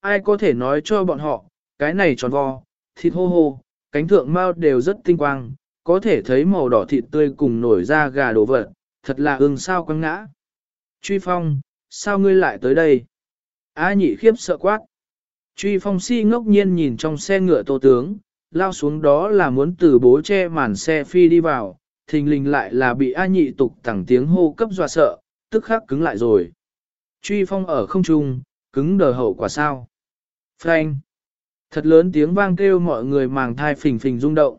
ai có thể nói cho bọn họ, cái này tròn vo, thịt hô hô, cánh thượng mao đều rất tinh quang, có thể thấy màu đỏ thịt tươi cùng nổi ra gà đổ vật, thật là ương sao quăng ngã. Truy phong, sao ngươi lại tới đây? A nhị khiếp sợ quát. Truy phong si ngốc nhiên nhìn trong xe ngựa tô tướng, lao xuống đó là muốn từ bố che màn xe phi đi vào, thình lình lại là bị A nhị tục tẳng tiếng hô cấp dọa sợ, tức khắc cứng lại rồi. Truy phong ở không trung, cứng đờ hậu quả sao? Phanh, Thật lớn tiếng vang kêu mọi người màng thai phình phình rung động.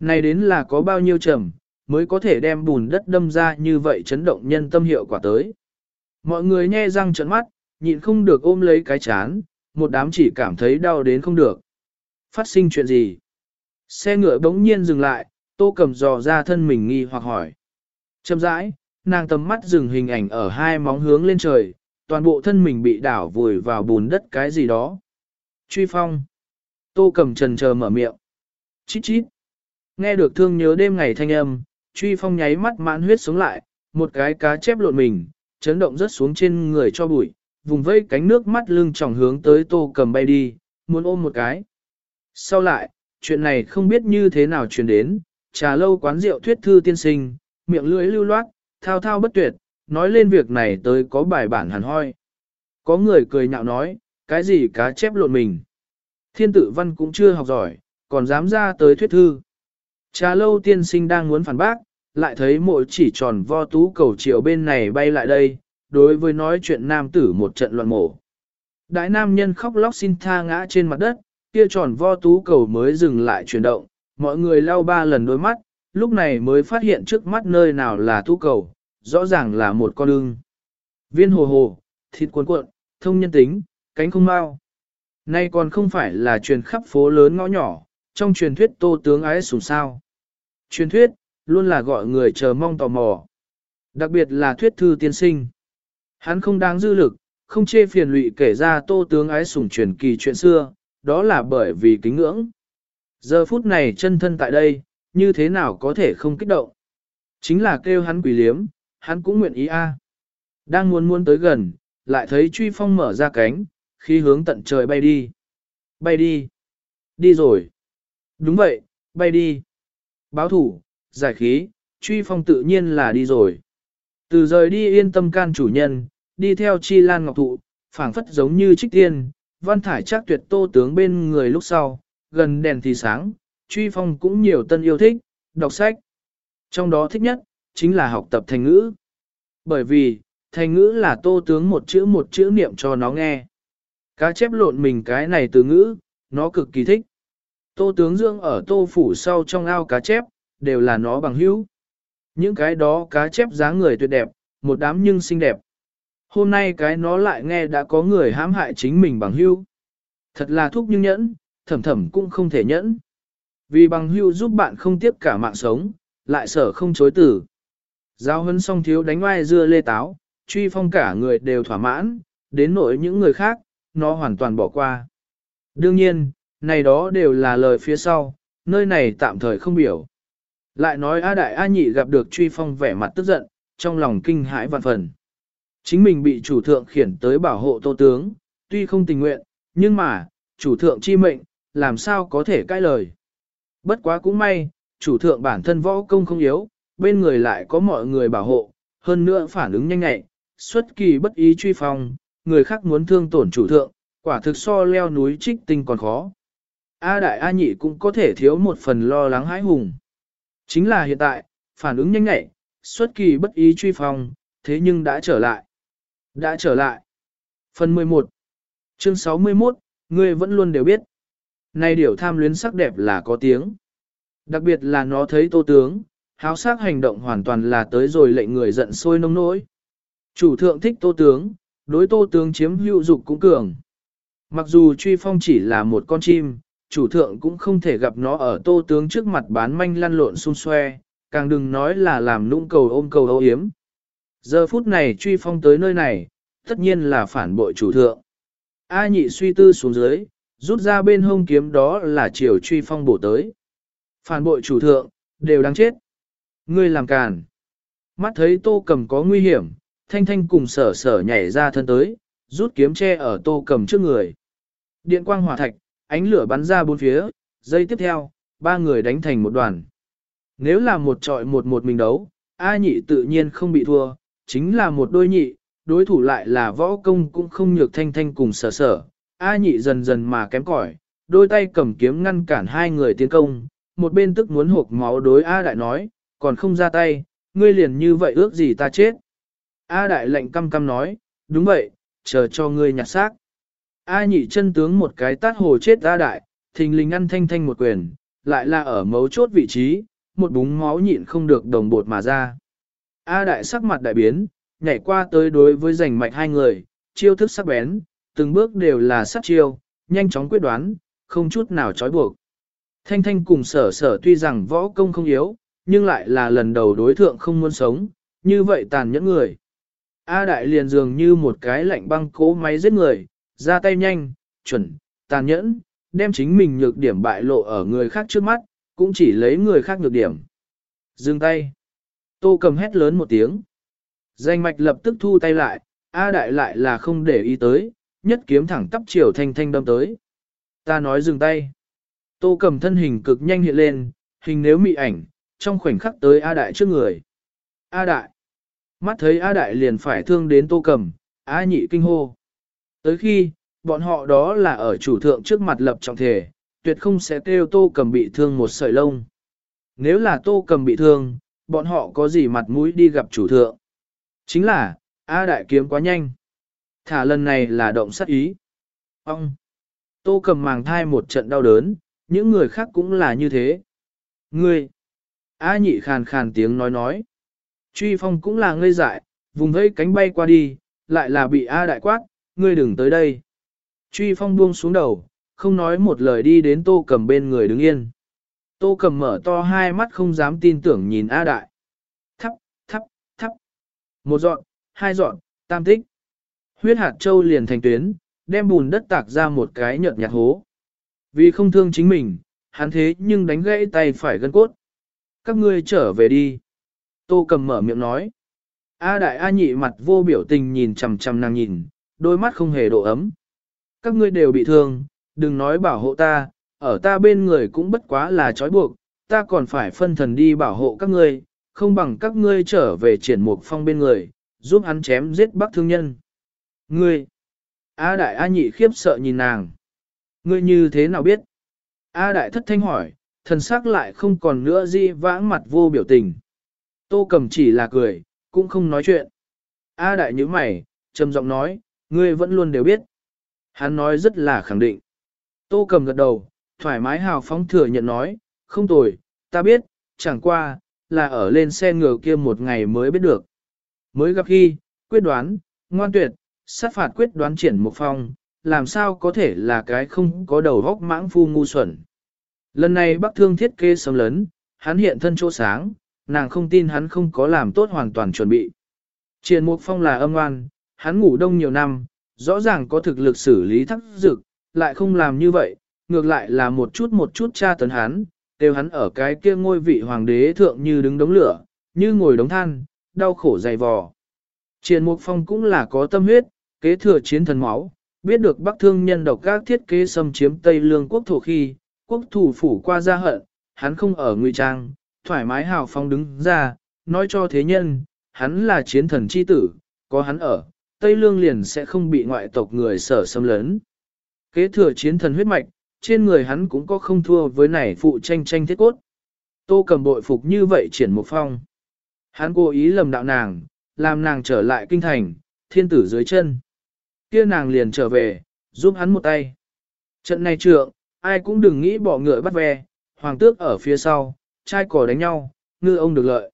Này đến là có bao nhiêu trầm, mới có thể đem bùn đất đâm ra như vậy chấn động nhân tâm hiệu quả tới. Mọi người nhe răng trợn mắt, nhịn không được ôm lấy cái chán, một đám chỉ cảm thấy đau đến không được. Phát sinh chuyện gì? Xe ngựa bỗng nhiên dừng lại, tô cầm dò ra thân mình nghi hoặc hỏi. Châm rãi, nàng tầm mắt dừng hình ảnh ở hai móng hướng lên trời, toàn bộ thân mình bị đảo vùi vào bùn đất cái gì đó. Truy phong. Tô cầm trần chờ mở miệng. Chít chít. Nghe được thương nhớ đêm ngày thanh âm, truy phong nháy mắt mãn huyết sống lại, một cái cá chép lộn mình, chấn động rất xuống trên người cho bụi, vùng vây cánh nước mắt lưng tròng hướng tới tô cầm bay đi, muốn ôm một cái. Sau lại, chuyện này không biết như thế nào truyền đến, trà lâu quán rượu thuyết thư tiên sinh, miệng lưỡi lưu loát, thao thao bất tuyệt, nói lên việc này tới có bài bản hẳn hoi. Có người cười nhạo nói, cái gì cá chép lộn mình. Thiên tử văn cũng chưa học giỏi, còn dám ra tới thuyết thư. Trà lâu tiên sinh đang muốn phản bác, lại thấy mỗi chỉ tròn vo tú cầu chiều bên này bay lại đây, đối với nói chuyện nam tử một trận loạn mổ. Đại nam nhân khóc lóc xin tha ngã trên mặt đất, kia tròn vo tú cầu mới dừng lại chuyển động, mọi người lau ba lần đôi mắt, lúc này mới phát hiện trước mắt nơi nào là tú cầu, rõ ràng là một con ưng. Viên hồ hồ, thịt cuộn cuộn, thông nhân tính, cánh không mau. Nay còn không phải là truyền khắp phố lớn ngõ nhỏ, trong truyền thuyết tô tướng ái sủng sao. Truyền thuyết, luôn là gọi người chờ mong tò mò. Đặc biệt là thuyết thư tiên sinh. Hắn không đáng dư lực, không chê phiền lụy kể ra tô tướng ái sủng truyền kỳ chuyện xưa, đó là bởi vì kính ngưỡng. Giờ phút này chân thân tại đây, như thế nào có thể không kích động. Chính là kêu hắn quỷ liếm, hắn cũng nguyện ý a. Đang muốn muốn tới gần, lại thấy truy phong mở ra cánh, khi hướng tận trời bay đi. Bay đi. Đi rồi. Đúng vậy, bay đi. Báo thủ, giải khí, truy phong tự nhiên là đi rồi. Từ rời đi yên tâm can chủ nhân, đi theo chi lan ngọc thụ, phảng phất giống như trích tiên, văn thải chắc tuyệt tô tướng bên người lúc sau, gần đèn thì sáng, truy phong cũng nhiều tân yêu thích, đọc sách. Trong đó thích nhất, chính là học tập thành ngữ. Bởi vì, thành ngữ là tô tướng một chữ một chữ niệm cho nó nghe. Cá chép lộn mình cái này từ ngữ, nó cực kỳ thích. Tô tướng dương ở tô phủ sau trong ao cá chép, đều là nó bằng hữu. Những cái đó cá chép dáng người tuyệt đẹp, một đám nhưng xinh đẹp. Hôm nay cái nó lại nghe đã có người hãm hại chính mình bằng hữu. Thật là thúc nhưng nhẫn, thầm thầm cũng không thể nhẫn. Vì bằng hữu giúp bạn không tiếp cả mạng sống, lại sở không chối tử. Giao hân song thiếu đánh oai dưa lê táo, truy phong cả người đều thỏa mãn, đến nỗi những người khác, nó hoàn toàn bỏ qua. Đương nhiên, này đó đều là lời phía sau, nơi này tạm thời không biểu. Lại nói A Đại A Nhị gặp được truy phong vẻ mặt tức giận, trong lòng kinh hãi vạn phần. Chính mình bị chủ thượng khiển tới bảo hộ tô tướng, tuy không tình nguyện, nhưng mà, chủ thượng chi mệnh, làm sao có thể cãi lời. Bất quá cũng may, chủ thượng bản thân võ công không yếu, bên người lại có mọi người bảo hộ, hơn nữa phản ứng nhanh nhạy, xuất kỳ bất ý truy phong, người khác muốn thương tổn chủ thượng, quả thực so leo núi trích tinh còn khó. A đại A nhị cũng có thể thiếu một phần lo lắng hãi hùng. Chính là hiện tại, phản ứng nhanh nhạy, xuất kỳ bất ý truy phong, thế nhưng đã trở lại. Đã trở lại. Phần 11 Chương 61, ngươi vẫn luôn đều biết. Này điều tham luyến sắc đẹp là có tiếng. Đặc biệt là nó thấy tô tướng, háo sắc hành động hoàn toàn là tới rồi lệnh người giận sôi nông nỗi. Chủ thượng thích tô tướng, đối tô tướng chiếm hữu dục cũng cường. Mặc dù truy phong chỉ là một con chim, chủ thượng cũng không thể gặp nó ở tô tướng trước mặt bán manh lăn lộn xung xoe, càng đừng nói là làm nũng cầu ôm cầu âu yếm. Giờ phút này truy phong tới nơi này, tất nhiên là phản bội chủ thượng. A nhị suy tư xuống dưới, rút ra bên hông kiếm đó là chiều truy phong bổ tới. Phản bội chủ thượng, đều đáng chết. Ngươi làm càn. Mắt thấy tô cầm có nguy hiểm, thanh thanh cùng sở sở nhảy ra thân tới, rút kiếm che ở tô cầm trước người. Điện quang hỏa thạch, ánh lửa bắn ra bốn phía, giây tiếp theo, ba người đánh thành một đoàn. Nếu là một trọi một một mình đấu, A nhị tự nhiên không bị thua, chính là một đôi nhị, đối thủ lại là võ công cũng không nhược thanh thanh cùng sở sở. A nhị dần dần mà kém cỏi, đôi tay cầm kiếm ngăn cản hai người tiến công, một bên tức muốn hộp máu đối A đại nói, còn không ra tay, ngươi liền như vậy ước gì ta chết. A đại lệnh căm căm nói, đúng vậy, chờ cho ngươi nhặt xác. A nhị chân tướng một cái tát hồ chết A đại, thình lình ăn thanh thanh một quyền, lại là ở mấu chốt vị trí, một búng máu nhịn không được đồng bột mà ra. A đại sắc mặt đại biến, nhảy qua tới đối với giành mạch hai người, chiêu thức sắc bén, từng bước đều là sát chiêu, nhanh chóng quyết đoán, không chút nào trói buộc. Thanh thanh cùng sở sở tuy rằng võ công không yếu, nhưng lại là lần đầu đối thượng không muốn sống, như vậy tàn nhẫn người. A đại liền dường như một cái lạnh băng cố máy giết người, ra tay nhanh, chuẩn, tàn nhẫn, đem chính mình nhược điểm bại lộ ở người khác trước mắt, cũng chỉ lấy người khác nhược điểm. Dừng tay. Tô cầm hét lớn một tiếng. Danh mạch lập tức thu tay lại, A đại lại là không để ý tới, nhất kiếm thẳng tắp chiều thanh thanh đâm tới. Ta nói dừng tay. Tô cầm thân hình cực nhanh hiện lên, hình nếu mị ảnh, trong khoảnh khắc tới A đại trước người. A đại. Mắt thấy A đại liền phải thương đến tô cầm, A nhị kinh hô. Tới khi, bọn họ đó là ở chủ thượng trước mặt lập trọng thể, tuyệt không sẽ kêu tô cầm bị thương một sợi lông. Nếu là tô cầm bị thương, bọn họ có gì mặt mũi đi gặp chủ thượng. Chính là, A đại kiếm quá nhanh. Thả lần này là động sát ý. Ông! Tô cầm màng thai một trận đau đớn, những người khác cũng là như thế. Ngươi! A nhị khàn khàn tiếng nói nói. Truy phong cũng là ngây dại, vùng vẫy cánh bay qua đi, lại là bị A đại quát, ngươi đừng tới đây. Truy phong buông xuống đầu, không nói một lời đi đến tô cầm bên người đứng yên. Tô cầm mở to hai mắt không dám tin tưởng nhìn A đại. Thắp, thắp, thắp. Một dọn, hai dọn, tam tích. Huyết hạt châu liền thành tuyến, đem bùn đất tạc ra một cái nhợt nhạt hố. Vì không thương chính mình, hắn thế nhưng đánh gãy tay phải gân cốt. Các ngươi trở về đi. Tô cầm mở miệng nói. A đại A nhị mặt vô biểu tình nhìn chằm chằm nàng nhìn, đôi mắt không hề độ ấm. Các ngươi đều bị thương, đừng nói bảo hộ ta, ở ta bên người cũng bất quá là trói buộc, ta còn phải phân thần đi bảo hộ các ngươi, không bằng các ngươi trở về triển mục phong bên người, giúp hắn chém giết bác thương nhân. Ngươi! A đại A nhị khiếp sợ nhìn nàng. Ngươi như thế nào biết? A đại thất thanh hỏi, thần sắc lại không còn nữa di vãng mặt vô biểu tình. Tô cầm chỉ là cười, cũng không nói chuyện. A đại như mày, trầm giọng nói, ngươi vẫn luôn đều biết. Hắn nói rất là khẳng định. Tô cầm gật đầu, thoải mái hào phóng thừa nhận nói, không tồi, ta biết, chẳng qua, là ở lên xe ngựa kia một ngày mới biết được. Mới gặp khi, quyết đoán, ngoan tuyệt, sát phạt quyết đoán triển một phong, làm sao có thể là cái không có đầu góc mãng phu ngu xuẩn. Lần này bác thương thiết kế sớm lớn, hắn hiện thân chỗ sáng, nàng không tin hắn không có làm tốt hoàn toàn chuẩn bị. Triển Mục Phong là âm oan, hắn ngủ đông nhiều năm, rõ ràng có thực lực xử lý thắc dực, lại không làm như vậy, ngược lại là một chút một chút tra tấn hắn, đều hắn ở cái kia ngôi vị hoàng đế thượng như đứng đống lửa, như ngồi đống than, đau khổ dày vò. Triển Mục Phong cũng là có tâm huyết, kế thừa chiến thần máu, biết được Bắc Thương nhân độc các thiết kế xâm chiếm Tây Lương quốc thổ khi, quốc thủ phủ qua gia hận, hắn không ở ngụy trang, thoải mái hào phong đứng ra, nói cho thế nhân, hắn là chiến thần chi tử, có hắn ở, Tây Lương liền sẽ không bị ngoại tộc người sở xâm lấn. Kế thừa chiến thần huyết mạch, trên người hắn cũng có không thua với này phụ tranh tranh thiết cốt. Tô cầm bội phục như vậy triển một phong. Hắn cố ý lầm đạo nàng, làm nàng trở lại kinh thành, thiên tử dưới chân. Kia nàng liền trở về, giúp hắn một tay. Trận này trượng, ai cũng đừng nghĩ bỏ ngựa bắt ve, hoàng tước ở phía sau, trai cỏ đánh nhau, ngư ông được lợi.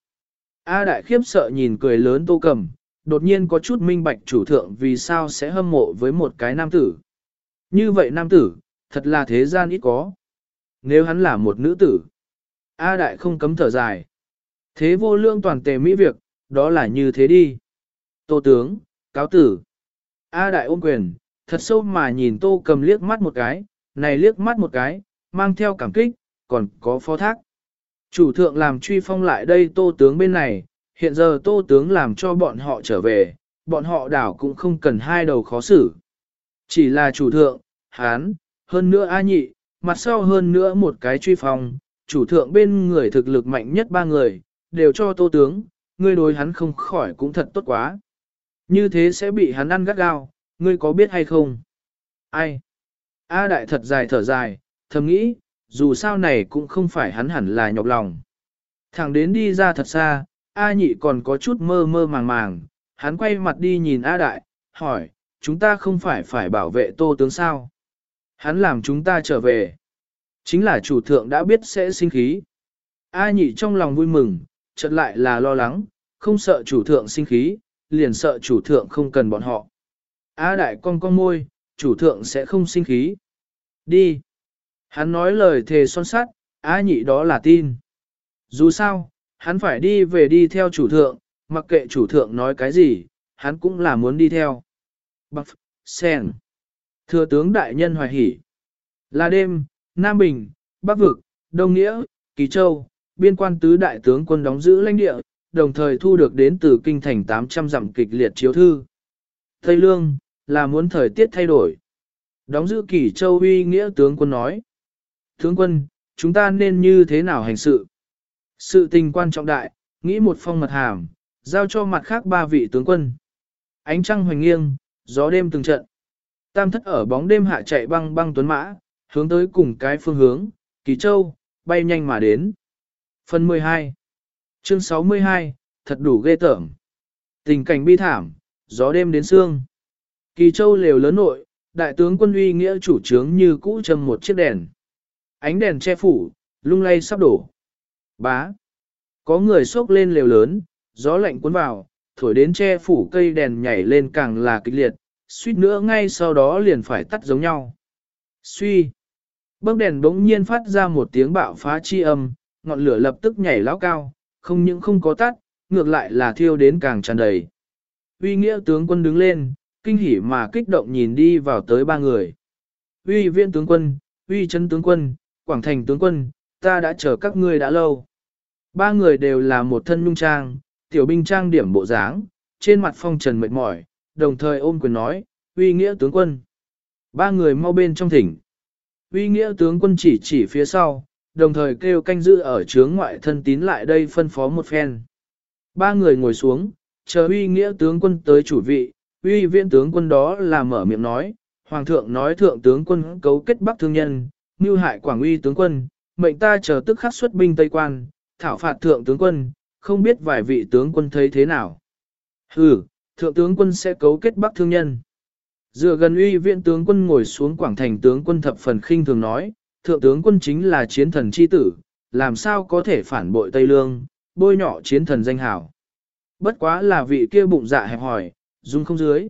A đại khiếp sợ nhìn cười lớn tô cầm, đột nhiên có chút minh bạch chủ thượng vì sao sẽ hâm mộ với một cái nam tử. Như vậy nam tử, thật là thế gian ít có. Nếu hắn là một nữ tử, A đại không cấm thở dài. Thế vô lương toàn tề mỹ việc, đó là như thế đi. Tô tướng, cáo tử. A đại ôm quyền, thật sâu mà nhìn tô cầm liếc mắt một cái, này liếc mắt một cái, mang theo cảm kích, còn có phó thác. Chủ thượng làm truy phong lại đây tô tướng bên này, hiện giờ tô tướng làm cho bọn họ trở về, bọn họ đảo cũng không cần hai đầu khó xử. Chỉ là chủ thượng, hán, hơn nữa A nhị, mặt sau hơn nữa một cái truy phong, chủ thượng bên người thực lực mạnh nhất ba người, đều cho tô tướng, ngươi đối hắn không khỏi cũng thật tốt quá. Như thế sẽ bị hắn ăn gắt gao, ngươi có biết hay không? Ai? A đại thật dài thở dài, thầm nghĩ, dù sao này cũng không phải hắn hẳn là nhọc lòng. Thẳng đến đi ra thật xa, A nhị còn có chút mơ mơ màng màng, hắn quay mặt đi nhìn A đại, hỏi, chúng ta không phải phải bảo vệ tô tướng sao? Hắn làm chúng ta trở về. Chính là chủ thượng đã biết sẽ sinh khí. A nhị trong lòng vui mừng, chợt lại là lo lắng, không sợ chủ thượng sinh khí, liền sợ chủ thượng không cần bọn họ. A đại con con môi, chủ thượng sẽ không sinh khí. Đi. Hắn nói lời thề son sắt, á nhị đó là tin. Dù sao, hắn phải đi về đi theo chủ thượng, mặc kệ chủ thượng nói cái gì, hắn cũng là muốn đi theo. Bạc, Sen. Thừa tướng đại nhân hoài hỷ. Là đêm, Nam Bình, Bắc Vực, Đông Nghĩa, Kỳ Châu, biên quan tứ đại tướng quân đóng giữ lãnh địa, đồng thời thu được đến từ kinh thành 800 dặm kịch liệt chiếu thư. Tây Lương, là muốn thời tiết thay đổi. Đóng giữ Kỳ Châu uy nghĩa tướng quân nói. Tướng quân, chúng ta nên như thế nào hành sự? Sự tình quan trọng đại, nghĩ một phong mật hàm, giao cho mặt khác ba vị tướng quân. Ánh trăng hoành nghiêng, gió đêm từng trận. Tam thất ở bóng đêm hạ chạy băng băng tuấn mã, hướng tới cùng cái phương hướng, Kỳ Châu, bay nhanh mà đến. Phần 12 Chương 62, thật đủ ghê tởm. Tình cảnh bi thảm, gió đêm đến sương. Kỳ Châu lều lớn nội, đại tướng quân uy nghĩa chủ trướng như cũ châm một chiếc đèn. Ánh đèn che phủ, lung lay sắp đổ. Bá. Có người xốc lên lều lớn, gió lạnh cuốn vào, thổi đến che phủ cây đèn nhảy lên càng là kịch liệt, suýt nữa ngay sau đó liền phải tắt giống nhau. Suy. Bấc đèn bỗng nhiên phát ra một tiếng bạo phá chi âm, ngọn lửa lập tức nhảy lão cao, không những không có tắt, ngược lại là thiêu đến càng tràn đầy. Uy nghĩa tướng quân đứng lên, kinh hỉ mà kích động nhìn đi vào tới ba người. Uy viên tướng quân, uy chân tướng quân, quảng thành tướng quân, ta đã chờ các ngươi đã lâu. Ba người đều là một thân nhung trang, tiểu binh trang điểm bộ dáng, trên mặt phong trần mệt mỏi, đồng thời ôm quyền nói, uy nghĩa tướng quân. Ba người mau bên trong thỉnh. Uy nghĩa tướng quân chỉ chỉ phía sau, đồng thời kêu canh giữ ở chướng ngoại thân tín lại đây phân phó một phen. Ba người ngồi xuống, chờ uy nghĩa tướng quân tới chủ vị, uy viễn tướng quân đó là mở miệng nói, hoàng thượng nói thượng tướng quân cấu kết bắc thương nhân, mưu hại quảng uy tướng quân, mệnh ta chờ tức khắc xuất binh Tây Quan, thảo phạt thượng tướng quân, không biết vài vị tướng quân thấy thế nào. Hừ, thượng tướng quân sẽ cấu kết bắc thương nhân. Dựa gần uy viện tướng quân ngồi xuống quảng thành tướng quân thập phần khinh thường nói, thượng tướng quân chính là chiến thần chi tử, làm sao có thể phản bội Tây Lương, bôi nhọ chiến thần danh hào. Bất quá là vị kia bụng dạ hẹp hỏi, dung không dưới.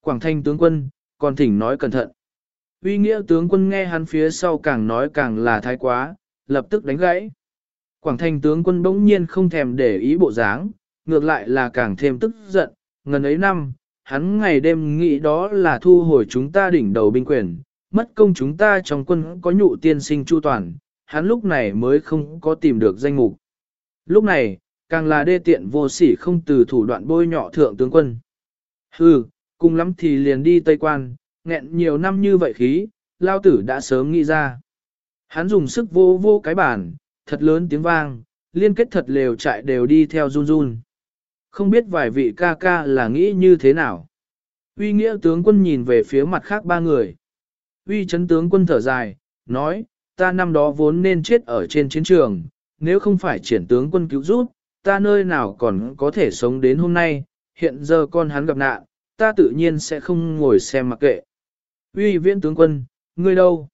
Quảng Thanh tướng quân, còn thỉnh nói cẩn thận. Uy nghĩa tướng quân nghe hắn phía sau càng nói càng là thái quá, lập tức đánh gãy. Quảng thành tướng quân bỗng nhiên không thèm để ý bộ dáng, ngược lại là càng thêm tức giận, ngần ấy năm, hắn ngày đêm nghĩ đó là thu hồi chúng ta đỉnh đầu binh quyền, mất công chúng ta trong quân có nhụ tiên sinh chu toàn, hắn lúc này mới không có tìm được danh mục. Lúc này, càng là đê tiện vô sỉ không từ thủ đoạn bôi nhọ thượng tướng quân. Hừ, cùng lắm thì liền đi Tây Quan, nghẹn nhiều năm như vậy khí, lao tử đã sớm nghĩ ra. Hắn dùng sức vô vô cái bản, thật lớn tiếng vang, liên kết thật lều chạy đều đi theo run run. Không biết vài vị ca ca là nghĩ như thế nào. Uy nghĩa tướng quân nhìn về phía mặt khác ba người. Uy chấn tướng quân thở dài, nói, ta năm đó vốn nên chết ở trên chiến trường, nếu không phải triển tướng quân cứu giúp, ta nơi nào còn có thể sống đến hôm nay, hiện giờ con hắn gặp nạn, ta tự nhiên sẽ không ngồi xem mặc kệ. Uy viễn tướng quân, ngươi đâu?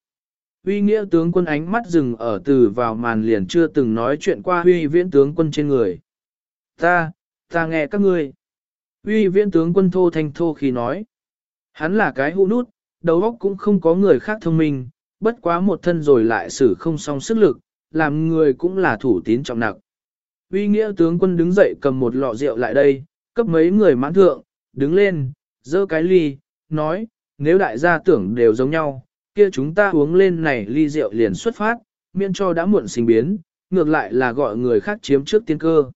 Uy nghĩa tướng quân ánh mắt dừng ở từ vào màn liền chưa từng nói chuyện qua uy viễn tướng quân trên người. Ta, ta nghe các ngươi. Uy viễn tướng quân thô thanh thô khi nói. Hắn là cái hũ nút, đầu óc cũng không có người khác thông minh, bất quá một thân rồi lại xử không song sức lực, làm người cũng là thủ tín trọng nặng. Uy nghĩa tướng quân đứng dậy cầm một lọ rượu lại đây, cấp mấy người mãn thượng, đứng lên, dơ cái ly, nói, nếu đại gia tưởng đều giống nhau, kia chúng ta uống lên này ly rượu liền xuất phát, miễn cho đã muộn sinh biến, ngược lại là gọi người khác chiếm trước tiên cơ.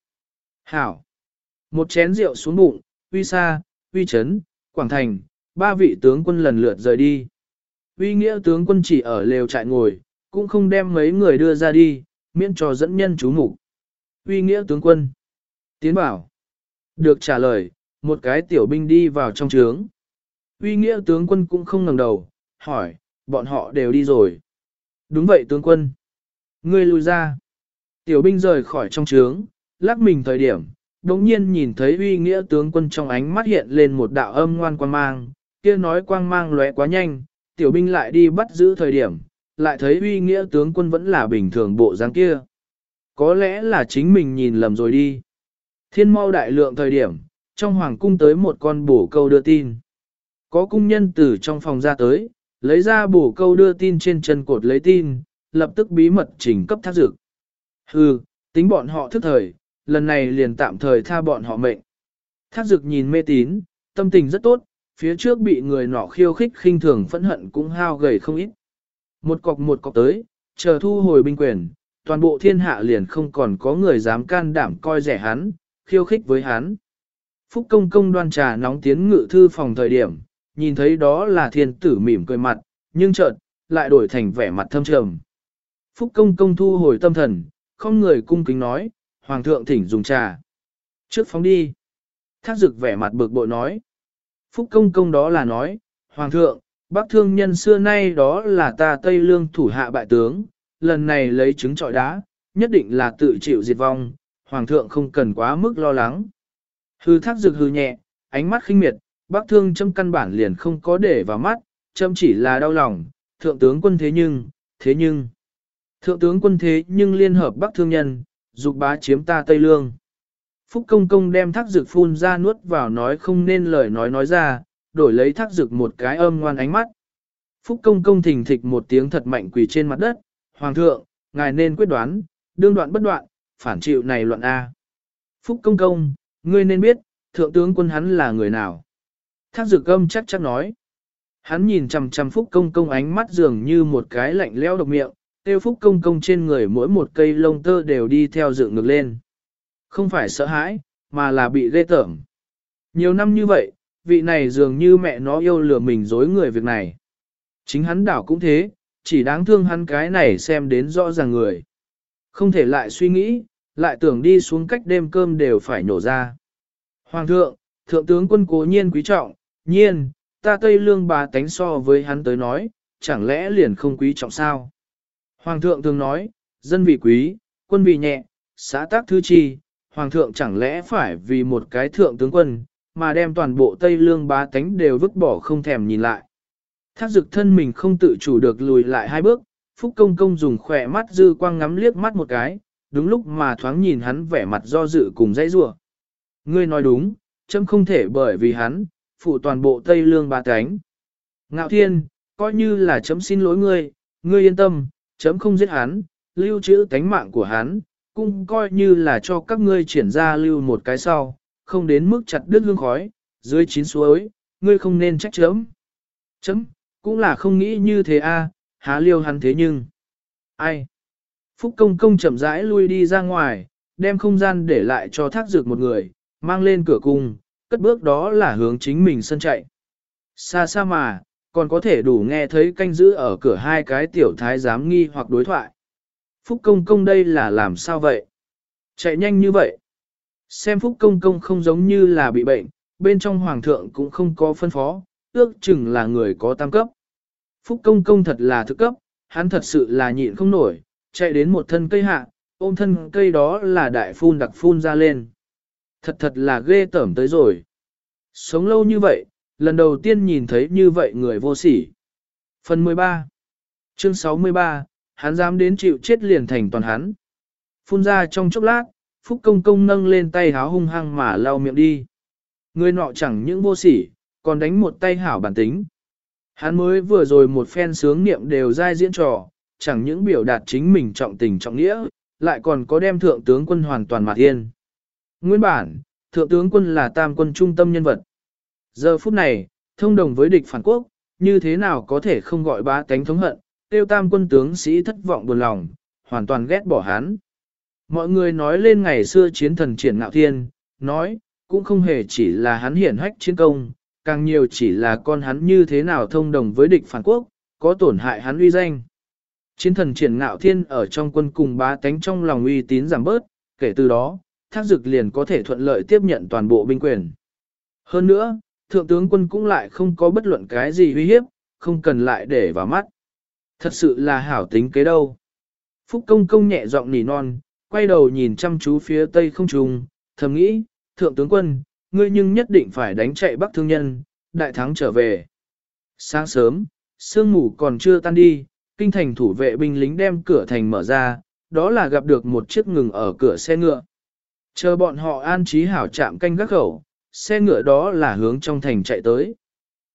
Hảo! Một chén rượu xuống bụng, uy sa, uy chấn, quảng thành, ba vị tướng quân lần lượt rời đi. Uy nghĩa tướng quân chỉ ở lều trại ngồi, cũng không đem mấy người đưa ra đi, miễn cho dẫn nhân chú mục Uy nghĩa tướng quân. Tiến bảo. Được trả lời, một cái tiểu binh đi vào trong trướng. Uy nghĩa tướng quân cũng không ngẩng đầu, hỏi, bọn họ đều đi rồi. Đúng vậy tướng quân. Ngươi lùi ra. Tiểu binh rời khỏi trong trướng, lắc mình thời điểm, đống nhiên nhìn thấy uy nghĩa tướng quân trong ánh mắt hiện lên một đạo âm ngoan quang mang, kia nói quang mang lóe quá nhanh, tiểu binh lại đi bắt giữ thời điểm, lại thấy uy nghĩa tướng quân vẫn là bình thường bộ dáng kia. Có lẽ là chính mình nhìn lầm rồi đi. Thiên mau đại lượng thời điểm, trong hoàng cung tới một con bổ câu đưa tin. Có cung nhân từ trong phòng ra tới, lấy ra bổ câu đưa tin trên chân cột lấy tin, lập tức bí mật chỉnh cấp thác dược. Hừ, tính bọn họ thức thời, lần này liền tạm thời tha bọn họ mệnh. Thác dược nhìn mê tín, tâm tình rất tốt, phía trước bị người nọ khiêu khích khinh thường phẫn hận cũng hao gầy không ít. Một cọc một cọc tới, chờ thu hồi binh quyền, toàn bộ thiên hạ liền không còn có người dám can đảm coi rẻ hắn, khiêu khích với hắn. Phúc công công đoan trà nóng tiến ngự thư phòng thời điểm, nhìn thấy đó là thiên tử mỉm cười mặt, nhưng chợt lại đổi thành vẻ mặt thâm trầm. Phúc công công thu hồi tâm thần, không người cung kính nói, Hoàng thượng thỉnh dùng trà. Trước phóng đi. Thác dực vẻ mặt bực bội nói. Phúc công công đó là nói, Hoàng thượng, bác thương nhân xưa nay đó là ta Tây Lương thủ hạ bại tướng, lần này lấy trứng trọi đá, nhất định là tự chịu diệt vong, Hoàng thượng không cần quá mức lo lắng. Hư thác dực hư nhẹ, ánh mắt khinh miệt, bác thương châm căn bản liền không có để vào mắt, châm chỉ là đau lòng, thượng tướng quân thế nhưng, thế nhưng. Thượng tướng quân thế nhưng liên hợp bắc thương nhân, dục bá chiếm ta Tây Lương. Phúc công công đem thác dực phun ra nuốt vào nói không nên lời nói nói ra, đổi lấy thác dực một cái âm ngoan ánh mắt. Phúc công công thình thịch một tiếng thật mạnh quỳ trên mặt đất, Hoàng thượng, ngài nên quyết đoán, đương đoạn bất đoạn, phản chịu này luận A. Phúc công công, ngươi nên biết, thượng tướng quân hắn là người nào. Thác Dược âm chắc chắc nói. Hắn nhìn chằm chằm Phúc công công ánh mắt dường như một cái lạnh leo độc miệng, tiêu Phúc công công trên người mỗi một cây lông tơ đều đi theo dựng ngược lên. Không phải sợ hãi, mà là bị ghê tởm. Nhiều năm như vậy, vị này dường như mẹ nó yêu lừa mình dối người việc này. Chính hắn đảo cũng thế, chỉ đáng thương hắn cái này xem đến rõ ràng người. Không thể lại suy nghĩ, lại tưởng đi xuống cách đêm cơm đều phải nổ ra. Hoàng thượng, thượng tướng quân cố nhiên quý trọng, nhiên, ta Tây Lương bà tánh so với hắn tới nói, chẳng lẽ liền không quý trọng sao? Hoàng thượng thường nói, dân vì quý, quân vì nhẹ, xã tác thứ chi, hoàng thượng chẳng lẽ phải vì một cái thượng tướng quân, mà đem toàn bộ Tây Lương bá tánh đều vứt bỏ không thèm nhìn lại. Thác dực thân mình không tự chủ được lùi lại hai bước, Phúc Công Công dùng khỏe mắt dư quang ngắm liếc mắt một cái, đúng lúc mà thoáng nhìn hắn vẻ mặt do dự cùng dãy rủa. Ngươi nói đúng, chấm không thể bởi vì hắn, phủ toàn bộ Tây Lương ba cánh. Ngạo Thiên, coi như là chấm xin lỗi ngươi, ngươi yên tâm, chấm không giết hắn, lưu trữ tánh mạng của hắn, cũng coi như là cho các ngươi triển ra lưu một cái sau, không đến mức chặt đứt hương khói, dưới chín suối, ngươi không nên trách chấm. Chấm, cũng là không nghĩ như thế a, há liêu hắn thế nhưng. Ai? Phúc công công chậm rãi lui đi ra ngoài, đem không gian để lại cho thác dược một người, mang lên cửa cung, cất bước đó là hướng chính mình sân chạy. Xa xa mà, còn có thể đủ nghe thấy canh giữ ở cửa hai cái tiểu thái giám nghi hoặc đối thoại. Phúc công công đây là làm sao vậy? Chạy nhanh như vậy. Xem Phúc công công không giống như là bị bệnh, bên trong hoàng thượng cũng không có phân phó, ước chừng là người có tam cấp. Phúc công công thật là thức cấp, hắn thật sự là nhịn không nổi, chạy đến một thân cây hạ, ôm thân cây đó là đại phun đặc phun ra lên. Thật thật là ghê tởm tới rồi. Sống lâu như vậy, lần đầu tiên nhìn thấy như vậy người vô sỉ. Phần 13 Chương 63 Hắn dám đến chịu chết liền thành toàn hắn. Phun ra trong chốc lát, Phúc Công Công nâng lên tay háo hung hăng mà lau miệng đi. Người nọ chẳng những vô sỉ, còn đánh một tay hảo bản tính. Hắn mới vừa rồi một phen sướng niệm đều dai diễn trò, chẳng những biểu đạt chính mình trọng tình trọng nghĩa, lại còn có đem thượng tướng quân hoàn toàn mặt yên. Nguyên bản, thượng tướng quân là tam quân trung tâm nhân vật. Giờ phút này, thông đồng với địch phản quốc, như thế nào có thể không gọi bá tánh thống hận, tiêu tam quân tướng sĩ thất vọng buồn lòng, hoàn toàn ghét bỏ hắn. Mọi người nói lên ngày xưa chiến thần triển ngạo thiên, nói, cũng không hề chỉ là hắn hiển hách chiến công, càng nhiều chỉ là con hắn như thế nào thông đồng với địch phản quốc, có tổn hại hắn uy danh. Chiến thần triển ngạo thiên ở trong quân cùng bá tánh trong lòng uy tín giảm bớt, kể từ đó, thác dực liền có thể thuận lợi tiếp nhận toàn bộ binh quyền. Hơn nữa, thượng tướng quân cũng lại không có bất luận cái gì uy hiếp, không cần lại để vào mắt. Thật sự là hảo tính kế đâu. Phúc công công nhẹ giọng nỉ non, quay đầu nhìn chăm chú phía tây không trùng, thầm nghĩ, thượng tướng quân, ngươi nhưng nhất định phải đánh chạy bắc thương nhân, đại thắng trở về. Sáng sớm, sương mù còn chưa tan đi, kinh thành thủ vệ binh lính đem cửa thành mở ra, đó là gặp được một chiếc ngừng ở cửa xe ngựa. Chờ bọn họ an trí hảo chạm canh gác khẩu, xe ngựa đó là hướng trong thành chạy tới.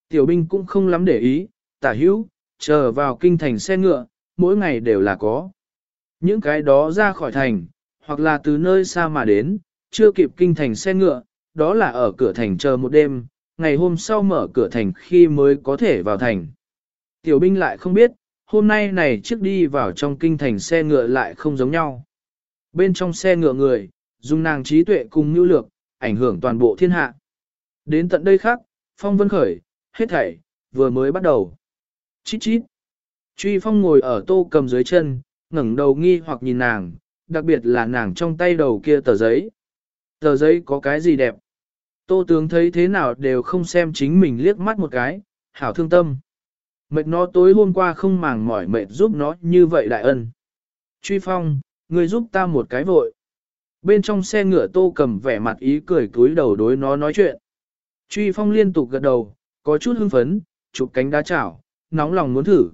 Tiểu binh cũng không lắm để ý, tả hữu, chờ vào kinh thành xe ngựa, mỗi ngày đều là có. Những cái đó ra khỏi thành, hoặc là từ nơi xa mà đến, chưa kịp kinh thành xe ngựa, đó là ở cửa thành chờ một đêm, ngày hôm sau mở cửa thành khi mới có thể vào thành. Tiểu binh lại không biết, hôm nay này trước đi vào trong kinh thành xe ngựa lại không giống nhau. Bên trong xe ngựa người, dùng nàng trí tuệ cùng nhu lược, ảnh hưởng toàn bộ thiên hạ. Đến tận đây khác, phong vân khởi, hết thảy, vừa mới bắt đầu. Chít chít. Truy phong ngồi ở tô cầm dưới chân, ngẩng đầu nghi hoặc nhìn nàng, đặc biệt là nàng trong tay đầu kia tờ giấy. Tờ giấy có cái gì đẹp? Tô tướng thấy thế nào đều không xem chính mình liếc mắt một cái, hảo thương tâm. Mệt nó tối hôm qua không màng mỏi mệt giúp nó như vậy đại ân. Truy phong, người giúp ta một cái vội. Bên trong xe ngựa tô cầm vẻ mặt ý cười cúi đầu đối nó nói chuyện. Truy phong liên tục gật đầu, có chút hưng phấn, chụp cánh đá chảo, nóng lòng muốn thử.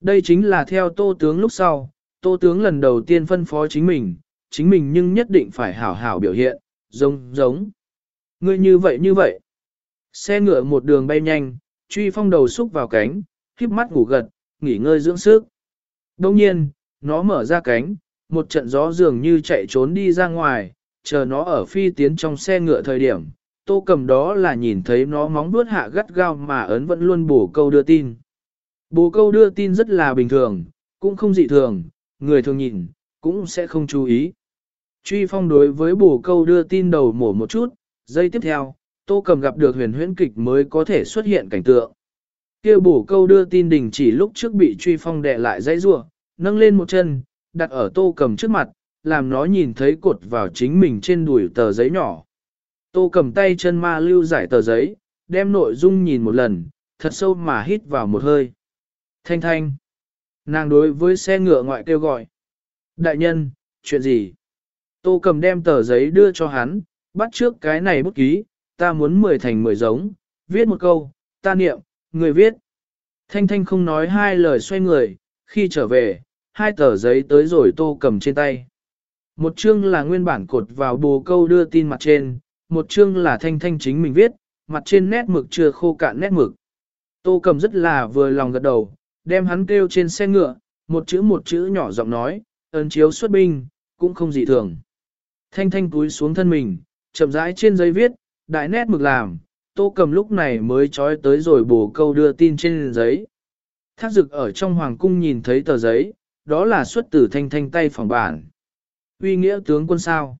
Đây chính là theo tô tướng lúc sau, tô tướng lần đầu tiên phân phó chính mình, chính mình nhưng nhất định phải hảo hảo biểu hiện, giống giống. Ngươi như vậy như vậy. Xe ngựa một đường bay nhanh, truy phong đầu xúc vào cánh, khiếp mắt ngủ gật, nghỉ ngơi dưỡng sức. Đông nhiên, nó mở ra cánh, một trận gió dường như chạy trốn đi ra ngoài, chờ nó ở phi tiến trong xe ngựa thời điểm. Tô cầm đó là nhìn thấy nó móng vuốt hạ gắt gao mà ấn vẫn luôn bổ câu đưa tin. Bổ câu đưa tin rất là bình thường, cũng không dị thường, người thường nhìn, cũng sẽ không chú ý. Truy phong đối với bổ câu đưa tin đầu mổ một chút, giây tiếp theo, tô cầm gặp được huyền huyễn kịch mới có thể xuất hiện cảnh tượng. kia bổ câu đưa tin đình chỉ lúc trước bị truy phong đè lại dãy rua, nâng lên một chân, đặt ở tô cầm trước mặt, làm nó nhìn thấy cột vào chính mình trên đùi tờ giấy nhỏ. Tô cầm tay chân ma lưu giải tờ giấy, đem nội dung nhìn một lần, thật sâu mà hít vào một hơi. Thanh thanh. Nàng đối với xe ngựa ngoại kêu gọi. Đại nhân, chuyện gì? Tô cầm đem tờ giấy đưa cho hắn, bắt trước cái này bút ký, ta muốn mười thành mười giống, viết một câu, ta niệm, người viết. Thanh thanh không nói hai lời xoay người, khi trở về, hai tờ giấy tới rồi tô cầm trên tay. Một chương là nguyên bản cột vào bồ câu đưa tin mặt trên, một chương là thanh thanh chính mình viết, mặt trên nét mực chưa khô cạn nét mực. Tô cầm rất là vừa lòng gật đầu, đem hắn kêu trên xe ngựa, một chữ một chữ nhỏ giọng nói, ấn chiếu xuất binh, cũng không dị thường. Thanh thanh túi xuống thân mình, chậm rãi trên giấy viết, đại nét mực làm, tô cầm lúc này mới trói tới rồi bổ câu đưa tin trên giấy. Thác dực ở trong hoàng cung nhìn thấy tờ giấy, đó là xuất từ thanh thanh tay phòng bản. Uy nghĩa tướng quân sao?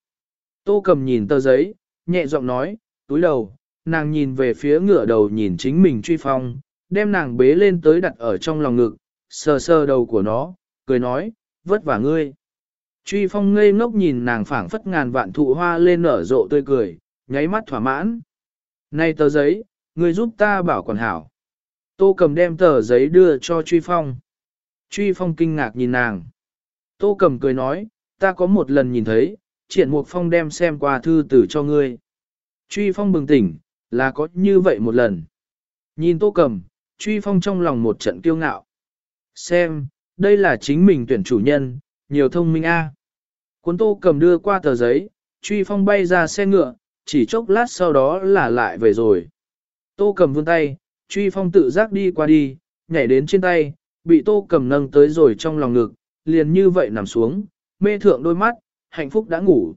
Tô cầm nhìn tờ giấy, nhẹ giọng nói, túi đầu, nàng nhìn về phía ngựa đầu nhìn chính mình truy phong, đem nàng bế lên tới đặt ở trong lòng ngực, sờ sờ đầu của nó, cười nói, vất vả ngươi. Truy phong ngây ngốc nhìn nàng phảng phất ngàn vạn thụ hoa lên nở rộ tươi cười, nháy mắt thỏa mãn. Này tờ giấy, ngươi giúp ta bảo quản hảo. Tô cầm đem tờ giấy đưa cho Truy phong. Truy phong kinh ngạc nhìn nàng. Tô cầm cười nói, ta có một lần nhìn thấy, triển mục phong đem xem qua thư tử cho ngươi. Truy phong bừng tỉnh, là có như vậy một lần. Nhìn tô cầm, truy phong trong lòng một trận kiêu ngạo. Xem, đây là chính mình tuyển chủ nhân, nhiều thông minh a. Cuốn tô cầm đưa qua tờ giấy, truy phong bay ra xe ngựa, chỉ chốc lát sau đó là lại về rồi. Tô cầm vươn tay, truy phong tự giác đi qua đi, nhảy đến trên tay, bị tô cầm nâng tới rồi trong lòng ngực, liền như vậy nằm xuống, mê thượng đôi mắt, hạnh phúc đã ngủ.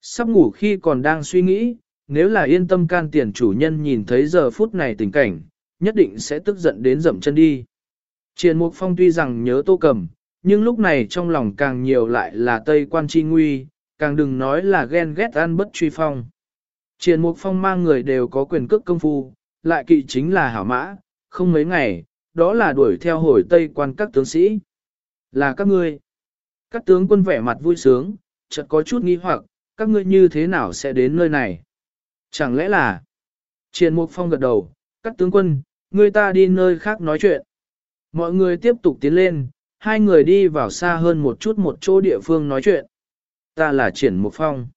Sắp ngủ khi còn đang suy nghĩ, nếu là yên tâm can tiền chủ nhân nhìn thấy giờ phút này tình cảnh, nhất định sẽ tức giận đến dậm chân đi. Triền Mục Phong tuy rằng nhớ tô cầm, nhưng lúc này trong lòng càng nhiều lại là Tây Quan Chi Nguy, càng đừng nói là ghen ghét ăn bất truy phong. Triền Mục Phong mang người đều có quyền cước công phu, lại kỵ chính là hảo mã, không mấy ngày, đó là đuổi theo hồi Tây quan các tướng sĩ. Là các ngươi. Các tướng quân vẻ mặt vui sướng, chợt có chút nghi hoặc, các ngươi như thế nào sẽ đến nơi này? Chẳng lẽ là... Triền Mục Phong gật đầu, các tướng quân, người ta đi nơi khác nói chuyện. Mọi người tiếp tục tiến lên, hai người đi vào xa hơn một chút một chỗ địa phương nói chuyện. Ta là Triển Mục Phong.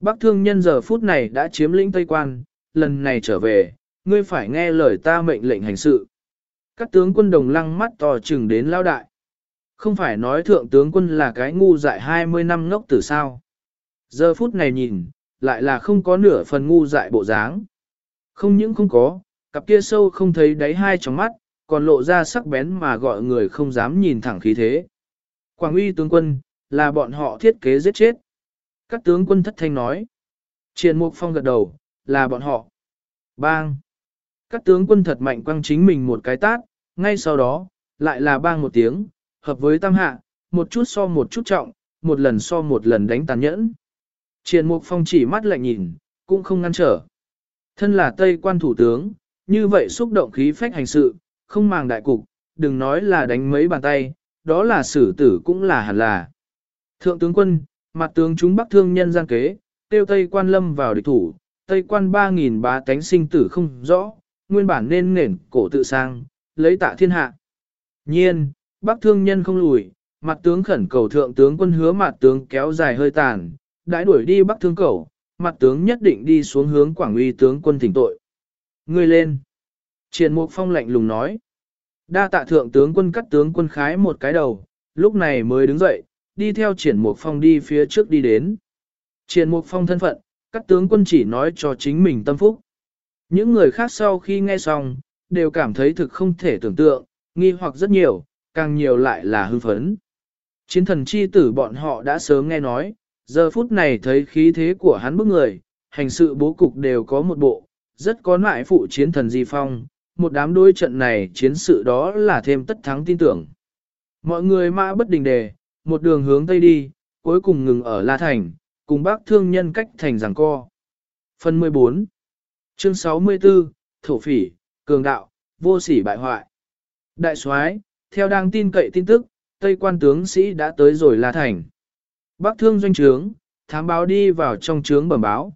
Bác thương nhân giờ phút này đã chiếm lĩnh Tây Quan, lần này trở về, ngươi phải nghe lời ta mệnh lệnh hành sự. Các tướng quân đồng lăng mắt to chừng đến lao đại. Không phải nói thượng tướng quân là cái ngu dại 20 năm ngốc từ sao. Giờ phút này nhìn, lại là không có nửa phần ngu dại bộ dáng. Không những không có, cặp kia sâu không thấy đáy hai trong mắt, còn lộ ra sắc bén mà gọi người không dám nhìn thẳng khí thế. Quảng uy tướng quân, là bọn họ thiết kế giết chết. Các tướng quân thất thanh nói. Triền Mục Phong gật đầu, là bọn họ. Bang! Các tướng quân thật mạnh quăng chính mình một cái tát, ngay sau đó, lại là bang một tiếng, hợp với tam hạ, một chút so một chút trọng, một lần so một lần đánh tàn nhẫn. Triền Mục Phong chỉ mắt lạnh nhìn, cũng không ngăn trở. Thân là Tây quan thủ tướng, như vậy xúc động khí phách hành sự, không màng đại cục, đừng nói là đánh mấy bàn tay, đó là xử tử cũng là hẳn là. Thượng tướng quân, mặt tướng chúng bắc thương nhân gian kế, tiêu Tây quan lâm vào địch thủ, Tây quan 3.000 bá tánh sinh tử không rõ, nguyên bản nên nền cổ tự sang, lấy tạ thiên hạ. Nhiên, bắc thương nhân không lùi, mặt tướng khẩn cầu thượng tướng quân hứa mặt tướng kéo dài hơi tàn, đãi đuổi đi bắc thương cầu, mặt tướng nhất định đi xuống hướng quảng uy tướng quân thỉnh tội. Người lên. Triển mục phong lạnh lùng nói. Đa tạ thượng tướng quân cắt tướng quân khái một cái đầu, lúc này mới đứng dậy, đi theo triển mục phong đi phía trước đi đến. Triển mục phong thân phận, cắt tướng quân chỉ nói cho chính mình tâm phúc. Những người khác sau khi nghe xong, đều cảm thấy thực không thể tưởng tượng, nghi hoặc rất nhiều, càng nhiều lại là hưng phấn. Chiến thần chi tử bọn họ đã sớm nghe nói, giờ phút này thấy khí thế của hắn bức người, hành sự bố cục đều có một bộ, rất có nại phụ chiến thần di phong, một đám đôi trận này chiến sự đó là thêm tất thắng tin tưởng. Mọi người mã bất đình đề, một đường hướng tây đi, cuối cùng ngừng ở La Thành, cùng bác thương nhân cách thành giảng co. Phần 14 Chương 64 Thổ phỉ, cường đạo, vô sỉ bại hoại. Đại soái theo đang tin cậy tin tức, Tây quan tướng sĩ đã tới rồi La Thành. Bác thương doanh trướng, thám báo đi vào trong trướng bẩm báo.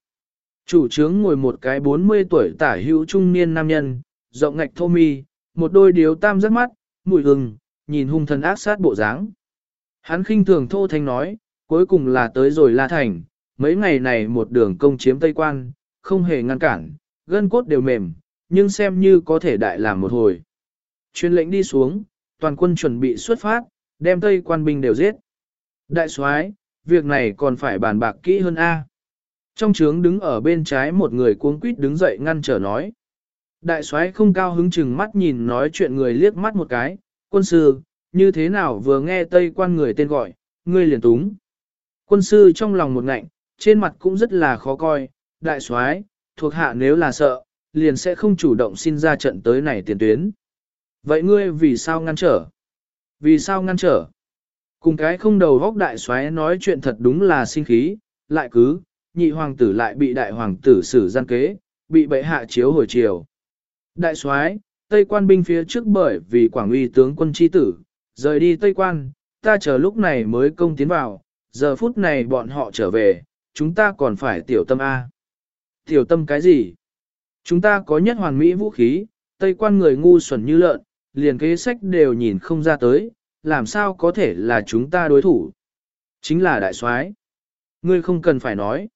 Chủ trướng ngồi một cái 40 tuổi tả hữu trung niên nam nhân, rộng ngạch thô mi, một đôi điếu tam rất mắt, mùi hừng, nhìn hung thần ác sát bộ dáng. Hắn khinh thường thô thanh nói, cuối cùng là tới rồi La Thành, mấy ngày này một đường công chiếm Tây Quan, không hề ngăn cản, gân cốt đều mềm, nhưng xem như có thể đại làm một hồi. Chuyên lệnh đi xuống, toàn quân chuẩn bị xuất phát, đem Tây Quan binh đều giết. Đại soái, việc này còn phải bàn bạc kỹ hơn A. Trong trướng đứng ở bên trái một người cuống quýt đứng dậy ngăn trở nói. Đại soái không cao hứng chừng mắt nhìn nói chuyện người liếc mắt một cái, quân sư, như thế nào vừa nghe tây quan người tên gọi, ngươi liền túng. Quân sư trong lòng một ngạnh, trên mặt cũng rất là khó coi, đại soái, thuộc hạ nếu là sợ, liền sẽ không chủ động xin ra trận tới này tiền tuyến. Vậy ngươi vì sao ngăn trở? Vì sao ngăn trở? Cùng cái không đầu góc đại soái nói chuyện thật đúng là sinh khí, lại cứ, nhị hoàng tử lại bị đại hoàng tử xử gian kế, bị bệ hạ chiếu hồi chiều. Đại soái, Tây quan binh phía trước bởi vì quảng uy tướng quân chi tử, rời đi Tây quan, ta chờ lúc này mới công tiến vào, giờ phút này bọn họ trở về, chúng ta còn phải tiểu tâm A. Tiểu tâm cái gì? Chúng ta có nhất hoàn mỹ vũ khí, Tây quan người ngu xuẩn như lợn, liền kế sách đều nhìn không ra tới, làm sao có thể là chúng ta đối thủ? Chính là đại soái. Ngươi không cần phải nói.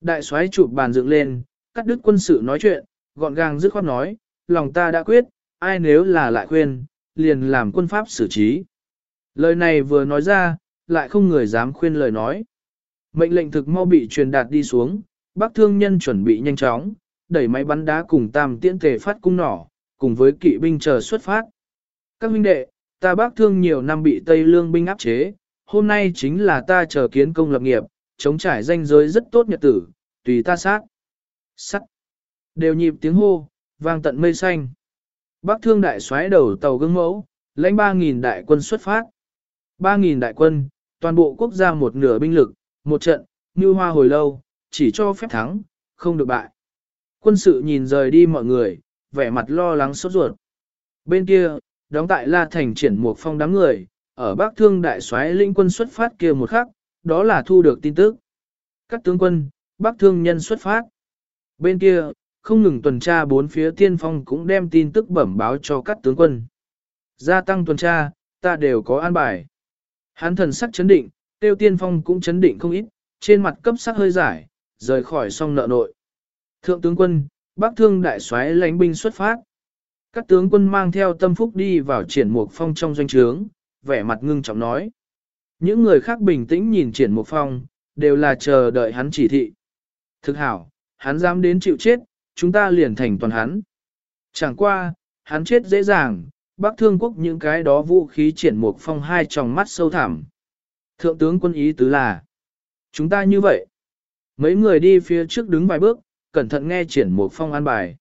Đại soái chụp bàn dựng lên, cắt đứt quân sự nói chuyện, gọn gàng dứt khoát nói, lòng ta đã quyết, ai nếu là lại khuyên, liền làm quân pháp xử trí. Lời này vừa nói ra, lại không người dám khuyên lời nói. Mệnh lệnh thực mau bị truyền đạt đi xuống, bác thương nhân chuẩn bị nhanh chóng, đẩy máy bắn đá cùng tam tiễn tề phát cung nỏ, cùng với kỵ binh chờ xuất phát. Các huynh đệ, ta bác thương nhiều năm bị Tây Lương binh áp chế, hôm nay chính là ta chờ kiến công lập nghiệp, chống trải danh giới rất tốt nhật tử, tùy ta sát. Sắt. Đều nhịp tiếng hô, vang tận mây xanh. Bắc thương đại xoáy đầu tàu gương mẫu, lãnh 3.000 đại quân xuất phát. 3.000 đại quân, toàn bộ quốc gia một nửa binh lực, một trận, như hoa hồi lâu, chỉ cho phép thắng, không được bại. Quân sự nhìn rời đi mọi người, vẻ mặt lo lắng sốt ruột. Bên kia, đóng tại La Thành triển một phong đám người, ở Bắc Thương đại soái linh quân xuất phát kia một khắc, đó là thu được tin tức. Các tướng quân, Bắc Thương nhân xuất phát. Bên kia, không ngừng tuần tra bốn phía tiên phong cũng đem tin tức bẩm báo cho các tướng quân. Gia tăng tuần tra, ta đều có an bài. Hán thần sắc chấn định, tiêu tiên phong cũng chấn định không ít, trên mặt cấp sắc hơi giải, rời khỏi song nợ nội. Thượng tướng quân, Bắc Thương đại soái lãnh binh xuất phát. Các tướng quân mang theo tâm phúc đi vào triển mục phong trong doanh trướng, vẻ mặt ngưng trọng nói. Những người khác bình tĩnh nhìn triển mục phong, đều là chờ đợi hắn chỉ thị. Thực hảo, hắn dám đến chịu chết, chúng ta liền thành toàn hắn. Chẳng qua, hắn chết dễ dàng, Bắc Thương quốc những cái đó vũ khí triển mục phong hai tròng mắt sâu thẳm. Thượng tướng quân ý tứ là, chúng ta như vậy. Mấy người đi phía trước đứng vài bước, cẩn thận nghe triển một phong an bài.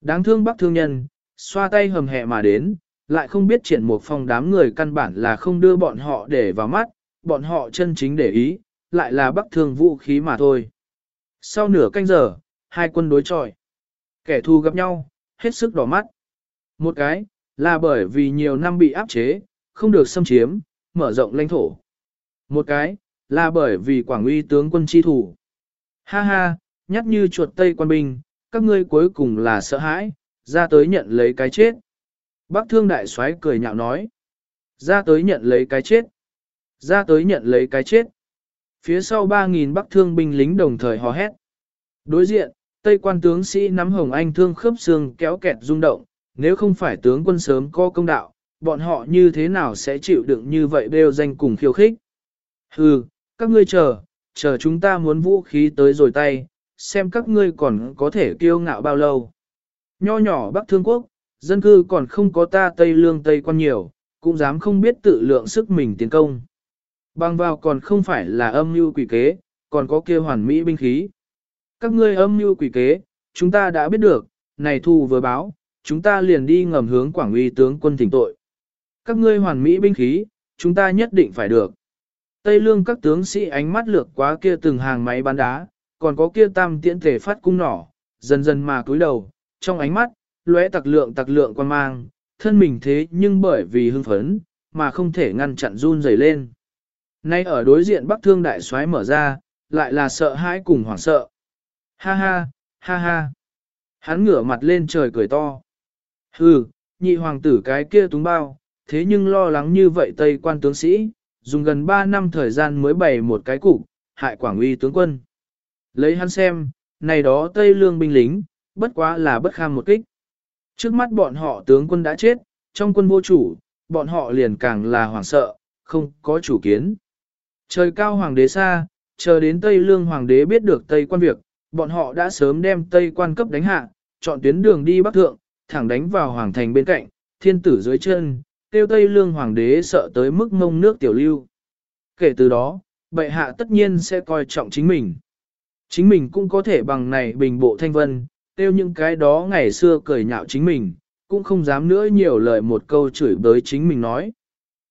Đáng thương Bắc Thương nhân, xoa tay hầm hẹ mà đến, lại không biết triển một phong đám người căn bản là không đưa bọn họ để vào mắt, bọn họ chân chính để ý, lại là Bắc Thương vũ khí mà thôi. Sau nửa canh giờ, hai quân đối chọi. Kẻ thù gặp nhau, hết sức đỏ mắt. Một cái, là bởi vì nhiều năm bị áp chế, không được xâm chiếm, mở rộng lãnh thổ. Một cái, là bởi vì quảng uy tướng quân chi thủ. Ha ha, nhắc như chuột tây quan binh, các ngươi cuối cùng là sợ hãi, ra tới nhận lấy cái chết. Bác thương đại soái cười nhạo nói. Ra tới nhận lấy cái chết. Ra tới nhận lấy cái chết. Phía sau 3.000 bắc thương binh lính đồng thời hò hét. Đối diện, Tây quan tướng sĩ nắm hồng anh thương khớp xương kéo kẹt rung động, nếu không phải tướng quân sớm có công đạo, bọn họ như thế nào sẽ chịu đựng như vậy đều danh cùng khiêu khích. Hừ, các ngươi chờ, chờ chúng ta muốn vũ khí tới rồi tay, xem các ngươi còn có thể kiêu ngạo bao lâu. Nho nhỏ Bắc Thương Quốc, dân cư còn không có ta Tây Lương Tây quan nhiều, cũng dám không biết tự lượng sức mình tiến công. Bằng vào còn không phải là âm mưu quỷ kế, còn có kia hoàn mỹ binh khí. Các ngươi âm mưu quỷ kế, chúng ta đã biết được, này thu vừa báo, chúng ta liền đi ngầm hướng Quảng uy tướng quân thỉnh tội. Các ngươi hoàn mỹ binh khí, chúng ta nhất định phải được. Tây lương các tướng sĩ ánh mắt lược quá kia từng hàng máy bắn đá, còn có kia tam tiễn thể phát cung nỏ, dần dần mà cúi đầu, trong ánh mắt, lóe tặc lượng tặc lượng quan mang, thân mình thế nhưng bởi vì hưng phấn, mà không thể ngăn chặn run rẩy lên. Nay ở đối diện Bắc Thương đại soái mở ra, lại là sợ hãi cùng hoảng sợ. Ha ha, ha ha. Hắn ngửa mặt lên trời cười to. Hừ, nhị hoàng tử cái kia túng bao, thế nhưng lo lắng như vậy Tây quan tướng sĩ, dùng gần 3 năm thời gian mới bày một cái cục, hại Quảng uy tướng quân. Lấy hắn xem, này đó Tây lương binh lính, bất quá là bất kham một kích. Trước mắt bọn họ tướng quân đã chết, trong quân vô chủ, bọn họ liền càng là hoảng sợ, không có chủ kiến. Trời cao hoàng đế xa, chờ đến Tây Lương hoàng đế biết được Tây quan việc, bọn họ đã sớm đem Tây quan cấp đánh hạ, chọn tuyến đường đi Bắc Thượng, thẳng đánh vào hoàng thành bên cạnh, thiên tử dưới chân, tiêu Tây Lương hoàng đế sợ tới mức ngông nước tiểu lưu. Kể từ đó, bệ hạ tất nhiên sẽ coi trọng chính mình. Chính mình cũng có thể bằng này bình bộ thanh vân, tiêu những cái đó ngày xưa cười nhạo chính mình, cũng không dám nữa nhiều lời một câu chửi bới chính mình nói.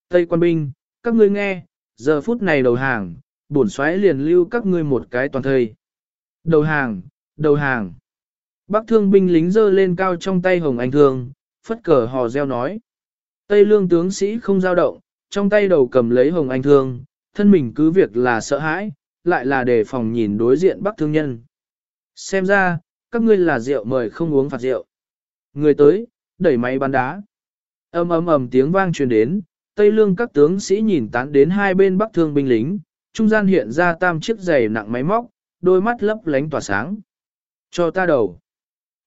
Tây quan binh, các ngươi nghe, giờ phút này đầu hàng, bổn xoáy liền lưu các ngươi một cái toàn thời. Đầu hàng, đầu hàng. Bắc thương binh lính giơ lên cao trong tay hồng anh thương, phất cờ hò reo nói. Tây lương tướng sĩ không giao động, trong tay đầu cầm lấy hồng anh thương, thân mình cứ việc là sợ hãi, lại là đề phòng nhìn đối diện bắc thương nhân. Xem ra, các ngươi là rượu mời không uống phạt rượu. Người tới, đẩy máy bắn đá. ầm ầm ầm tiếng vang truyền đến, Tây lương các tướng sĩ nhìn tán đến hai bên bắc thương binh lính, trung gian hiện ra tam chiếc giày nặng máy móc, đôi mắt lấp lánh tỏa sáng. Cho ta đầu.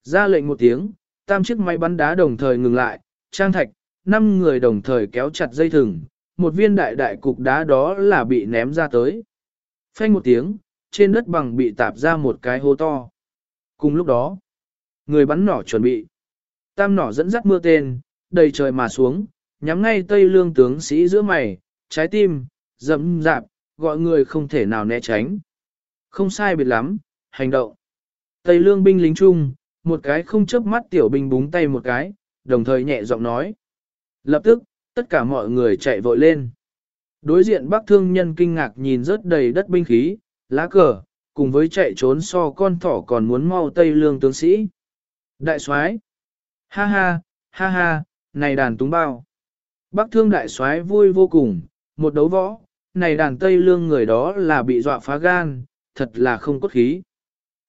Ra lệnh một tiếng, tam chiếc máy bắn đá đồng thời ngừng lại, trang thạch, năm người đồng thời kéo chặt dây thừng, một viên đại đại cục đá đó là bị ném ra tới. Phanh một tiếng, trên đất bằng bị tạp ra một cái hố to. Cùng lúc đó, người bắn nỏ chuẩn bị. Tam nỏ dẫn dắt mưa tên, đầy trời mà xuống, nhắm ngay tây lương tướng sĩ giữa mày, trái tim, dẫm dạp, gọi người không thể nào né tránh. Không sai biệt lắm, hành động. Tây lương binh lính chung, một cái không chớp mắt tiểu binh búng tay một cái, đồng thời nhẹ giọng nói. Lập tức, tất cả mọi người chạy vội lên. Đối diện bác thương nhân kinh ngạc nhìn rất đầy đất binh khí, lá cờ, cùng với chạy trốn so con thỏ còn muốn mau tây lương tướng sĩ. Đại soái, Ha ha, ha ha, này đàn túng bao. Bắc thương đại soái vui vô cùng, một đấu võ, này đàn Tây Lương người đó là bị dọa phá gan, thật là không cốt khí.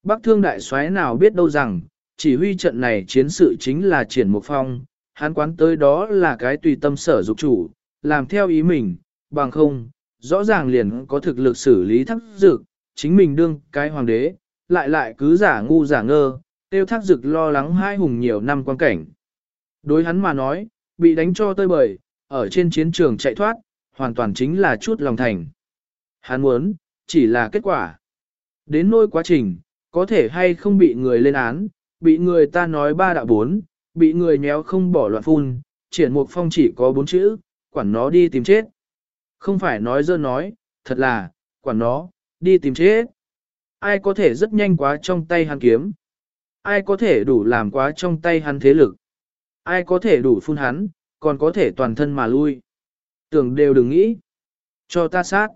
Bắc thương đại soái nào biết đâu rằng, chỉ huy trận này chiến sự chính là triển một phong, hắn quán tới đó là cái tùy tâm sở dục chủ, làm theo ý mình, bằng không, rõ ràng liền có thực lực xử lý thắc Dực chính mình đương cái hoàng đế, lại lại cứ giả ngu giả ngơ, tiêu thác dực lo lắng hai hùng nhiều năm quan cảnh. Đối hắn mà nói, bị đánh cho tơi bời, ở trên chiến trường chạy thoát, hoàn toàn chính là chút lòng thành. Hắn muốn, chỉ là kết quả. Đến nỗi quá trình, có thể hay không bị người lên án, bị người ta nói ba đạo bốn, bị người nhéo không bỏ loạn phun, triển mục phong chỉ có bốn chữ, quản nó đi tìm chết. Không phải nói dơ nói, thật là, quản nó, đi tìm chết. Ai có thể rất nhanh quá trong tay hắn kiếm? Ai có thể đủ làm quá trong tay hắn thế lực? Ai có thể đủ phun hắn, còn có thể toàn thân mà lui? Tưởng đều đừng nghĩ. Cho ta sát.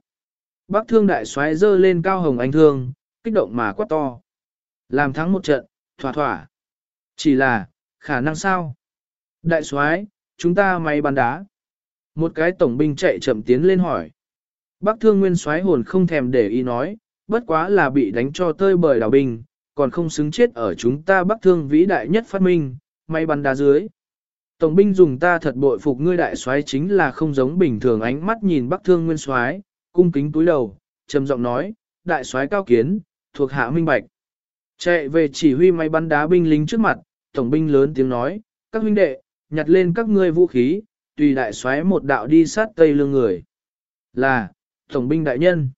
Bác thương đại xoáy dơ lên cao hồng anh thương, kích động mà quát to. Làm thắng một trận, thỏa thỏa. Chỉ là, khả năng sao? Đại soái, chúng ta máy bắn đá. Một cái tổng binh chạy chậm tiến lên hỏi. Bác thương nguyên soái hồn không thèm để ý nói, bất quá là bị đánh cho tơi bời đảo binh, còn không xứng chết ở chúng ta bắc thương vĩ đại nhất phát minh, máy bắn đá dưới. Tổng binh dùng ta thật bội phục ngươi đại soái chính là không giống bình thường ánh mắt nhìn bắc thương nguyên soái, cung kính túi đầu, trầm giọng nói, đại soái cao kiến, thuộc hạ minh bạch. Chạy về chỉ huy máy bắn đá binh lính trước mặt, tổng binh lớn tiếng nói, các huynh đệ, nhặt lên các ngươi vũ khí, tùy đại soái một đạo đi sát tây lương người. Là, tổng binh đại nhân.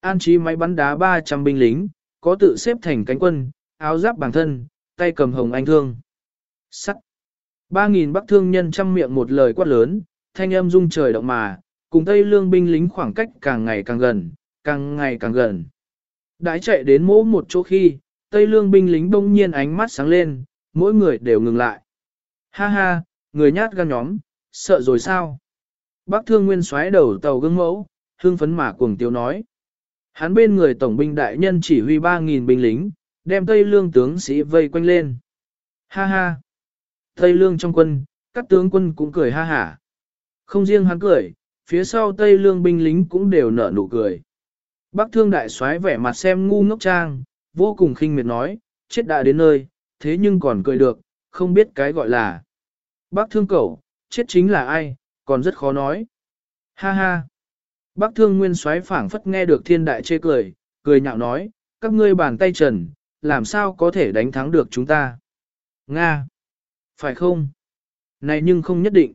An trí máy bắn đá 300 binh lính, có tự xếp thành cánh quân, áo giáp bản thân, tay cầm hồng anh thương. Sắt. 3.000 bắc thương nhân trăm miệng một lời quát lớn, thanh âm rung trời động mà, cùng tây lương binh lính khoảng cách càng ngày càng gần, càng ngày càng gần. Đãi chạy đến mỗ một chỗ khi, Tây lương binh lính đông nhiên ánh mắt sáng lên, mỗi người đều ngừng lại. Ha ha, người nhát gan nhóm, sợ rồi sao? Bác thương nguyên xoáy đầu tàu gương mẫu, hương phấn mà cuồng tiêu nói. Hắn bên người tổng binh đại nhân chỉ huy 3.000 binh lính, đem Tây lương tướng sĩ vây quanh lên. Ha ha! Tây lương trong quân, các tướng quân cũng cười ha hả. Không riêng hắn cười, phía sau Tây lương binh lính cũng đều nở nụ cười. Bác thương đại soái vẻ mặt xem ngu ngốc trang, vô cùng khinh miệt nói, chết đã đến nơi, thế nhưng còn cười được, không biết cái gọi là. Bác thương cẩu, chết chính là ai, còn rất khó nói. Ha ha. Bác thương nguyên soái phảng phất nghe được thiên đại chê cười, cười nhạo nói, các ngươi bàn tay trần, làm sao có thể đánh thắng được chúng ta. Nga. Phải không? Này nhưng không nhất định.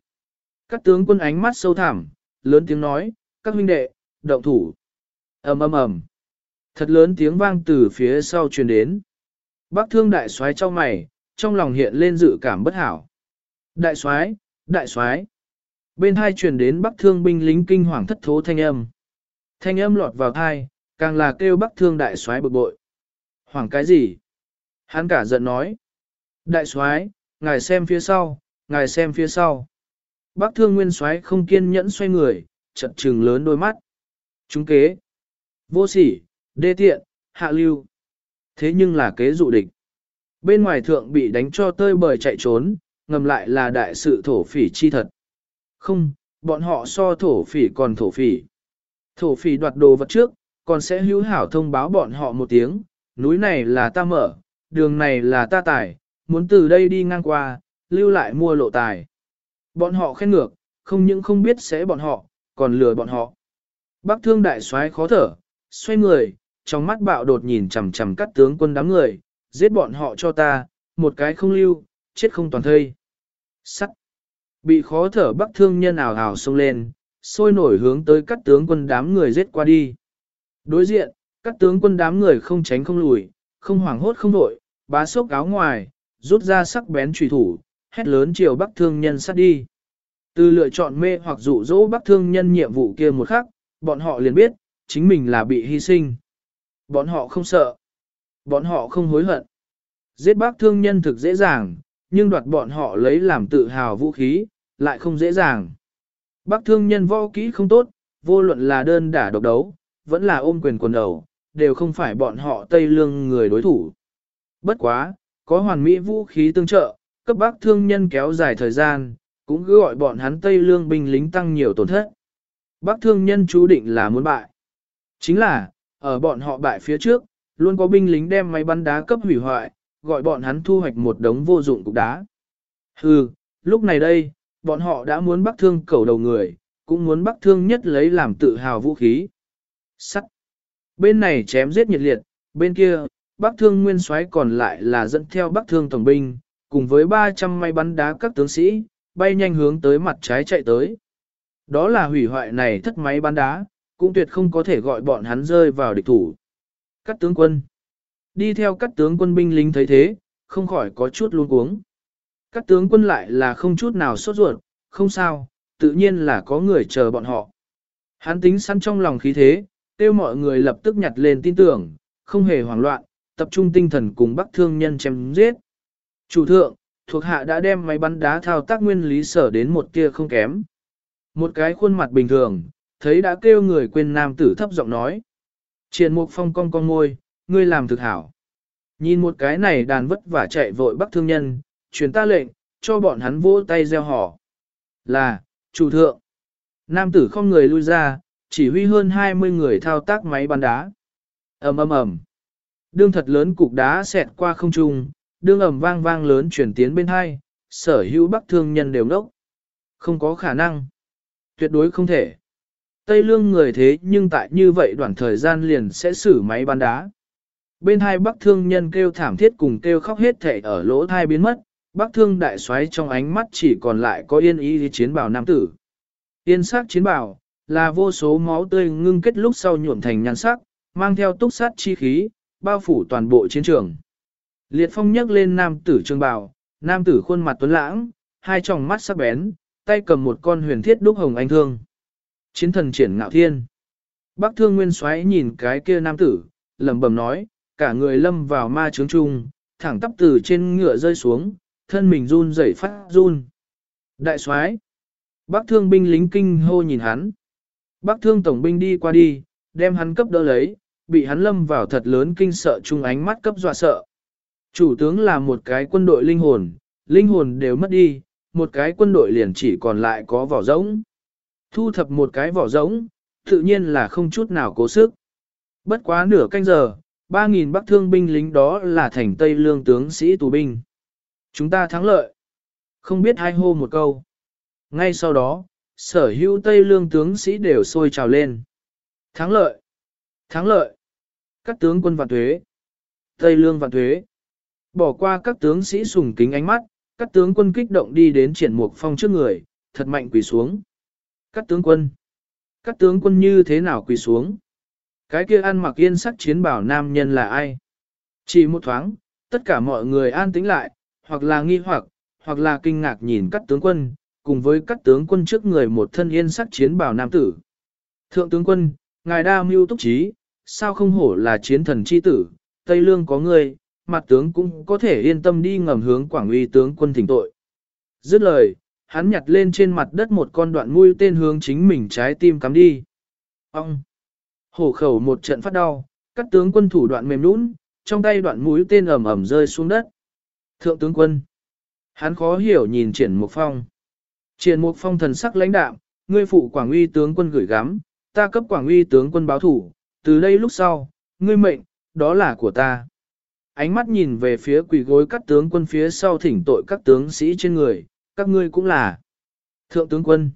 Các tướng quân ánh mắt sâu thẳm, lớn tiếng nói, các huynh đệ, động thủ. ầm ầm ầm. Thật lớn tiếng vang từ phía sau truyền đến. Bác thương đại soái cho mày, trong lòng hiện lên dự cảm bất hảo. Đại soái, đại soái. Bên hai truyền đến bắc thương binh lính kinh hoàng thất thố thanh âm. Thanh âm lọt vào thai, càng là kêu bắc thương đại soái bực bội. Hoảng cái gì? Hắn cả giận nói. Đại soái, ngài xem phía sau, ngài xem phía sau. Bắc thương nguyên soái không kiên nhẫn xoay người, chật trừng lớn đôi mắt. Chúng kế. Vô sỉ, đê tiện, hạ lưu. Thế nhưng là kế dụ địch. Bên ngoài thượng bị đánh cho tơi bời chạy trốn, ngầm lại là đại sự thổ phỉ chi thật. Không, bọn họ so thổ phỉ còn thổ phỉ. Thổ phỉ đoạt đồ vật trước, còn sẽ hữu hảo thông báo bọn họ một tiếng, núi này là ta mở, đường này là ta tải, muốn từ đây đi ngang qua, lưu lại mua lộ tài. Bọn họ khen ngược, không những không biết sẽ bọn họ, còn lừa bọn họ. Bác thương đại soái khó thở, xoay người, trong mắt bạo đột nhìn chằm chằm các tướng quân đám người, giết bọn họ cho ta, một cái không lưu, chết không toàn thây. Sắt. Bị khó thở bắc thương nhân ảo ảo xông lên, sôi nổi hướng tới các tướng quân đám người giết qua đi. Đối diện, các tướng quân đám người không tránh không lùi, không hoảng hốt không đội, bá sốc áo ngoài, rút ra sắc bén trùy thủ, hét lớn chiều bắc thương nhân sát đi. Từ lựa chọn mê hoặc dụ dỗ bắc thương nhân nhiệm vụ kia một khắc, bọn họ liền biết, chính mình là bị hy sinh. Bọn họ không sợ. Bọn họ không hối hận. Giết bác thương nhân thực dễ dàng, nhưng đoạt bọn họ lấy làm tự hào vũ khí, lại không dễ dàng. Bác thương nhân võ kỹ không tốt, vô luận là đơn đả độc đấu, vẫn là ôm quyền quần đầu, đều không phải bọn họ Tây Lương người đối thủ. Bất quá, có hoàn mỹ vũ khí tương trợ, cấp bác thương nhân kéo dài thời gian, cũng cứ gọi bọn hắn Tây Lương binh lính tăng nhiều tổn thất. Bắc thương nhân chú định là muốn bại. Chính là, ở bọn họ bại phía trước, luôn có binh lính đem máy bắn đá cấp hủy hoại, gọi bọn hắn thu hoạch một đống vô dụng cục đá. Hừ, lúc này đây, bọn họ đã muốn bắc thương cầu đầu người, cũng muốn bắc thương nhất lấy làm tự hào vũ khí. Sắt. Bên này chém giết nhiệt liệt, bên kia, bắc thương nguyên soái còn lại là dẫn theo bắc thương tổng binh, cùng với 300 máy bắn đá các tướng sĩ, bay nhanh hướng tới mặt trái chạy tới. Đó là hủy hoại này thất máy bắn đá, cũng tuyệt không có thể gọi bọn hắn rơi vào địch thủ. Các tướng quân. Đi theo các tướng quân binh lính thấy thế, không khỏi có chút luống cuống. Các tướng quân lại là không chút nào sốt ruột, không sao, tự nhiên là có người chờ bọn họ. Hắn tính sẵn trong lòng khí thế, kêu mọi người lập tức nhặt lên tin tưởng, không hề hoảng loạn, tập trung tinh thần cùng bắc thương nhân chém giết. Chủ thượng, thuộc hạ đã đem máy bắn đá thao tác nguyên lý sở đến một kia không kém. Một cái khuôn mặt bình thường, thấy đã kêu người quên nam tử thấp giọng nói. Triển mục phong cong con môi, ngươi làm thực hảo. Nhìn một cái này đàn vất vả chạy vội bắc thương nhân, truyền ta lệnh, cho bọn hắn vỗ tay gieo họ. Là, chủ thượng. Nam tử không người lui ra, chỉ huy hơn 20 người thao tác máy bắn đá. ầm ầm ầm. Đương thật lớn cục đá xẹt qua không trung, đương ầm vang vang lớn chuyển tiến bên hai, sở hữu bắc thương nhân đều nốc Không có khả năng. Tuyệt đối không thể. Tây lương người thế nhưng tại như vậy đoạn thời gian liền sẽ xử máy bắn đá. Bên hai bắc thương nhân kêu thảm thiết cùng kêu khóc hết thể ở lỗ thai biến mất, bắc thương đại xoáy trong ánh mắt chỉ còn lại có yên ý chiến bào nam tử. Yên sắc chiến bào là vô số máu tươi ngưng kết lúc sau nhuộm thành nhan sắc, mang theo túc sát chi khí, bao phủ toàn bộ chiến trường. Liệt phong nhấc lên nam tử trương bào, nam tử khuôn mặt tuấn lãng, hai tròng mắt sắc bén, tay cầm một con huyền thiết đúc hồng anh thương. Chiến thần triển ngạo thiên. Bác thương nguyên xoáy nhìn cái kia nam tử, lẩm bẩm nói, cả người lâm vào ma trướng trung, thẳng tắp từ trên ngựa rơi xuống, thân mình run rẩy phát run. Đại soái, Bác thương binh lính kinh hô nhìn hắn. Bác thương tổng binh đi qua đi, đem hắn cấp đỡ lấy, bị hắn lâm vào thật lớn kinh sợ chung ánh mắt cấp dọa sợ. Chủ tướng là một cái quân đội linh hồn, linh hồn đều mất đi, một cái quân đội liền chỉ còn lại có vỏ rỗng. Thu thập một cái vỏ rỗng, tự nhiên là không chút nào cố sức. Bất quá nửa canh giờ, 3.000 bắc thương binh lính đó là thành Tây Lương tướng sĩ tù binh. Chúng ta thắng lợi. Không biết hai hô một câu. Ngay sau đó, sở hữu Tây Lương tướng sĩ đều sôi trào lên. Thắng lợi. Thắng lợi. Các tướng quân vạn thuế. Tây Lương vạn thuế. Bỏ qua các tướng sĩ sùng kính ánh mắt, các tướng quân kích động đi đến triển mục phong trước người, thật mạnh quỳ xuống. Các tướng quân. Các tướng quân như thế nào quỳ xuống? Cái kia ăn mặc yên sắc chiến bảo nam nhân là ai? Chỉ một thoáng, tất cả mọi người an tĩnh lại, hoặc là nghi hoặc, hoặc là kinh ngạc nhìn các tướng quân, cùng với các tướng quân trước người một thân yên sắc chiến bảo nam tử. Thượng tướng quân, ngài đa mưu túc trí, sao không hổ là chiến thần chi tử, Tây Lương có người, mặt tướng cũng có thể yên tâm đi ngầm hướng quảng uy tướng quân thỉnh tội. Dứt lời, hắn nhặt lên trên mặt đất một con đoạn mũi tên hướng chính mình trái tim cắm đi. Ông! Hổ khẩu một trận phát đau, các tướng quân thủ đoạn mềm nũng, trong tay đoạn mũi tên ẩm ẩm rơi xuống đất. Thượng tướng quân! Hắn khó hiểu nhìn triển mục phong. Triển mục phong thần sắc lãnh đạm, ngươi phụ quảng uy tướng quân gửi gắm, ta cấp quảng uy tướng quân báo thủ, từ đây lúc sau, ngươi mệnh, đó là của ta ánh mắt nhìn về phía quỷ gối các tướng quân phía sau thỉnh tội các tướng sĩ trên người, các ngươi cũng là thượng tướng quân.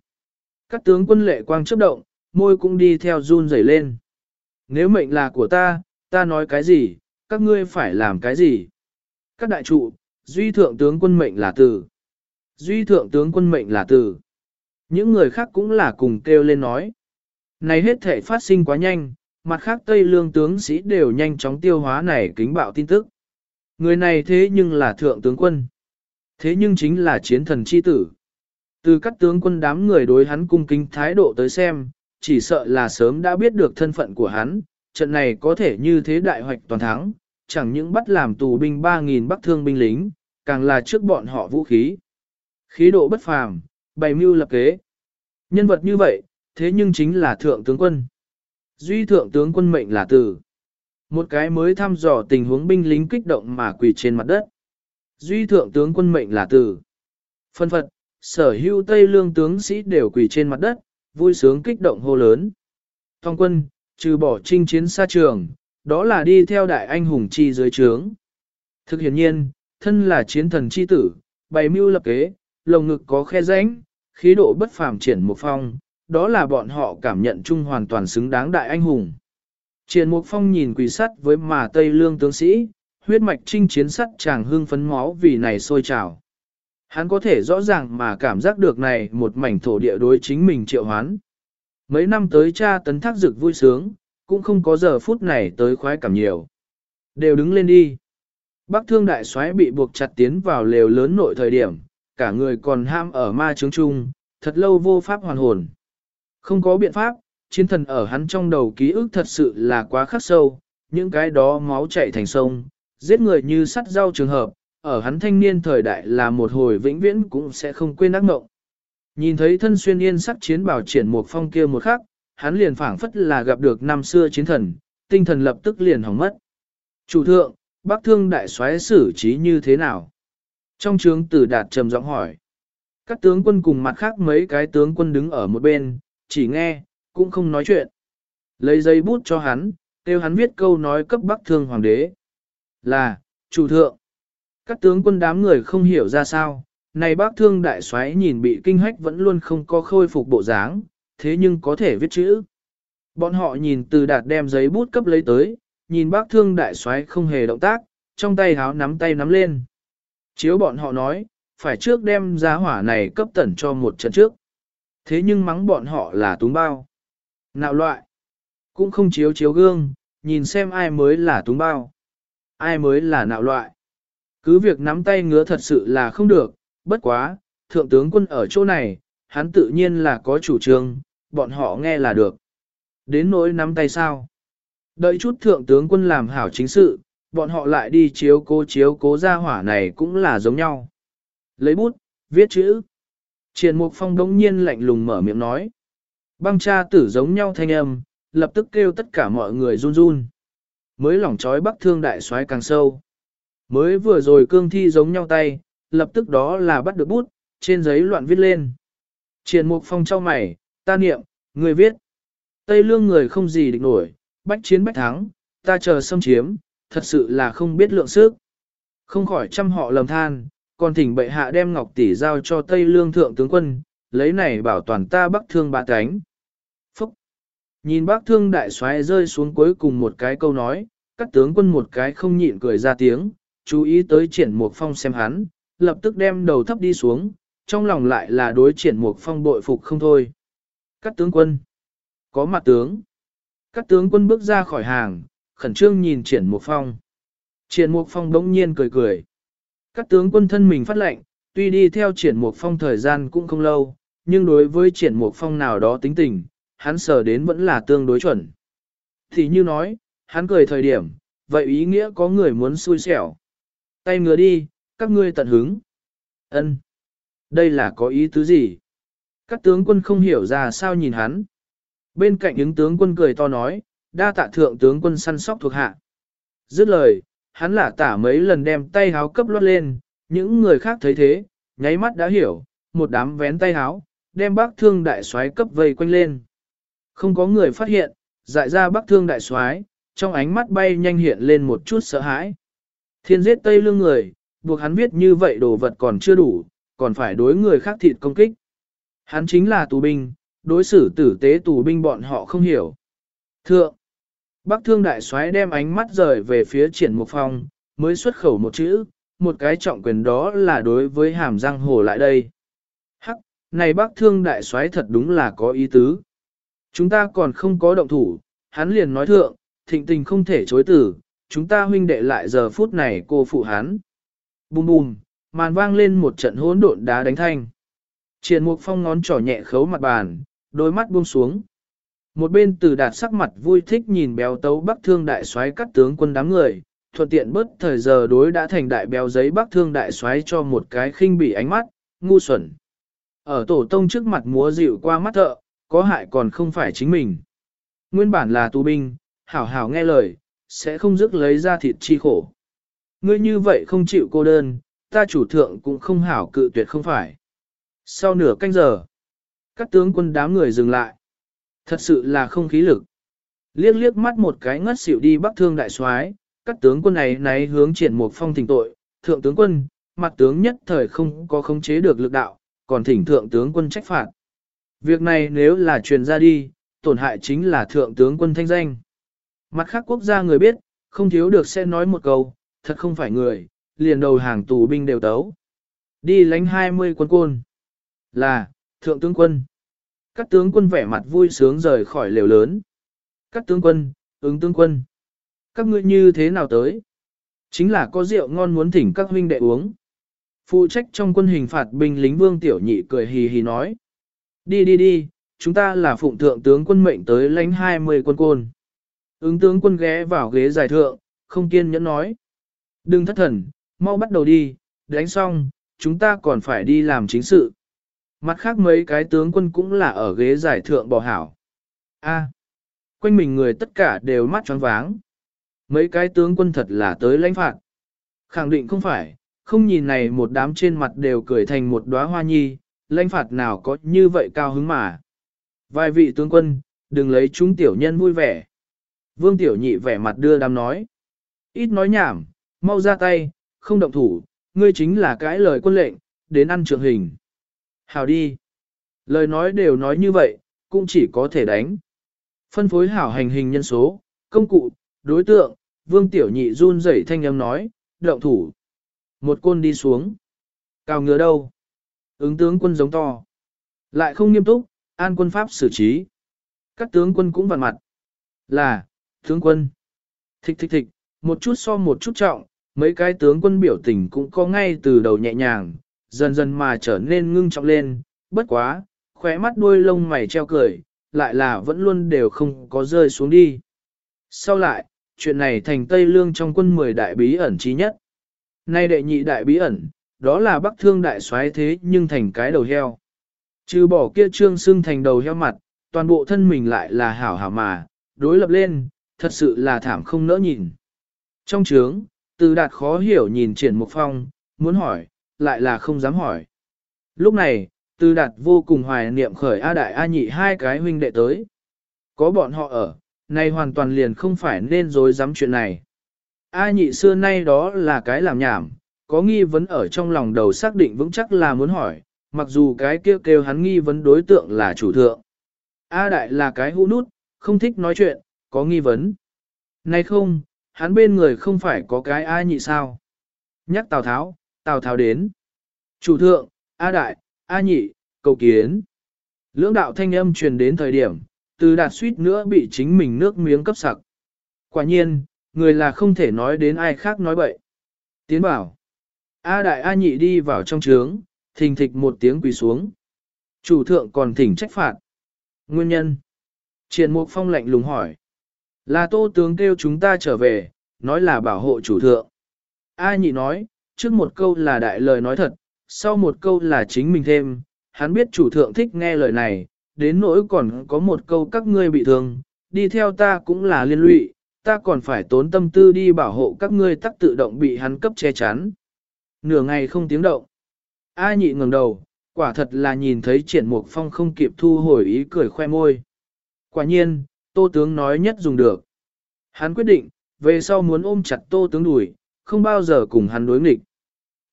Các tướng quân lệ quang chớp động, môi cũng đi theo run rẩy lên. Nếu mệnh là của ta, ta nói cái gì, các ngươi phải làm cái gì? Các đại trụ, duy thượng tướng quân mệnh là tử, Duy thượng tướng quân mệnh là tử. Những người khác cũng là cùng kêu lên nói. Này hết thể phát sinh quá nhanh, mặt khác Tây Lương tướng sĩ đều nhanh chóng tiêu hóa này kính bạo tin tức. Người này thế nhưng là thượng tướng quân. Thế nhưng chính là chiến thần chi tử. Từ các tướng quân đám người đối hắn cung kính thái độ tới xem, chỉ sợ là sớm đã biết được thân phận của hắn, trận này có thể như thế đại hoạch toàn thắng, chẳng những bắt làm tù binh 3.000 bắc thương binh lính, càng là trước bọn họ vũ khí. Khí độ bất phàm, bày mưu lập kế. Nhân vật như vậy, thế nhưng chính là thượng tướng quân. Duy thượng tướng quân mệnh là tử. Một cái mới thăm dò tình huống binh lính kích động mà quỳ trên mặt đất. Duy thượng tướng quân mệnh là tử. Phân phật, sở hữu Tây Lương tướng sĩ đều quỳ trên mặt đất, vui sướng kích động hô lớn. Thong quân, trừ bỏ chinh chiến xa trường, đó là đi theo đại anh hùng chi dưới trướng. Thực hiện nhiên, thân là chiến thần chi tử, bày mưu lập kế, lồng ngực có khe rãnh, khí độ bất phàm triển một phong, đó là bọn họ cảm nhận chung hoàn toàn xứng đáng đại anh hùng. Triển Mục Phong nhìn quỷ sắt với mà Tây Lương tướng sĩ, huyết mạch trinh chiến sắt chàng hương phấn máu vì này sôi trào. Hắn có thể rõ ràng mà cảm giác được này một mảnh thổ địa đối chính mình triệu hoán. Mấy năm tới cha tấn thác dực vui sướng, cũng không có giờ phút này tới khoái cảm nhiều. Đều đứng lên đi. Bắc thương đại soái bị buộc chặt tiến vào lều lớn nội thời điểm, cả người còn ham ở ma trướng chung, thật lâu vô pháp hoàn hồn. Không có biện pháp, chiến thần ở hắn trong đầu ký ức thật sự là quá khắc sâu, những cái đó máu chảy thành sông, giết người như sắt rau trường hợp, ở hắn thanh niên thời đại là một hồi vĩnh viễn cũng sẽ không quên ác mộng. Nhìn thấy thân xuyên yên sắc chiến bảo triển một phong kia một khắc, hắn liền phảng phất là gặp được năm xưa chiến thần, tinh thần lập tức liền hỏng mất. Chủ thượng, bác thương đại soái xử trí như thế nào? Trong trướng tử đạt trầm giọng hỏi. Các tướng quân cùng mặt khác mấy cái tướng quân đứng ở một bên, chỉ nghe, cũng không nói chuyện. Lấy giấy bút cho hắn, kêu hắn viết câu nói cấp bắc thương hoàng đế. Là, chủ thượng. Các tướng quân đám người không hiểu ra sao, này bác thương đại soái nhìn bị kinh hách vẫn luôn không có khôi phục bộ dáng, thế nhưng có thể viết chữ. Bọn họ nhìn từ đạt đem giấy bút cấp lấy tới, nhìn bác thương đại soái không hề động tác, trong tay háo nắm tay nắm lên. Chiếu bọn họ nói, phải trước đem giá hỏa này cấp tẩn cho một trận trước. Thế nhưng mắng bọn họ là túng bao. Nạo loại. Cũng không chiếu chiếu gương, nhìn xem ai mới là túng bao. Ai mới là nạo loại. Cứ việc nắm tay ngứa thật sự là không được, bất quá, thượng tướng quân ở chỗ này, hắn tự nhiên là có chủ trương, bọn họ nghe là được. Đến nỗi nắm tay sao? Đợi chút thượng tướng quân làm hảo chính sự, bọn họ lại đi chiếu cố chiếu cố ra hỏa này cũng là giống nhau. Lấy bút, viết chữ. Triển Mục Phong đống nhiên lạnh lùng mở miệng nói. Băng cha tử giống nhau thanh âm, lập tức kêu tất cả mọi người run run. Mới lỏng trói bắc thương đại soái càng sâu. Mới vừa rồi cương thi giống nhau tay, lập tức đó là bắt được bút, trên giấy loạn viết lên. Triển Mục Phong trao mày, ta niệm, người viết. Tây lương người không gì địch nổi, bách chiến bách thắng, ta chờ xâm chiếm, thật sự là không biết lượng sức. Không khỏi trăm họ lầm than, còn thỉnh bệ hạ đem ngọc tỷ giao cho Tây lương thượng tướng quân, lấy này bảo toàn ta bắc thương bạ cánh. Nhìn bác thương đại xoáy rơi xuống cuối cùng một cái câu nói, các tướng quân một cái không nhịn cười ra tiếng, chú ý tới triển mục phong xem hắn, lập tức đem đầu thấp đi xuống, trong lòng lại là đối triển mục phong bội phục không thôi. Các tướng quân! Có mặt tướng! Các tướng quân bước ra khỏi hàng, khẩn trương nhìn triển mục phong. Triển mục phong đống nhiên cười cười. Các tướng quân thân mình phát lệnh, tuy đi theo triển mục phong thời gian cũng không lâu, nhưng đối với triển mục phong nào đó tính tình, hắn sở đến vẫn là tương đối chuẩn. Thì như nói, hắn cười thời điểm, vậy ý nghĩa có người muốn xui xẻo. Tay ngứa đi, các ngươi tận hứng. ân Đây là có ý tứ gì? Các tướng quân không hiểu ra sao nhìn hắn. Bên cạnh những tướng quân cười to nói, đa tạ thượng tướng quân săn sóc thuộc hạ. Dứt lời, hắn lả tả mấy lần đem tay háo cấp lót lên, những người khác thấy thế, nháy mắt đã hiểu, một đám vén tay háo, đem bác thương đại soái cấp vây quanh lên. Không có người phát hiện, dại ra bác thương đại soái trong ánh mắt bay nhanh hiện lên một chút sợ hãi. Thiên giết tây lương người, buộc hắn viết như vậy đồ vật còn chưa đủ, còn phải đối người khác thịt công kích. Hắn chính là tù binh, đối xử tử tế tù binh bọn họ không hiểu. Thượng, Bắc thương đại soái đem ánh mắt rời về phía triển mục phong, mới xuất khẩu một chữ, một cái trọng quyền đó là đối với hàm răng hồ lại đây. Hắc, này bác thương đại soái thật đúng là có ý tứ. Chúng ta còn không có động thủ, hắn liền nói thượng, thịnh tình không thể chối tử, chúng ta huynh đệ lại giờ phút này cô phụ hắn. Bùm bùm, màn vang lên một trận hỗn độn đá đánh thanh. Triển mục phong ngón trỏ nhẹ khấu mặt bàn, đôi mắt buông xuống. Một bên từ đạt sắc mặt vui thích nhìn béo tấu bắc thương đại soái cắt tướng quân đám người, thuận tiện bớt thời giờ đối đã thành đại béo giấy bắc thương đại soái cho một cái khinh bỉ ánh mắt, ngu xuẩn. Ở tổ tông trước mặt múa dịu qua mắt thợ, có hại còn không phải chính mình. Nguyên bản là tù binh, hảo hảo nghe lời, sẽ không dứt lấy ra thịt chi khổ. Ngươi như vậy không chịu cô đơn, ta chủ thượng cũng không hảo cự tuyệt không phải. Sau nửa canh giờ, các tướng quân đám người dừng lại. Thật sự là không khí lực. Liếc liếc mắt một cái ngất xỉu đi bắc thương đại soái, các tướng quân này náy hướng triển một phong thỉnh tội, thượng tướng quân, mặt tướng nhất thời không có khống chế được lực đạo, còn thỉnh thượng tướng quân trách phạt. Việc này nếu là truyền ra đi, tổn hại chính là thượng tướng quân thanh danh. Mặt khác quốc gia người biết, không thiếu được sẽ nói một câu, thật không phải người, liền đầu hàng tù binh đều tấu. Đi lánh 20 quân côn. Là, thượng tướng quân. Các tướng quân vẻ mặt vui sướng rời khỏi lều lớn. Các tướng quân, ứng tướng quân. Các ngươi như thế nào tới? Chính là có rượu ngon muốn thỉnh các huynh đệ uống. Phụ trách trong quân hình phạt binh lính vương tiểu nhị cười hì hì nói. Đi đi đi, chúng ta là phụng thượng tướng quân mệnh tới lãnh 20 quân côn. Ứng tướng quân ghé vào ghế giải thượng, không kiên nhẫn nói. Đừng thất thần, mau bắt đầu đi, đánh xong, chúng ta còn phải đi làm chính sự. Mặt khác mấy cái tướng quân cũng là ở ghế giải thượng bò hảo. A, quanh mình người tất cả đều mắt tròn váng. Mấy cái tướng quân thật là tới lãnh phạt. Khẳng định không phải, không nhìn này một đám trên mặt đều cười thành một đóa hoa nhi, lãnh phạt nào có như vậy cao hứng mà. Vài vị tướng quân, đừng lấy chúng tiểu nhân vui vẻ. Vương tiểu nhị vẻ mặt đưa đám nói. Ít nói nhảm, mau ra tay, không động thủ, ngươi chính là cái lời quân lệnh, đến ăn trượng hình. Hào đi. Lời nói đều nói như vậy, cũng chỉ có thể đánh. Phân phối hảo hành hình nhân số, công cụ, đối tượng, vương tiểu nhị run rẩy thanh âm nói, động thủ. Một côn đi xuống. Cao ngứa đâu? Ứng tướng quân giống to. Lại không nghiêm túc, an quân pháp xử trí. Các tướng quân cũng vặn mặt. Là, tướng quân. Thích thích thích, một chút so một chút trọng, mấy cái tướng quân biểu tình cũng có ngay từ đầu nhẹ nhàng, dần dần mà trở nên ngưng trọng lên, bất quá, khóe mắt đuôi lông mày treo cười, lại là vẫn luôn đều không có rơi xuống đi. Sau lại, chuyện này thành Tây Lương trong quân 10 đại bí ẩn trí nhất. Nay đệ nhị đại bí ẩn, đó là Bắc Thương đại soái thế nhưng thành cái đầu heo. Trừ bỏ kia trương xưng thành đầu heo mặt, toàn bộ thân mình lại là hảo hảo mà, đối lập lên, thật sự là thảm không nỡ nhìn. Trong trướng, từ đạt khó hiểu nhìn triển mục phong, muốn hỏi, lại là không dám hỏi. Lúc này, từ đạt vô cùng hoài niệm khởi A Đại A Nhị hai cái huynh đệ tới. Có bọn họ ở, nay hoàn toàn liền không phải nên dối dám chuyện này. A Nhị xưa nay đó là cái làm nhảm, có nghi vấn ở trong lòng đầu xác định vững chắc là muốn hỏi, mặc dù cái kêu kêu hắn nghi vấn đối tượng là chủ thượng. A Đại là cái hũ nút, không thích nói chuyện, có nghi vấn. Này không, hắn bên người không phải có cái A Nhị sao? Nhắc Tào Tháo, Tào Tháo đến. Chủ thượng, A Đại, A Nhị, cầu kiến. Lưỡng đạo thanh âm truyền đến thời điểm, từ đạt suýt nữa bị chính mình nước miếng cấp sặc. Quả nhiên, người là không thể nói đến ai khác nói bậy. Tiến bảo. A Đại A Nhị đi vào trong trướng, thình thịch một tiếng quỳ xuống. Chủ thượng còn thỉnh trách phạt. Nguyên nhân. Triển Mục Phong lạnh lùng hỏi. Là tô tướng kêu chúng ta trở về, nói là bảo hộ chủ thượng. A nhị nói, trước một câu là đại lời nói thật, sau một câu là chính mình thêm, hắn biết chủ thượng thích nghe lời này, đến nỗi còn có một câu các ngươi bị thương, đi theo ta cũng là liên lụy, ta còn phải tốn tâm tư đi bảo hộ các ngươi tắc tự động bị hắn cấp che chắn. Nửa ngày không tiếng động. A nhị ngẩng đầu, quả thật là nhìn thấy triển mục phong không kịp thu hồi ý cười khoe môi. Quả nhiên, tô tướng nói nhất dùng được. Hắn quyết định, về sau muốn ôm chặt tô tướng đuổi, không bao giờ cùng hắn đối nghịch.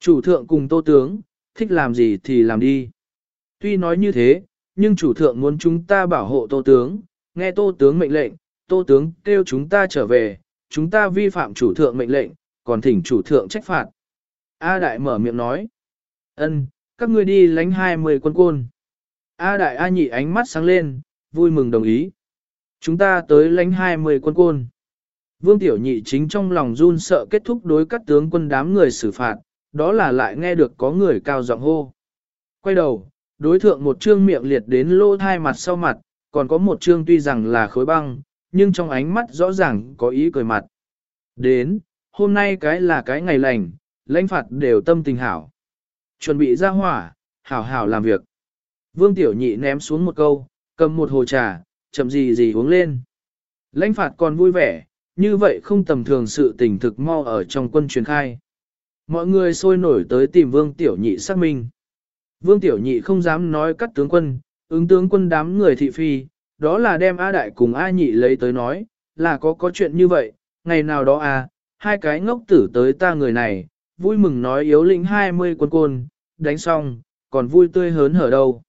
Chủ thượng cùng tô tướng, thích làm gì thì làm đi. Tuy nói như thế, nhưng chủ thượng muốn chúng ta bảo hộ tô tướng, nghe tô tướng mệnh lệnh, tô tướng kêu chúng ta trở về, chúng ta vi phạm chủ thượng mệnh lệnh, còn thỉnh chủ thượng trách phạt. A Đại mở miệng nói, ân, các ngươi đi lánh hai mươi quân côn. A Đại A nhị ánh mắt sáng lên, vui mừng đồng ý. Chúng ta tới lánh hai mươi quân côn. Vương Tiểu Nhị chính trong lòng run sợ kết thúc đối các tướng quân đám người xử phạt, đó là lại nghe được có người cao giọng hô. Quay đầu, đối thượng một trương miệng liệt đến lô thai mặt sau mặt, còn có một trương tuy rằng là khối băng, nhưng trong ánh mắt rõ ràng có ý cười mặt. Đến, hôm nay cái là cái ngày lành, lãnh phạt đều tâm tình hảo. Chuẩn bị ra hỏa, hảo hảo làm việc. Vương Tiểu Nhị ném xuống một câu, cầm một hồ trà, chậm gì gì uống lên. Lãnh phạt còn vui vẻ, như vậy không tầm thường sự tình thực mau ở trong quân truyền khai. Mọi người sôi nổi tới tìm vương tiểu nhị xác minh. Vương Tiểu Nhị không dám nói cắt tướng quân, ứng tướng quân đám người thị phi, đó là đem A Đại cùng A Nhị lấy tới nói, là có có chuyện như vậy, ngày nào đó à, hai cái ngốc tử tới ta người này, vui mừng nói yếu lĩnh 20 quân côn, đánh xong, còn vui tươi hớn hở đâu.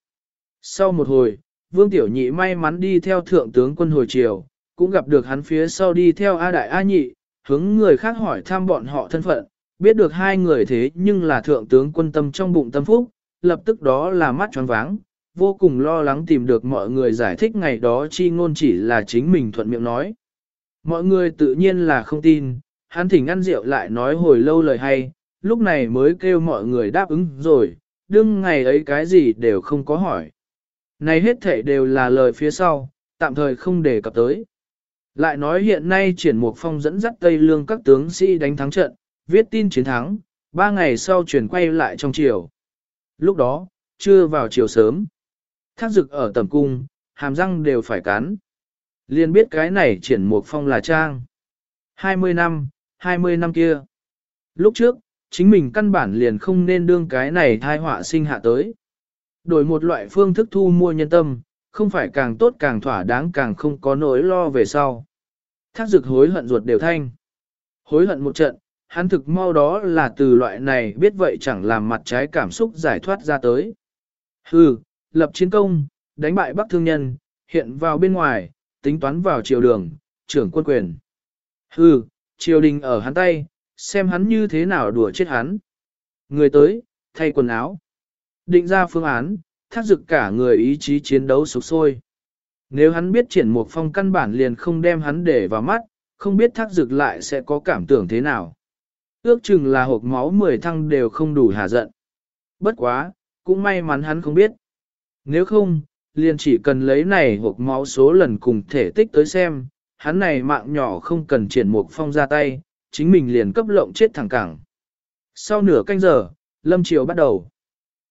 Sau một hồi, Vương Tiểu Nhị may mắn đi theo thượng tướng quân hồi chiều, cũng gặp được hắn phía sau đi theo A Đại A Nhị, hướng người khác hỏi thăm bọn họ thân phận, biết được hai người thế nhưng là thượng tướng quân tâm trong bụng tâm phúc, lập tức đó là mắt tròn váng, vô cùng lo lắng tìm được mọi người giải thích ngày đó chi ngôn chỉ là chính mình thuận miệng nói. Mọi người tự nhiên là không tin, hắn thỉnh ăn rượu lại nói hồi lâu lời hay, lúc này mới kêu mọi người đáp ứng rồi, đương ngày ấy cái gì đều không có hỏi. Này hết thể đều là lời phía sau, tạm thời không đề cập tới. Lại nói hiện nay triển mục phong dẫn dắt Tây Lương các tướng sĩ đánh thắng trận, viết tin chiến thắng, ba ngày sau chuyển quay lại trong chiều. Lúc đó, chưa vào chiều sớm. Thác dực ở tầm cung, hàm răng đều phải cắn. Liên biết cái này triển mục phong là trang. 20 năm, 20 năm kia. Lúc trước, chính mình căn bản liền không nên đương cái này thai họa sinh hạ tới. Đổi một loại phương thức thu mua nhân tâm, không phải càng tốt càng thỏa đáng càng không có nỗi lo về sau. Thác dực hối hận ruột đều thanh. Hối hận một trận, hắn thực mau đó là từ loại này biết vậy chẳng làm mặt trái cảm xúc giải thoát ra tới. Hừ, lập chiến công, đánh bại Bắc Thương Nhân, hiện vào bên ngoài, tính toán vào triều đường, trưởng quân quyền. Hừ, triều đình ở hắn tay, xem hắn như thế nào đùa chết hắn. Người tới, thay quần áo. Định ra phương án, thác dực cả người ý chí chiến đấu sục sôi. Nếu hắn biết triển một phong căn bản liền không đem hắn để vào mắt, không biết thác dực lại sẽ có cảm tưởng thế nào. Ước chừng là hộp máu mười thăng đều không đủ hà giận. Bất quá, cũng may mắn hắn không biết. Nếu không, liền chỉ cần lấy này hộp máu số lần cùng thể tích tới xem, hắn này mạng nhỏ không cần triển một phong ra tay, chính mình liền cấp lộng chết thẳng cẳng. Sau nửa canh giờ, lâm chiều bắt đầu.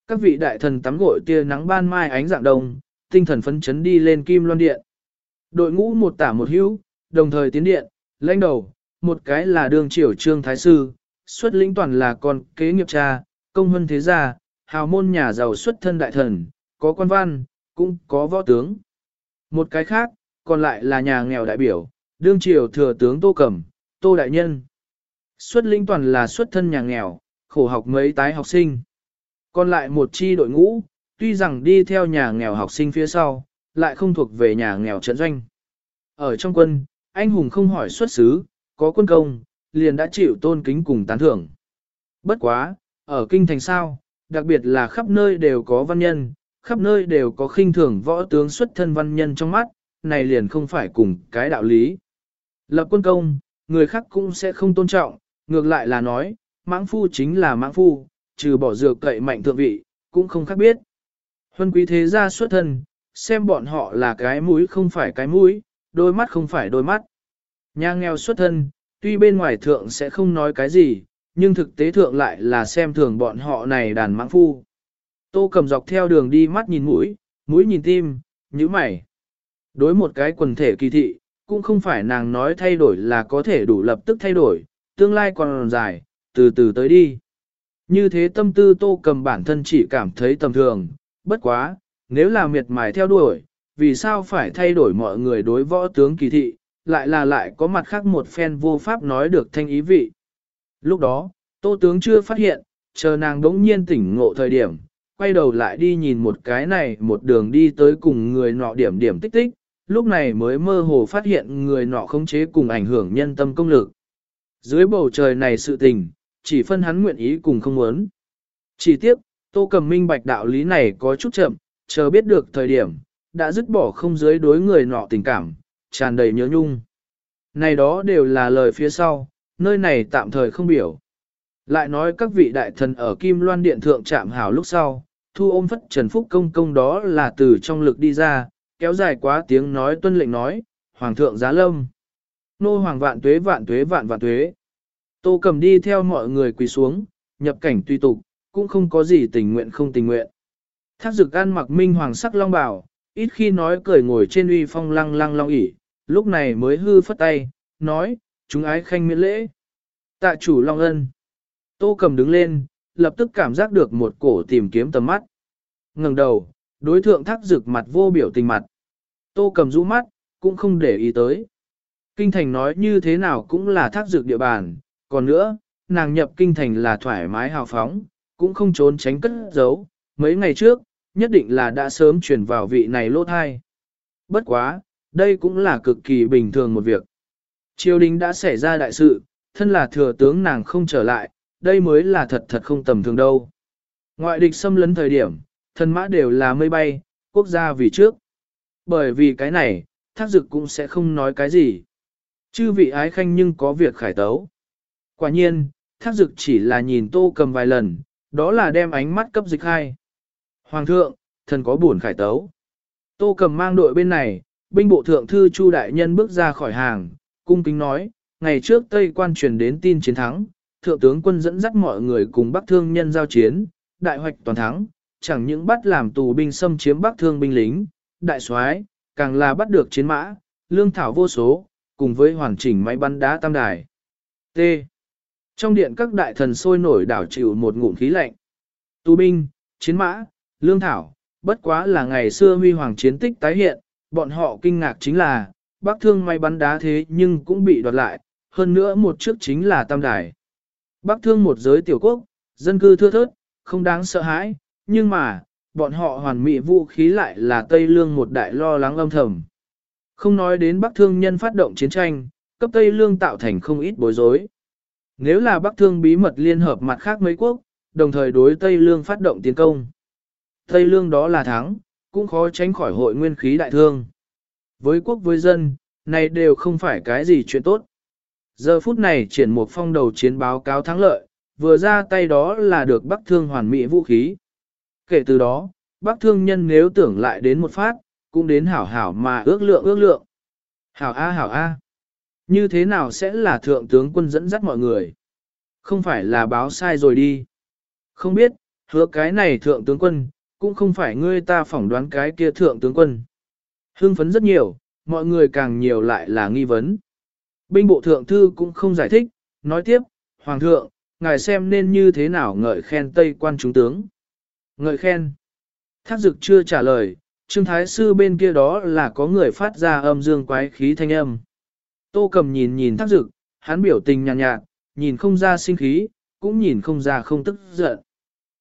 Các vị đại thần tắm gội tia nắng ban mai ánh dạng đông, tinh thần phấn chấn đi lên kim loan điện. Đội ngũ một tả một hữu, đồng thời tiến điện, lãnh đầu, một cái là đường triều trương thái sư, xuất lĩnh toàn là con kế nghiệp cha, công hân thế gia, hào môn nhà giàu xuất thân đại thần, có quan văn, cũng có võ tướng. Một cái khác, còn lại là nhà nghèo đại biểu, đương triều thừa tướng Tô Cẩm, Tô Đại Nhân. Xuất lĩnh toàn là xuất thân nhà nghèo, khổ học mấy tái học sinh. Còn lại một chi đội ngũ, tuy rằng đi theo nhà nghèo học sinh phía sau, lại không thuộc về nhà nghèo trận doanh. Ở trong quân, anh hùng không hỏi xuất xứ, có quân công, liền đã chịu tôn kính cùng tán thưởng. Bất quá, ở kinh thành sao, đặc biệt là khắp nơi đều có văn nhân, khắp nơi đều có khinh thường võ tướng xuất thân văn nhân trong mắt, này liền không phải cùng cái đạo lý. Lập quân công, người khác cũng sẽ không tôn trọng, ngược lại là nói, mãng phu chính là mãng phu, trừ bỏ dược cậy mạnh thượng vị, cũng không khác biết. Huân quý thế gia xuất thân, xem bọn họ là cái mũi không phải cái mũi, đôi mắt không phải đôi mắt. Nhà nghèo xuất thân, tuy bên ngoài thượng sẽ không nói cái gì, nhưng thực tế thượng lại là xem thường bọn họ này đàn mãng phu. Tô cầm dọc theo đường đi mắt nhìn mũi, mũi nhìn tim, như mày. Đối một cái quần thể kỳ thị, cũng không phải nàng nói thay đổi là có thể đủ lập tức thay đổi, tương lai còn dài, từ từ tới đi. Như thế tâm tư tô cầm bản thân chỉ cảm thấy tầm thường, bất quá, nếu là miệt mài theo đuổi, vì sao phải thay đổi mọi người đối võ tướng kỳ thị, lại là lại có mặt khác một phen vô pháp nói được thanh ý vị. Lúc đó, tô tướng chưa phát hiện, chờ nàng đống nhiên tỉnh ngộ thời điểm, quay đầu lại đi nhìn một cái này một đường đi tới cùng người nọ điểm điểm tích tích, lúc này mới mơ hồ phát hiện người nọ khống chế cùng ảnh hưởng nhân tâm công lực. Dưới bầu trời này sự tình, chỉ phân hắn nguyện ý cùng không muốn. Chỉ tiếc, tô cầm minh bạch đạo lý này có chút chậm, chờ biết được thời điểm, đã dứt bỏ không dưới đối người nọ tình cảm, tràn đầy nhớ nhung. Này đó đều là lời phía sau, nơi này tạm thời không biểu. Lại nói các vị đại thần ở Kim Loan Điện Thượng chạm hảo lúc sau, thu ôm phất Trần Phúc Công Công đó là từ trong lực đi ra, kéo dài quá tiếng nói tuân lệnh nói, Hoàng thượng giá lâm. Nô Hoàng vạn tuế vạn tuế vạn vạn tuế. Tô cầm đi theo mọi người quỳ xuống, nhập cảnh tùy tục, cũng không có gì tình nguyện không tình nguyện. Thác dực ăn mặc minh hoàng sắc long bảo, ít khi nói cười ngồi trên uy phong lăng lăng long ỉ, lúc này mới hư phất tay, nói, chúng ái khanh miễn lễ. Tạ chủ long ân. Tô cầm đứng lên, lập tức cảm giác được một cổ tìm kiếm tầm mắt. ngẩng đầu, đối thượng thác rực mặt vô biểu tình mặt. Tô cầm rũ mắt, cũng không để ý tới. Kinh thành nói như thế nào cũng là thác dược địa bàn, còn nữa, nàng nhập kinh thành là thoải mái hào phóng, cũng không trốn tránh cất giấu, mấy ngày trước, nhất định là đã sớm chuyển vào vị này lô thai. Bất quá, đây cũng là cực kỳ bình thường một việc. Triều đình đã xảy ra đại sự, thân là thừa tướng nàng không trở lại, đây mới là thật thật không tầm thường đâu. Ngoại địch xâm lấn thời điểm, thân mã đều là mây bay, quốc gia vì trước. Bởi vì cái này, thác dực cũng sẽ không nói cái gì. Chư vị ái khanh nhưng có việc khải tấu. Quả nhiên, thác dực chỉ là nhìn tô cầm vài lần, đó là đem ánh mắt cấp dịch hai. Hoàng thượng, thần có buồn khải tấu. Tô cầm mang đội bên này, binh bộ thượng thư Chu Đại Nhân bước ra khỏi hàng, cung kính nói, ngày trước Tây quan truyền đến tin chiến thắng, thượng tướng quân dẫn dắt mọi người cùng Bắc Thương nhân giao chiến, đại hoạch toàn thắng, chẳng những bắt làm tù binh xâm chiếm Bắc Thương binh lính, đại soái càng là bắt được chiến mã, lương thảo vô số, cùng với hoàn chỉnh máy bắn đá tam đài. T. Trong điện các đại thần sôi nổi đảo chịu một ngụm khí lạnh. Tù binh, chiến mã, lương thảo, bất quá là ngày xưa huy hoàng chiến tích tái hiện, bọn họ kinh ngạc chính là, bác thương may bắn đá thế nhưng cũng bị đoạt lại, hơn nữa một trước chính là tam đài. Bác thương một giới tiểu quốc, dân cư thưa thớt, không đáng sợ hãi, nhưng mà, bọn họ hoàn mỹ vũ khí lại là Tây Lương một đại lo lắng âm thầm. Không nói đến Bắc Thương nhân phát động chiến tranh, cấp Tây Lương tạo thành không ít bối rối. Nếu là Bắc Thương bí mật liên hợp mặt khác mấy quốc, đồng thời đối Tây Lương phát động tiến công. Tây Lương đó là thắng, cũng khó tránh khỏi hội nguyên khí đại thương. Với quốc với dân, này đều không phải cái gì chuyện tốt. Giờ phút này triển một phong đầu chiến báo cáo thắng lợi, vừa ra tay đó là được Bắc Thương hoàn mỹ vũ khí. Kể từ đó, Bắc Thương nhân nếu tưởng lại đến một phát, cũng đến hảo hảo mà ước lượng ước lượng. Hảo A hảo A. Như thế nào sẽ là thượng tướng quân dẫn dắt mọi người? Không phải là báo sai rồi đi. Không biết, hứa cái này thượng tướng quân, cũng không phải ngươi ta phỏng đoán cái kia thượng tướng quân. Hưng phấn rất nhiều, mọi người càng nhiều lại là nghi vấn. Binh bộ thượng thư cũng không giải thích, nói tiếp, Hoàng thượng, ngài xem nên như thế nào ngợi khen Tây quan trung tướng. Ngợi khen. Thác dực chưa trả lời, Trương Thái Sư bên kia đó là có người phát ra âm dương quái khí thanh âm. Tô cầm nhìn nhìn thác dực, hắn biểu tình nhàn nhạt, nhạt, nhìn không ra sinh khí, cũng nhìn không ra không tức giận.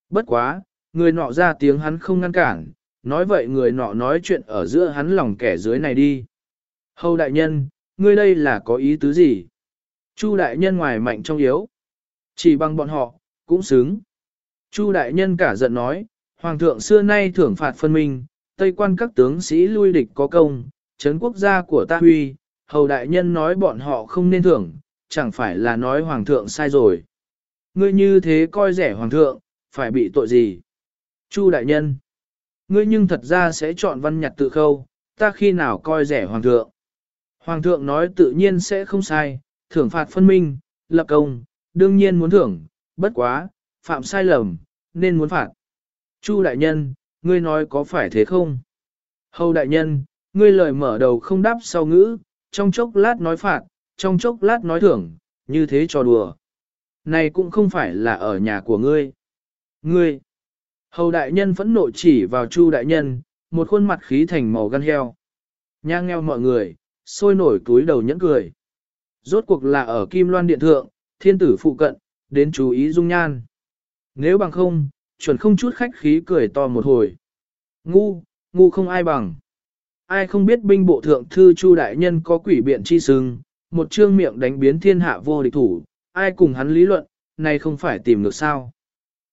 Bất quá, người nọ ra tiếng hắn không ngăn cản, nói vậy người nọ nói chuyện ở giữa hắn lòng kẻ dưới này đi. Hầu đại nhân, ngươi đây là có ý tứ gì? Chu đại nhân ngoài mạnh trong yếu. Chỉ bằng bọn họ, cũng xứng. Chu đại nhân cả giận nói, Hoàng thượng xưa nay thưởng phạt phân minh, Tây quan các tướng sĩ lui địch có công, chấn quốc gia của ta huy, hầu đại nhân nói bọn họ không nên thưởng, chẳng phải là nói Hoàng thượng sai rồi. Ngươi như thế coi rẻ Hoàng thượng, phải bị tội gì? Chu đại nhân, ngươi nhưng thật ra sẽ chọn văn nhặt tự khâu, ta khi nào coi rẻ Hoàng thượng? Hoàng thượng nói tự nhiên sẽ không sai, thưởng phạt phân minh, lập công, đương nhiên muốn thưởng, bất quá, phạm sai lầm, nên muốn phạt. Chu đại nhân, ngươi nói có phải thế không? Hầu đại nhân, ngươi lời mở đầu không đáp sau ngữ, trong chốc lát nói phạt, trong chốc lát nói thưởng, như thế cho đùa. Này cũng không phải là ở nhà của ngươi. Ngươi! Hầu đại nhân phẫn nộ chỉ vào chu đại nhân, một khuôn mặt khí thành màu gan heo. Nhang ngheo mọi người, sôi nổi túi đầu nhẫn cười. Rốt cuộc là ở Kim Loan Điện Thượng, thiên tử phụ cận, đến chú ý dung nhan. Nếu bằng không, chuẩn không chút khách khí cười to một hồi. Ngu, ngu không ai bằng. Ai không biết binh bộ thượng thư Chu đại nhân có quỷ biện chi sừng, một trương miệng đánh biến thiên hạ vô địch thủ, ai cùng hắn lý luận, này không phải tìm được sao.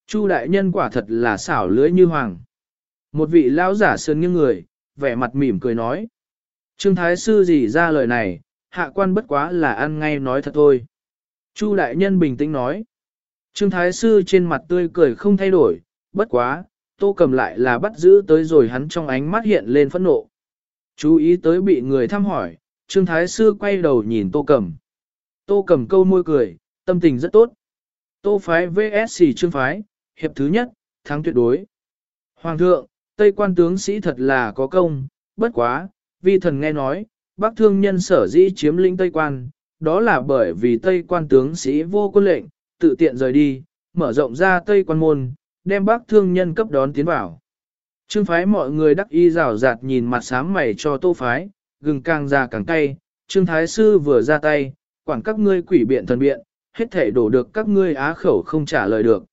Chu đại nhân quả thật là xảo lưới như hoàng. Một vị lão giả sơn như người, vẻ mặt mỉm cười nói. Trương Thái Sư gì ra lời này, hạ quan bất quá là ăn ngay nói thật thôi. Chu đại nhân bình tĩnh nói. Trương Thái Sư trên mặt tươi cười không thay đổi, bất quá, tô cầm lại là bắt giữ tới rồi hắn trong ánh mắt hiện lên phẫn nộ. Chú ý tới bị người thăm hỏi, Trương Thái Sư quay đầu nhìn tô cầm. Tô cầm câu môi cười, tâm tình rất tốt. Tô phái VSC trương phái, hiệp thứ nhất, thắng tuyệt đối. Hoàng thượng, Tây quan tướng sĩ thật là có công, bất quá, vi thần nghe nói, bác thương nhân sở dĩ chiếm lĩnh Tây quan, đó là bởi vì Tây quan tướng sĩ vô quân lệnh, tự tiện rời đi, mở rộng ra Tây quan môn, đem bác thương nhân cấp đón tiến vào. Trương phái mọi người đắc y rào rạt nhìn mặt sám mày cho tô phái, gừng càng già càng cay, trương thái sư vừa ra tay, quản các ngươi quỷ biện thần biện, hết thể đổ được các ngươi á khẩu không trả lời được.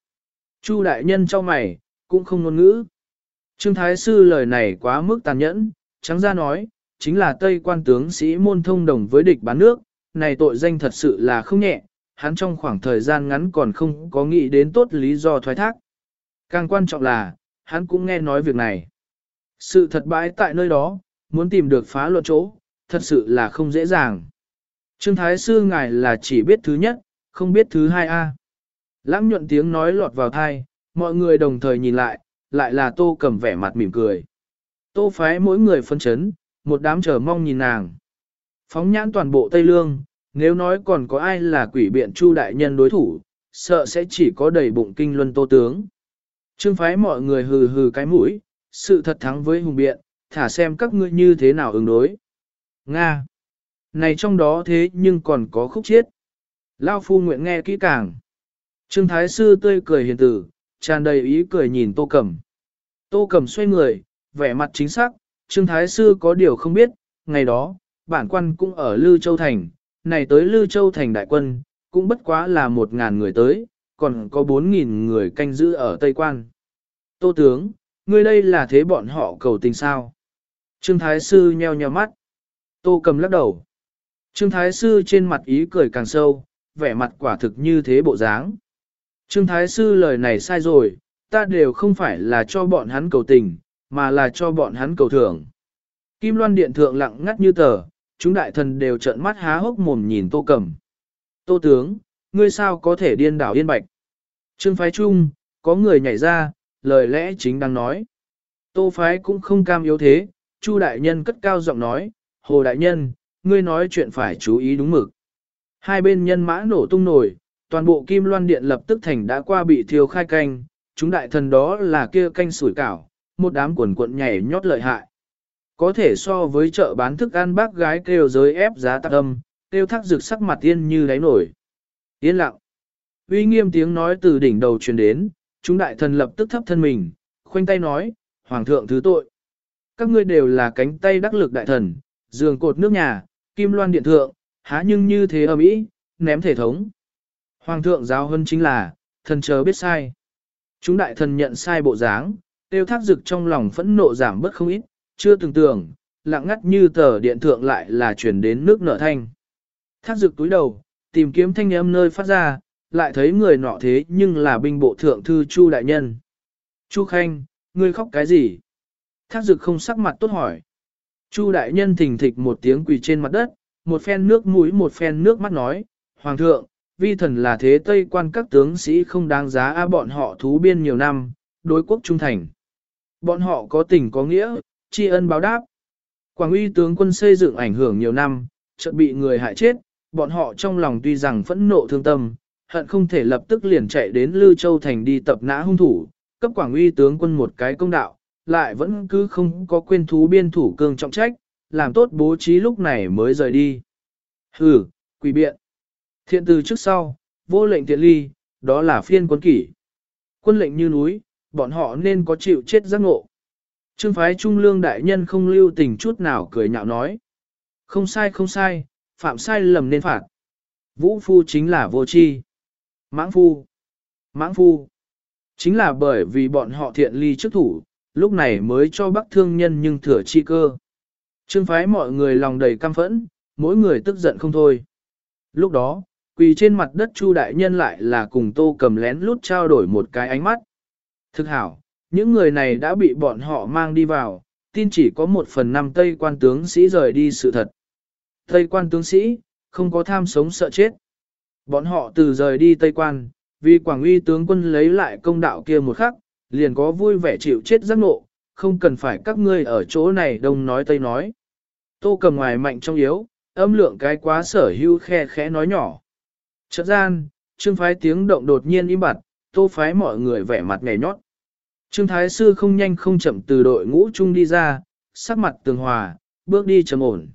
Chu đại nhân cho mày, cũng không ngôn ngữ. Trương thái sư lời này quá mức tàn nhẫn, trắng ra nói, chính là Tây quan tướng sĩ môn thông đồng với địch bán nước, này tội danh thật sự là không nhẹ, hắn trong khoảng thời gian ngắn còn không có nghĩ đến tốt lý do thoái thác. Càng quan trọng là, hắn cũng nghe nói việc này. Sự thật bãi tại nơi đó, muốn tìm được phá luật chỗ, thật sự là không dễ dàng. Trương Thái Sư ngài là chỉ biết thứ nhất, không biết thứ hai a. Lãng nhuận tiếng nói lọt vào thai, mọi người đồng thời nhìn lại, lại là tô cầm vẻ mặt mỉm cười. Tô phái mỗi người phân chấn, một đám chờ mong nhìn nàng. Phóng nhãn toàn bộ Tây Lương, nếu nói còn có ai là quỷ biện chu đại nhân đối thủ, sợ sẽ chỉ có đầy bụng kinh luân tô tướng. Trương phái mọi người hừ hừ cái mũi, sự thật thắng với hùng biện, thả xem các ngươi như thế nào ứng đối. Nga! Này trong đó thế nhưng còn có khúc chiết. Lao phu nguyện nghe kỹ càng. Trương Thái Sư tươi cười hiền tử, tràn đầy ý cười nhìn Tô Cẩm. Tô Cẩm xoay người, vẻ mặt chính xác, Trương Thái Sư có điều không biết, ngày đó, bản quan cũng ở Lư Châu Thành, này tới Lư Châu Thành đại quân, cũng bất quá là một ngàn người tới, còn có bốn nghìn người canh giữ ở Tây Quan. Tô tướng, ngươi đây là thế bọn họ cầu tình sao? Trương Thái Sư nheo nheo mắt. Tô cầm lắc đầu. Trương Thái Sư trên mặt ý cười càng sâu, vẻ mặt quả thực như thế bộ dáng. Trương Thái Sư lời này sai rồi, ta đều không phải là cho bọn hắn cầu tình, mà là cho bọn hắn cầu thưởng. Kim Loan Điện Thượng lặng ngắt như tờ, chúng đại thần đều trợn mắt há hốc mồm nhìn Tô Cẩm. Tô tướng, ngươi sao có thể điên đảo yên bạch? Trương Phái Trung, có người nhảy ra, lời lẽ chính đang nói. Tô Phái cũng không cam yếu thế, Chu đại nhân cất cao giọng nói, Hồ đại nhân, ngươi nói chuyện phải chú ý đúng mực. Hai bên nhân mã nổ tung nổi, toàn bộ kim loan điện lập tức thành đã qua bị thiêu khai canh, chúng đại thần đó là kia canh sủi cảo, một đám quần cuộn nhảy nhót lợi hại. Có thể so với chợ bán thức ăn bác gái kêu giới ép giá tạc âm, kêu thác rực sắc mặt tiên như đáy nổi. Yên lặng. Uy nghiêm tiếng nói từ đỉnh đầu truyền đến, chúng đại thần lập tức thấp thân mình, khoanh tay nói, Hoàng thượng thứ tội. Các ngươi đều là cánh tay đắc lực đại thần, giường cột nước nhà, kim loan điện thượng, há nhưng như thế ở mỹ, ném thể thống. Hoàng thượng giáo hơn chính là, thần chờ biết sai. Chúng đại thần nhận sai bộ dáng, tiêu thác dực trong lòng phẫn nộ giảm bớt không ít, chưa từng tưởng, lặng ngắt như tờ điện thượng lại là chuyển đến nước nở thanh. Thác dực túi đầu, tìm kiếm thanh âm nơi phát ra, lại thấy người nọ thế nhưng là binh bộ thượng thư Chu đại nhân. Chu Khanh, ngươi khóc cái gì? Thác dực không sắc mặt tốt hỏi. Chu đại nhân thình thịch một tiếng quỳ trên mặt đất, một phen nước mũi một phen nước mắt nói, Hoàng thượng, vi thần là thế Tây quan các tướng sĩ không đáng giá a bọn họ thú biên nhiều năm, đối quốc trung thành. Bọn họ có tình có nghĩa, tri ân báo đáp. Quảng uy tướng quân xây dựng ảnh hưởng nhiều năm, chợt bị người hại chết, bọn họ trong lòng tuy rằng phẫn nộ thương tâm, hận không thể lập tức liền chạy đến Lư Châu Thành đi tập nã hung thủ, cấp Quảng uy tướng quân một cái công đạo, lại vẫn cứ không có quên thú biên thủ cương trọng trách, làm tốt bố trí lúc này mới rời đi. Hừ, quỷ biện. Thiện từ trước sau, vô lệnh tiện ly, đó là phiên quân kỷ. Quân lệnh như núi, bọn họ nên có chịu chết giác ngộ. Trương phái trung lương đại nhân không lưu tình chút nào cười nhạo nói. Không sai không sai, phạm sai lầm nên phạt. Vũ phu chính là vô tri. Mãng phu. Mãng phu. Chính là bởi vì bọn họ thiện ly trước thủ, lúc này mới cho bắc thương nhân nhưng thừa chi cơ. Trương phái mọi người lòng đầy căm phẫn, mỗi người tức giận không thôi. Lúc đó, quỳ trên mặt đất Chu đại nhân lại là cùng tô cầm lén lút trao đổi một cái ánh mắt. Thực hảo, những người này đã bị bọn họ mang đi vào, tin chỉ có một phần năm Tây quan tướng sĩ rời đi sự thật. Tây quan tướng sĩ, không có tham sống sợ chết. Bọn họ từ rời đi Tây quan, vì Quảng uy tướng quân lấy lại công đạo kia một khắc, liền có vui vẻ chịu chết giác ngộ, không cần phải các ngươi ở chỗ này đông nói tây nói. Tô cầm ngoài mạnh trong yếu, âm lượng cái quá sở hữu khe khẽ nói nhỏ. Chợt gian, trương phái tiếng động đột nhiên im bặt, tô phái mọi người vẻ mặt nhảy nhót. Trương thái sư không nhanh không chậm từ đội ngũ chung đi ra, sắc mặt tường hòa, bước đi trầm ổn.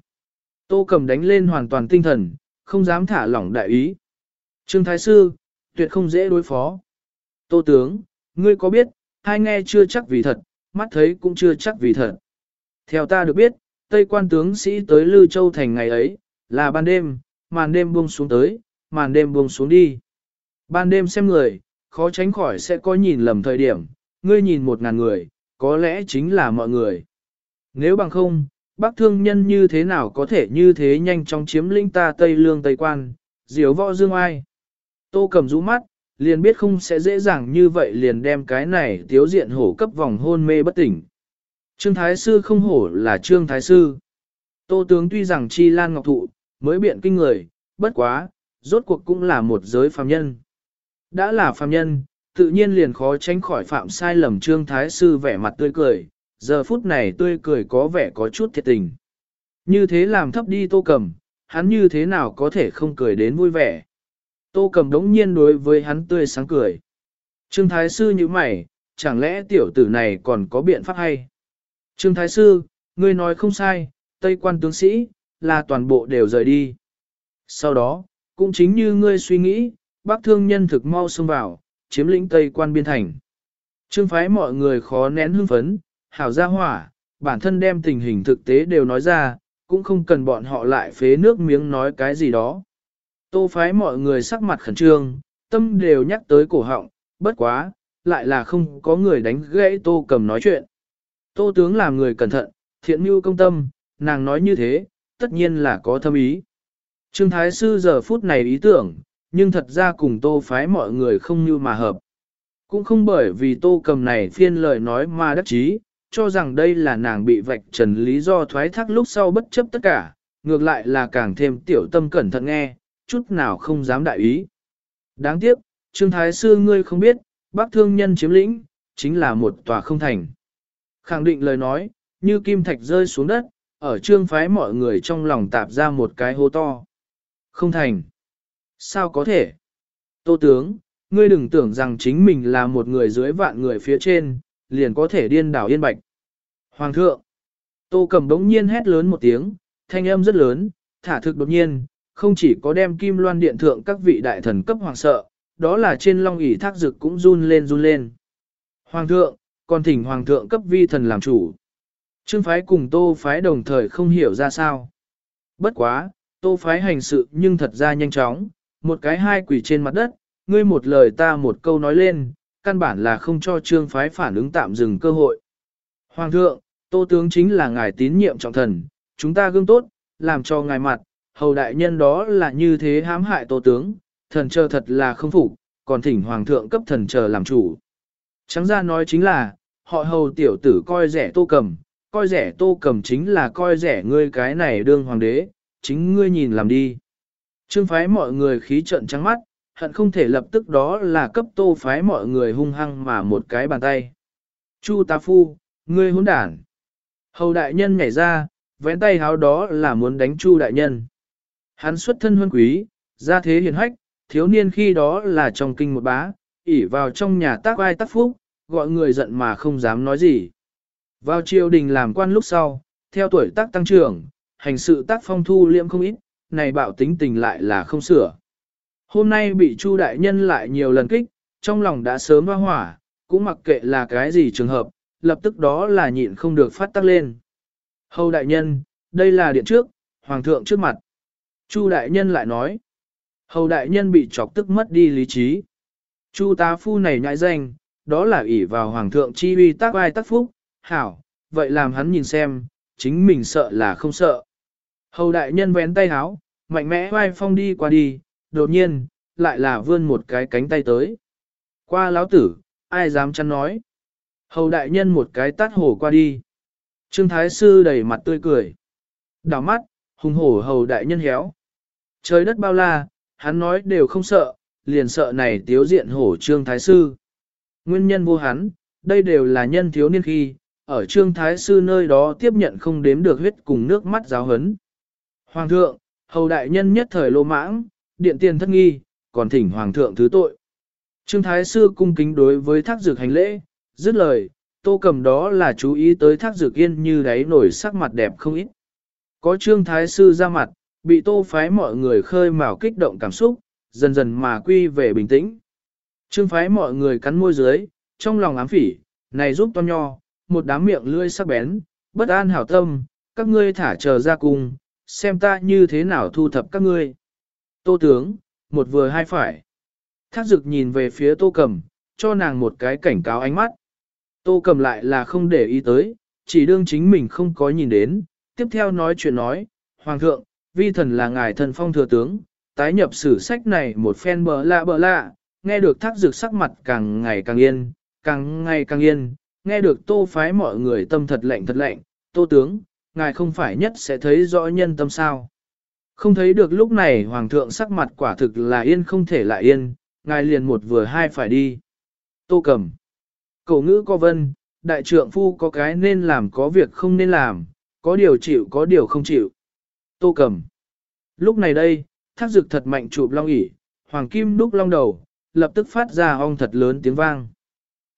Tô cầm đánh lên hoàn toàn tinh thần, không dám thả lỏng đại ý. Trương thái sư, tuyệt không dễ đối phó. Tô tướng, ngươi có biết, hai nghe chưa chắc vì thật, mắt thấy cũng chưa chắc vì thật. Theo ta được biết, Tây quan tướng sĩ tới Lư Châu thành ngày ấy, là ban đêm, màn đêm buông xuống tới, màn đêm buông xuống đi. Ban đêm xem người, khó tránh khỏi sẽ có nhìn lầm thời điểm, ngươi nhìn một ngàn người, có lẽ chính là mọi người. Nếu bằng không, bác thương nhân như thế nào có thể như thế nhanh chóng chiếm lĩnh ta Tây Lương Tây Quan, diếu võ dương ai. Tô cầm rũ mắt, liền biết không sẽ dễ dàng như vậy liền đem cái này tiếu diện hổ cấp vòng hôn mê bất tỉnh. Trương Thái Sư không hổ là Trương Thái Sư. Tô tướng tuy rằng chi lan ngọc thụ, mới biện kinh người, bất quá, rốt cuộc cũng là một giới phàm nhân. Đã là phàm nhân, tự nhiên liền khó tránh khỏi phạm sai lầm Trương Thái Sư vẻ mặt tươi cười, giờ phút này tươi cười có vẻ có chút thiệt tình. Như thế làm thấp đi tô cầm, hắn như thế nào có thể không cười đến vui vẻ. Tô cầm đống nhiên đối với hắn tươi sáng cười. Trương Thái Sư như mày, chẳng lẽ tiểu tử này còn có biện pháp hay? Trương Thái Sư, ngươi nói không sai, Tây quan tướng sĩ, là toàn bộ đều rời đi. Sau đó, cũng chính như ngươi suy nghĩ, bác thương nhân thực mau xông vào, chiếm lĩnh Tây quan biên thành. Trương phái mọi người khó nén hưng phấn, hảo ra hỏa, bản thân đem tình hình thực tế đều nói ra, cũng không cần bọn họ lại phế nước miếng nói cái gì đó. Tô phái mọi người sắc mặt khẩn trương, tâm đều nhắc tới cổ họng, bất quá, lại là không có người đánh gãy tô cầm nói chuyện. Tô tướng làm người cẩn thận, thiện mưu công tâm, nàng nói như thế, tất nhiên là có thâm ý. Trương Thái Sư giờ phút này ý tưởng, nhưng thật ra cùng tô phái mọi người không như mà hợp. Cũng không bởi vì tô cầm này phiên lời nói mà đắc chí, cho rằng đây là nàng bị vạch trần lý do thoái thác lúc sau bất chấp tất cả, ngược lại là càng thêm tiểu tâm cẩn thận nghe, chút nào không dám đại ý. Đáng tiếc, Trương Thái Sư ngươi không biết, bác thương nhân chiếm lĩnh, chính là một tòa không thành. Khẳng định lời nói, như kim thạch rơi xuống đất, ở trương phái mọi người trong lòng tạp ra một cái hô to. Không thành. Sao có thể? Tô tướng, ngươi đừng tưởng rằng chính mình là một người dưới vạn người phía trên, liền có thể điên đảo yên bạch. Hoàng thượng. Tô cầm đống nhiên hét lớn một tiếng, thanh âm rất lớn, thả thực đột nhiên, không chỉ có đem kim loan điện thượng các vị đại thần cấp hoàng sợ, đó là trên long ỷ thác dực cũng run lên run lên. Hoàng thượng, còn thỉnh hoàng thượng cấp vi thần làm chủ. Trương phái cùng tô phái đồng thời không hiểu ra sao. Bất quá, tô phái hành sự nhưng thật ra nhanh chóng, một cái hai quỷ trên mặt đất, ngươi một lời ta một câu nói lên, căn bản là không cho trương phái phản ứng tạm dừng cơ hội. Hoàng thượng, tô tướng chính là ngài tín nhiệm trọng thần, chúng ta gương tốt, làm cho ngài mặt, hầu đại nhân đó là như thế hãm hại tô tướng, thần chờ thật là không phục, còn thỉnh hoàng thượng cấp thần chờ làm chủ. Trắng ra nói chính là, họ hầu tiểu tử coi rẻ tô cầm, coi rẻ tô cầm chính là coi rẻ ngươi cái này đương hoàng đế, chính ngươi nhìn làm đi. Trương phái mọi người khí trận trắng mắt, hận không thể lập tức đó là cấp tô phái mọi người hung hăng mà một cái bàn tay. Chu tá phu, ngươi hỗn đản. Hầu đại nhân nhảy ra, vén tay háo đó là muốn đánh chu đại nhân. Hắn xuất thân huân quý, ra thế hiền hách, thiếu niên khi đó là trong kinh một bá, ỉ vào trong nhà tác ai tác phúc, gọi người giận mà không dám nói gì. Vào triều đình làm quan lúc sau, theo tuổi tác tăng trưởng, hành sự tác phong thu liệm không ít, này bạo tính tình lại là không sửa. Hôm nay bị Chu đại nhân lại nhiều lần kích, trong lòng đã sớm hoa hỏa, cũng mặc kệ là cái gì trường hợp, lập tức đó là nhịn không được phát tắc lên. Hầu đại nhân, đây là điện trước, hoàng thượng trước mặt. Chu đại nhân lại nói, hầu đại nhân bị chọc tức mất đi lý trí. Chu tá phu này nhãi danh, đó là ỷ vào hoàng thượng chi uy tác ai tác phúc, hảo, vậy làm hắn nhìn xem, chính mình sợ là không sợ. Hầu đại nhân vén tay háo, mạnh mẽ vai phong đi qua đi, đột nhiên, lại là vươn một cái cánh tay tới. Qua lão tử, ai dám chăn nói. Hầu đại nhân một cái tát hổ qua đi. Trương Thái Sư đầy mặt tươi cười. Đảo mắt, hùng hổ hầu đại nhân héo. Trời đất bao la, hắn nói đều không sợ, liền sợ này tiếu diện hổ Trương Thái Sư. Nguyên nhân vô hắn, đây đều là nhân thiếu niên khi, ở Trương Thái Sư nơi đó tiếp nhận không đếm được huyết cùng nước mắt giáo hấn. Hoàng thượng, hầu đại nhân nhất thời lô mãng, điện tiền thất nghi, còn thỉnh Hoàng thượng thứ tội. Trương Thái Sư cung kính đối với thác dược hành lễ, dứt lời, tô cầm đó là chú ý tới thác dược yên như đáy nổi sắc mặt đẹp không ít. Có Trương Thái Sư ra mặt, bị tô phái mọi người khơi mào kích động cảm xúc, dần dần mà quy về bình tĩnh. Trương phái mọi người cắn môi dưới, trong lòng ám phỉ, này giúp to nho, một đám miệng lưỡi sắc bén, bất an hảo tâm, các ngươi thả chờ ra cùng, xem ta như thế nào thu thập các ngươi. Tô tướng, một vừa hai phải. Thác dực nhìn về phía tô cầm, cho nàng một cái cảnh cáo ánh mắt. Tô cầm lại là không để ý tới, chỉ đương chính mình không có nhìn đến, tiếp theo nói chuyện nói, Hoàng thượng, vi thần là ngài thần phong thừa tướng, tái nhập sử sách này một phen bờ lạ bờ lạ, nghe được thác dược sắc mặt càng ngày càng yên, càng ngày càng yên, nghe được tô phái mọi người tâm thật lạnh thật lạnh, tô tướng, ngài không phải nhất sẽ thấy rõ nhân tâm sao. Không thấy được lúc này hoàng thượng sắc mặt quả thực là yên không thể lại yên, ngài liền một vừa hai phải đi. Tô cầm. Cổ ngữ có vân, đại trượng phu có cái nên làm có việc không nên làm, có điều chịu có điều không chịu. Tô cầm. Lúc này đây, thác dực thật mạnh chụp long ỉ, hoàng kim đúc long đầu, lập tức phát ra ong thật lớn tiếng vang.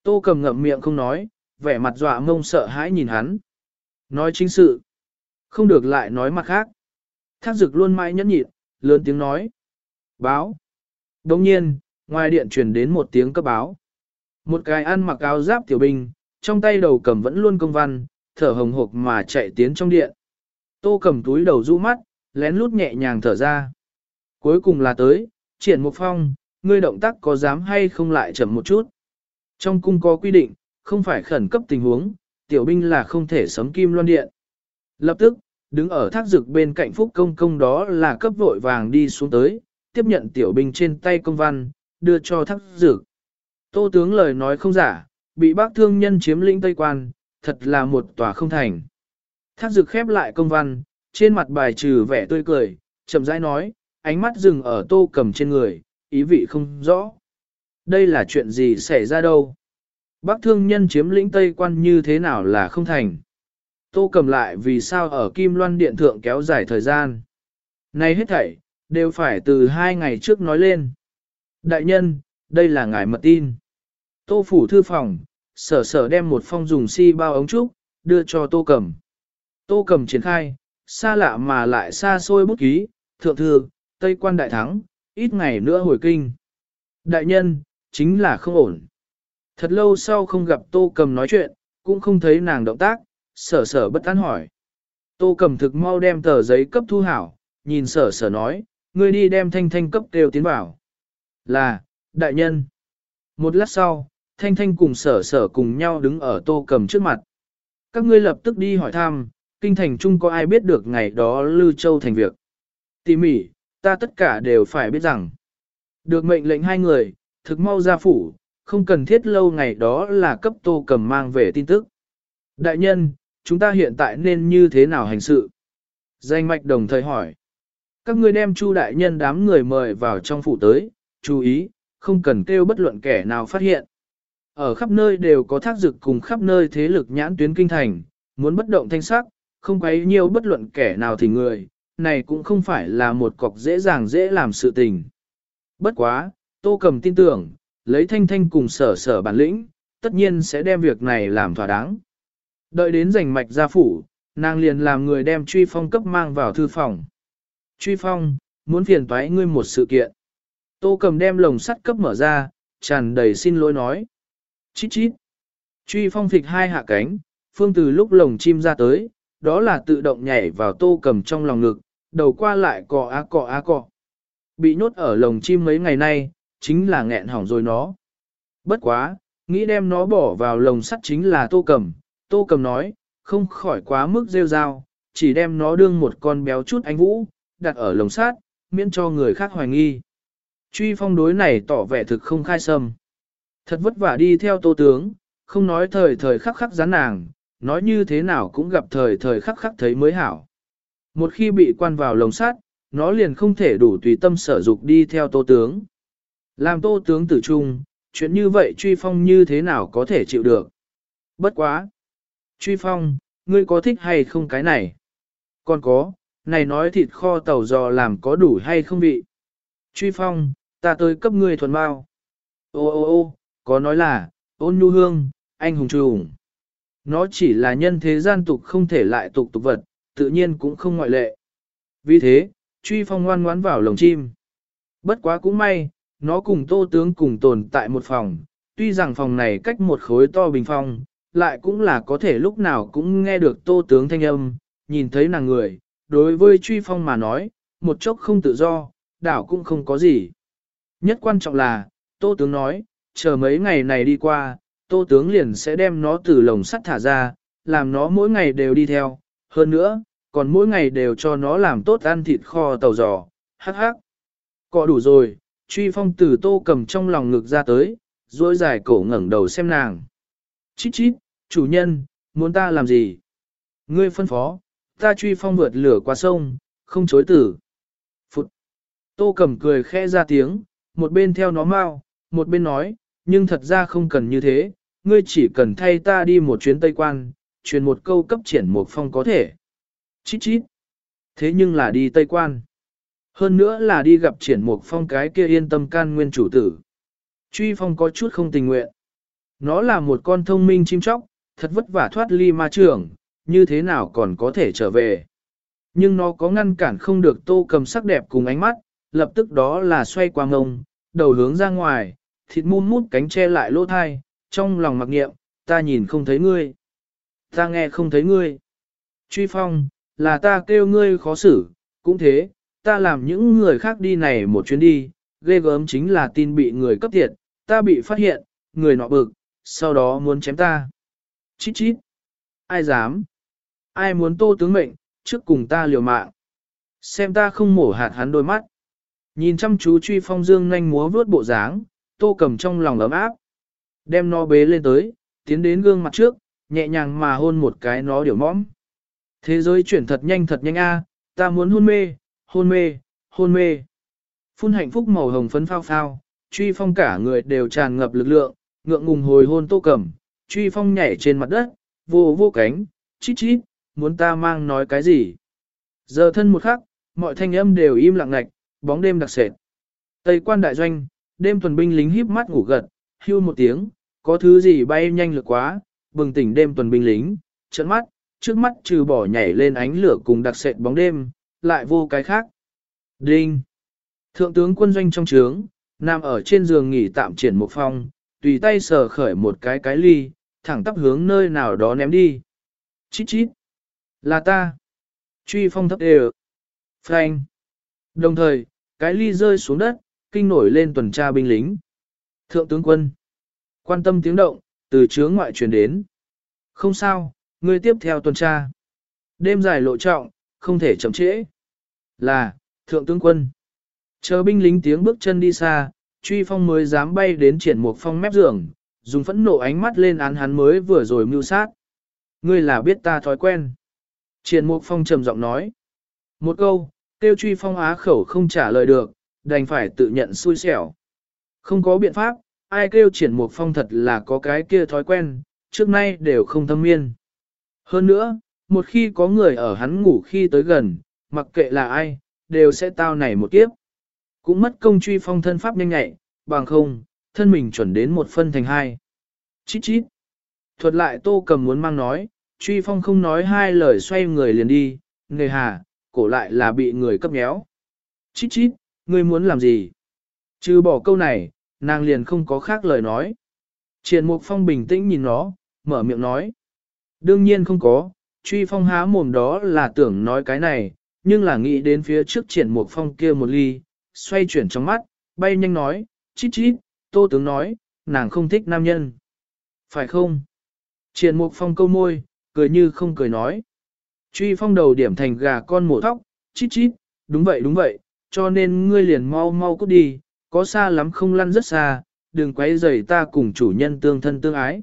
Tô cầm ngậm miệng không nói, vẻ mặt dọa mông sợ hãi nhìn hắn. Nói chính sự. Không được lại nói mặt khác. Thác dực luôn mãi nhẫn nhịn, lớn tiếng nói. Báo. Đồng nhiên, ngoài điện truyền đến một tiếng cấp báo. Một cái ăn mặc áo giáp tiểu binh, trong tay đầu cầm vẫn luôn công văn, thở hồng hộc mà chạy tiến trong điện. Tô cầm túi đầu rũ mắt, lén lút nhẹ nhàng thở ra. Cuối cùng là tới, triển một phong, ngươi động tác có dám hay không lại chậm một chút. Trong cung có quy định, không phải khẩn cấp tình huống, tiểu binh là không thể sấm kim loan điện. Lập tức, đứng ở thác dực bên cạnh phúc công công đó là cấp vội vàng đi xuống tới, tiếp nhận tiểu binh trên tay công văn, đưa cho thác dực. Tô tướng lời nói không giả, bị bác thương nhân chiếm lĩnh Tây Quan, thật là một tòa không thành. Thác dực khép lại công văn, trên mặt bài trừ vẻ tươi cười, chậm rãi nói, ánh mắt dừng ở tô cầm trên người, ý vị không rõ. Đây là chuyện gì xảy ra đâu? Bác thương nhân chiếm lĩnh Tây Quan như thế nào là không thành? Tô cầm lại vì sao ở Kim Loan Điện Thượng kéo dài thời gian? Này hết thảy, đều phải từ hai ngày trước nói lên. Đại nhân, đây là ngài mật tin. Tô phủ thư phòng, sở sở đem một phong dùng si bao ống trúc, đưa cho tô cầm. Tô cầm triển khai, xa lạ mà lại xa xôi bút ký, thượng thư, Tây quan đại thắng, ít ngày nữa hồi kinh. Đại nhân, chính là không ổn. Thật lâu sau không gặp tô cầm nói chuyện, cũng không thấy nàng động tác, sở sở bất an hỏi. Tô cầm thực mau đem tờ giấy cấp thu hảo, nhìn sở sở nói, ngươi đi đem thanh thanh cấp kêu tiến vào. Là, đại nhân. Một lát sau, thanh thanh cùng sở sở cùng nhau đứng ở tô cầm trước mặt. Các ngươi lập tức đi hỏi thăm, kinh thành chung có ai biết được ngày đó Lư Châu thành việc. Tỉ mỉ, ta tất cả đều phải biết rằng. Được mệnh lệnh hai người, thực mau ra phủ, không cần thiết lâu ngày đó là cấp tô cầm mang về tin tức. Đại nhân, chúng ta hiện tại nên như thế nào hành sự? Danh mạch đồng thời hỏi. Các ngươi đem chu đại nhân đám người mời vào trong phủ tới, chú ý, không cần kêu bất luận kẻ nào phát hiện. Ở khắp nơi đều có thác dực cùng khắp nơi thế lực nhãn tuyến kinh thành, muốn bất động thanh sắc, không quấy nhiều bất luận kẻ nào thì người, này cũng không phải là một cọc dễ dàng dễ làm sự tình. Bất quá, tô cầm tin tưởng, lấy thanh thanh cùng sở sở bản lĩnh, tất nhiên sẽ đem việc này làm thỏa đáng. Đợi đến giành mạch gia phủ, nàng liền làm người đem truy phong cấp mang vào thư phòng. Truy phong, muốn phiền toái ngươi một sự kiện. Tô cầm đem lồng sắt cấp mở ra, tràn đầy xin lỗi nói. Chít chít. Truy phong phịch hai hạ cánh, phương từ lúc lồng chim ra tới, đó là tự động nhảy vào tô cầm trong lòng ngực, đầu qua lại cọ á cọ á cọ. Bị nhốt ở lồng chim mấy ngày nay, chính là nghẹn hỏng rồi nó. Bất quá, nghĩ đem nó bỏ vào lồng sắt chính là tô cầm. Tô cầm nói, không khỏi quá mức rêu rao, chỉ đem nó đương một con béo chút anh vũ, đặt ở lồng sắt, miễn cho người khác hoài nghi. Truy phong đối này tỏ vẻ thực không khai sâm. Thật vất vả đi theo tô tướng, không nói thời thời khắc khắc gián nàng, nói như thế nào cũng gặp thời thời khắc khắc thấy mới hảo. Một khi bị quan vào lồng sắt, nó liền không thể đủ tùy tâm sở dục đi theo tô tướng. Làm tô tướng tử trung, chuyện như vậy truy phong như thế nào có thể chịu được. Bất quá. Truy phong, ngươi có thích hay không cái này? Còn có, này nói thịt kho tàu giò làm có đủ hay không vị? Truy phong, ta tới cấp ngươi thuần bao. Ô ô ô, có nói là, ôn nhu hương, anh hùng trùng. Nó chỉ là nhân thế gian tục không thể lại tục tục vật, tự nhiên cũng không ngoại lệ. Vì thế, truy phong ngoan ngoãn vào lồng chim. Bất quá cũng may, nó cùng tô tướng cùng tồn tại một phòng, tuy rằng phòng này cách một khối to bình phong, lại cũng là có thể lúc nào cũng nghe được tô tướng thanh âm, nhìn thấy nàng người, đối với truy phong mà nói, một chốc không tự do, đảo cũng không có gì. Nhất quan trọng là, tô tướng nói, chờ mấy ngày này đi qua, tô tướng liền sẽ đem nó từ lồng sắt thả ra, làm nó mỗi ngày đều đi theo, hơn nữa, còn mỗi ngày đều cho nó làm tốt ăn thịt kho tàu giò, hắc hắc. Cọ đủ rồi, truy phong từ tô cầm trong lòng ngực ra tới, dối dài cổ ngẩng đầu xem nàng. Chít chít, chủ nhân, muốn ta làm gì? Ngươi phân phó, ta truy phong vượt lửa qua sông, không chối tử. Phụt. Tô cầm cười khẽ ra tiếng, một bên theo nó mau, một bên nói, nhưng thật ra không cần như thế, ngươi chỉ cần thay ta đi một chuyến Tây Quan, truyền một câu cấp triển một phong có thể. Chít chít. Thế nhưng là đi Tây Quan. Hơn nữa là đi gặp triển mục phong cái kia yên tâm can nguyên chủ tử. Truy phong có chút không tình nguyện. Nó là một con thông minh chim chóc, thật vất vả thoát ly ma trường, như thế nào còn có thể trở về. Nhưng nó có ngăn cản không được tô cầm sắc đẹp cùng ánh mắt, lập tức đó là xoay qua ngông, đầu hướng ra ngoài, thịt muôn mút cánh che lại lỗ thai, trong lòng mặc nghiệm, ta nhìn không thấy ngươi. Ta nghe không thấy ngươi. Truy phong, là ta kêu ngươi khó xử, cũng thế, ta làm những người khác đi này một chuyến đi, ghê gớm chính là tin bị người cấp tiệt, ta bị phát hiện, người nọ bực, sau đó muốn chém ta. Chít chít. Ai dám? Ai muốn tô tướng mệnh, trước cùng ta liều mạng. Xem ta không mổ hạt hắn đôi mắt. Nhìn chăm chú truy phong dương nhanh múa vướt bộ dáng, tô cầm trong lòng ấm áp. Đem nó bế lên tới, tiến đến gương mặt trước, nhẹ nhàng mà hôn một cái nó điểu mõm. Thế giới chuyển thật nhanh thật nhanh a, ta muốn hôn mê, hôn mê, hôn mê. Phun hạnh phúc màu hồng phấn phao phao, truy phong cả người đều tràn ngập lực lượng, ngượng ngùng hồi hôn tô cẩm, truy phong nhảy trên mặt đất, vô vô cánh, chít chít, muốn ta mang nói cái gì. Giờ thân một khắc, mọi thanh âm đều im lặng ngạch, bóng đêm đặc sệt. Tây quan đại doanh, đêm tuần binh lính híp mắt ngủ gật, hưu một tiếng, có thứ gì bay nhanh lực quá, bừng tỉnh đêm tuần binh lính, trận mắt, trước mắt trừ bỏ nhảy lên ánh lửa cùng đặc sệt bóng đêm, lại vô cái khác. Đinh! Thượng tướng quân doanh trong trướng, nằm ở trên giường nghỉ tạm triển một phong, tùy tay sờ khởi một cái cái ly, thẳng tắp hướng nơi nào đó ném đi. Chít chít! Là ta! Truy phong thấp đều! Frank! Đồng thời, cái ly rơi xuống đất, kinh nổi lên tuần tra binh lính. Thượng tướng quân! Quan tâm tiếng động, từ chướng ngoại truyền đến. Không sao, ngươi tiếp theo tuần tra. Đêm dài lộ trọng, không thể chậm trễ. Là, thượng tướng quân. Chờ binh lính tiếng bước chân đi xa, truy phong mới dám bay đến triển một phong mép giường, dùng phẫn nộ ánh mắt lên án hắn mới vừa rồi mưu sát. Ngươi là biết ta thói quen. Triển Mục Phong trầm giọng nói. Một câu, tiêu truy phong á khẩu không trả lời được, đành phải tự nhận xui xẻo. Không có biện pháp, ai kêu triển Mục Phong thật là có cái kia thói quen, trước nay đều không thâm miên. Hơn nữa, một khi có người ở hắn ngủ khi tới gần, mặc kệ là ai, đều sẽ tao này một kiếp. Cũng mất công truy phong thân pháp nhanh nhạy, bằng không, thân mình chuẩn đến một phân thành hai. Chít chít. Thuật lại tô cầm muốn mang nói, truy phong không nói hai lời xoay người liền đi, người hà, cổ lại là bị người cấp nhéo. Chít chít, ngươi muốn làm gì? Chứ bỏ câu này, nàng liền không có khác lời nói. Triển Mục Phong bình tĩnh nhìn nó, mở miệng nói. Đương nhiên không có, truy phong há mồm đó là tưởng nói cái này, nhưng là nghĩ đến phía trước triển Mục Phong kia một ly, xoay chuyển trong mắt, bay nhanh nói, chít chít, tô tướng nói, nàng không thích nam nhân. Phải không? Triển Mục Phong câu môi, cười như không cười nói. Truy phong đầu điểm thành gà con mổ thóc, chít chít, đúng vậy đúng vậy, cho nên ngươi liền mau mau cút đi, có xa lắm không lăn rất xa, đừng quấy rầy ta cùng chủ nhân tương thân tương ái.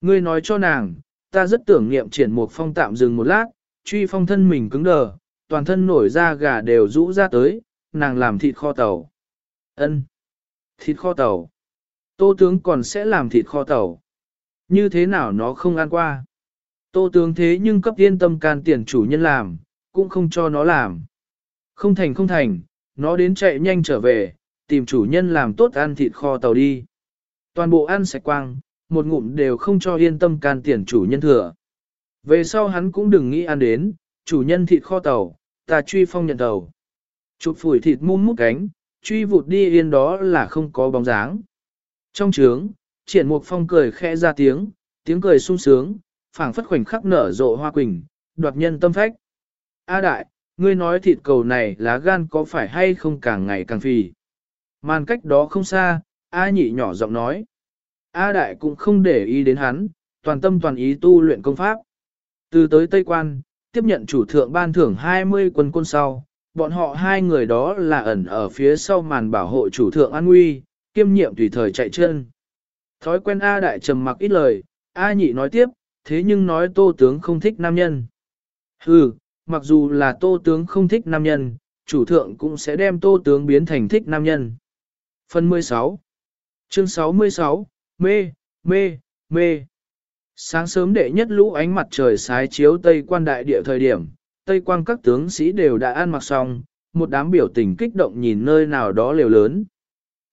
Ngươi nói cho nàng, ta rất tưởng niệm triển Mục phong tạm dừng một lát, truy phong thân mình cứng đờ, toàn thân nổi da gà đều rũ ra tới, nàng làm thịt kho tàu. Ân, Thịt kho tàu. Tô tướng còn sẽ làm thịt kho tàu. Như thế nào nó không ăn qua? Tô tướng thế nhưng cấp yên tâm can tiền chủ nhân làm, cũng không cho nó làm. Không thành không thành, nó đến chạy nhanh trở về, tìm chủ nhân làm tốt ăn thịt kho tàu đi. Toàn bộ ăn sạch quang, một ngụm đều không cho yên tâm can tiền chủ nhân thừa. Về sau hắn cũng đừng nghĩ ăn đến, chủ nhân thịt kho tàu, ta truy phong nhận tàu. Chụp phủi thịt mum mút cánh, truy vụt đi yên đó là không có bóng dáng. Trong trướng, triển mục phong cười khẽ ra tiếng, Tiếng cười sung sướng, phảng phất khoảnh khắc nở rộ hoa quỳnh, đoạt nhân tâm phách. A đại, ngươi nói thịt cầu này lá gan có phải hay không càng ngày càng phì. Màn cách đó không xa, A nhị nhỏ giọng nói. A đại cũng không để ý đến hắn, toàn tâm toàn ý tu luyện công pháp. Từ tới Tây Quan, tiếp nhận chủ thượng ban thưởng 20 quân quân sau, bọn họ hai người đó là ẩn ở phía sau màn bảo hộ chủ thượng an nguy, kiêm nhiệm tùy thời chạy chân. Thói quen A đại trầm mặc ít lời, A nhị nói tiếp, thế nhưng nói tô tướng không thích nam nhân. Hừ, mặc dù là tô tướng không thích nam nhân, chủ thượng cũng sẽ đem tô tướng biến thành thích nam nhân. Phần 16 Chương 66 Mê, mê, mê Sáng sớm đệ nhất lũ ánh mặt trời sái chiếu Tây quan đại địa thời điểm, Tây quan các tướng sĩ đều đã ăn mặc xong, một đám biểu tình kích động nhìn nơi nào đó liều lớn.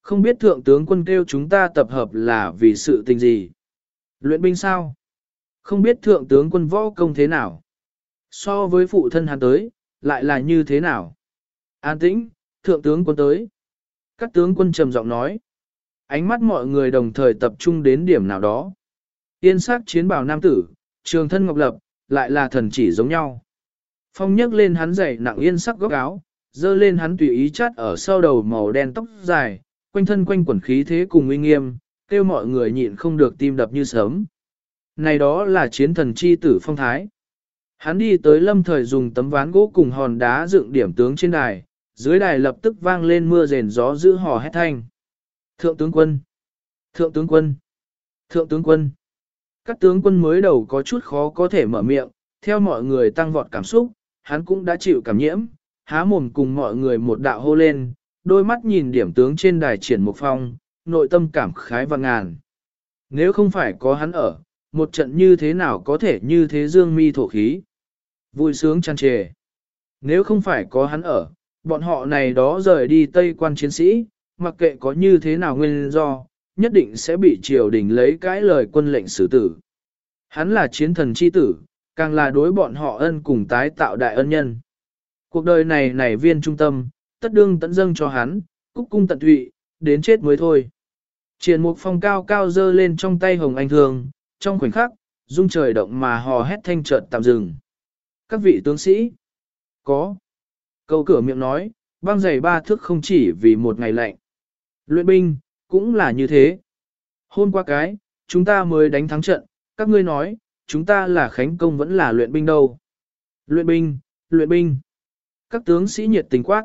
Không biết thượng tướng quân kêu chúng ta tập hợp là vì sự tình gì? Luyện binh sao? Không biết thượng tướng quân võ công thế nào? So với phụ thân hắn tới, lại là như thế nào? An tĩnh, thượng tướng quân tới. Các tướng quân trầm giọng nói. Ánh mắt mọi người đồng thời tập trung đến điểm nào đó. Yên sắc chiến bảo nam tử, trường thân ngọc lập, lại là thần chỉ giống nhau. Phong nhấc lên hắn dày nặng yên sắc góc áo, dơ lên hắn tùy ý chát ở sau đầu màu đen tóc dài, quanh thân quanh quẩn khí thế cùng uy nghiêm, kêu mọi người nhịn không được tim đập như sớm. Này đó là chiến thần chi tử phong thái. Hắn đi tới lâm thời dùng tấm ván gỗ cùng hòn đá dựng điểm tướng trên đài, dưới đài lập tức vang lên mưa rền gió giữ hò hét thanh. Thượng tướng quân! Thượng tướng quân! Thượng tướng quân! Các tướng quân mới đầu có chút khó có thể mở miệng, theo mọi người tăng vọt cảm xúc, hắn cũng đã chịu cảm nhiễm, há mồm cùng mọi người một đạo hô lên, đôi mắt nhìn điểm tướng trên đài triển một phong, nội tâm cảm khái và ngàn. Nếu không phải có hắn ở, một trận như thế nào có thể như thế dương mi thổ khí. Vui sướng tràn trề. Nếu không phải có hắn ở, bọn họ này đó rời đi Tây quan chiến sĩ, mặc kệ có như thế nào nguyên do, nhất định sẽ bị triều đình lấy cái lời quân lệnh xử tử. Hắn là chiến thần chi tử, càng là đối bọn họ ân cùng tái tạo đại ân nhân. Cuộc đời này này viên trung tâm, tất đương tận dâng cho hắn, cúc cung tận thụy, đến chết mới thôi. Triển mục phong cao cao dơ lên trong tay hồng anh thường, trong khoảnh khắc, dung trời động mà hò hét thanh chợt tạm dừng. Các vị tướng sĩ, có. Câu cửa miệng nói, băng giày ba thước không chỉ vì một ngày lạnh. Luyện binh, cũng là như thế. Hôm qua cái, chúng ta mới đánh thắng trận, các ngươi nói, chúng ta là khánh công vẫn là luyện binh đâu. Luyện binh, luyện binh. Các tướng sĩ nhiệt tình quát.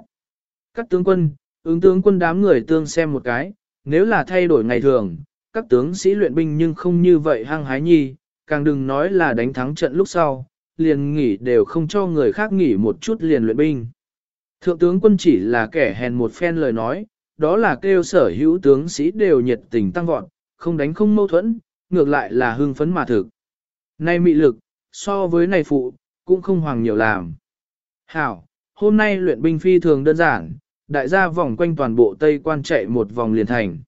Các tướng quân, ứng tướng quân đám người tương xem một cái, nếu là thay đổi ngày thường, các tướng sĩ luyện binh nhưng không như vậy hăng hái nhi, càng đừng nói là đánh thắng trận lúc sau, liền nghỉ đều không cho người khác nghỉ một chút liền luyện binh. Thượng tướng quân chỉ là kẻ hèn một phen lời nói, đó là kêu sở hữu tướng sĩ đều nhiệt tình tăng vọt, không đánh không mâu thuẫn, ngược lại là hưng phấn mà thực. Nay mị lực, so với này phụ, cũng không hoàng nhiều làm. Hảo, hôm nay luyện binh phi thường đơn giản, đại gia vòng quanh toàn bộ Tây quan chạy một vòng liền thành.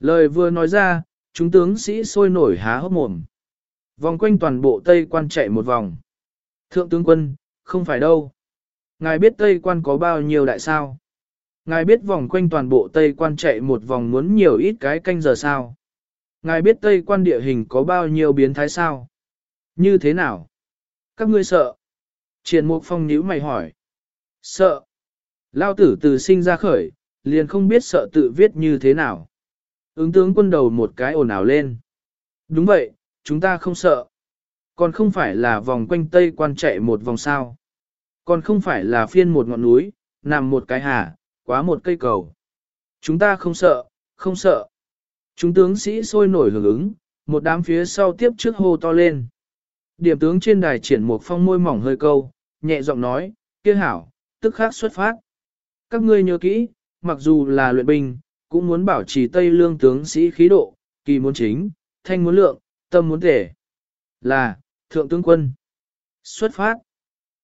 Lời vừa nói ra, chúng tướng sĩ sôi nổi há hốc mồm. Vòng quanh toàn bộ Tây quan chạy một vòng. Thượng tướng quân, không phải đâu. Ngài biết Tây quan có bao nhiêu đại sao? Ngài biết vòng quanh toàn bộ Tây quan chạy một vòng muốn nhiều ít cái canh giờ sao? Ngài biết Tây quan địa hình có bao nhiêu biến thái sao? Như thế nào? Các ngươi sợ? Triển Mục Phong nhíu mày hỏi. Sợ. Lao tử từ sinh ra khởi, liền không biết sợ tự viết như thế nào. Ứng tướng quân đầu một cái ồn ào lên. Đúng vậy, chúng ta không sợ. Còn không phải là vòng quanh Tây quan chạy một vòng sao. Còn không phải là phiên một ngọn núi, nằm một cái hà, quá một cây cầu. Chúng ta không sợ, không sợ. Chúng tướng sĩ sôi nổi hưởng ứng, một đám phía sau tiếp trước hô to lên. Điểm tướng trên đài triển một phong môi mỏng hơi câu, nhẹ giọng nói, kia hảo, tức khắc xuất phát. Các ngươi nhớ kỹ, mặc dù là luyện binh, cũng muốn bảo trì Tây Lương tướng sĩ khí độ, kỳ muốn chính, thanh muốn lượng, tâm muốn thể. Là, thượng tướng quân. Xuất phát.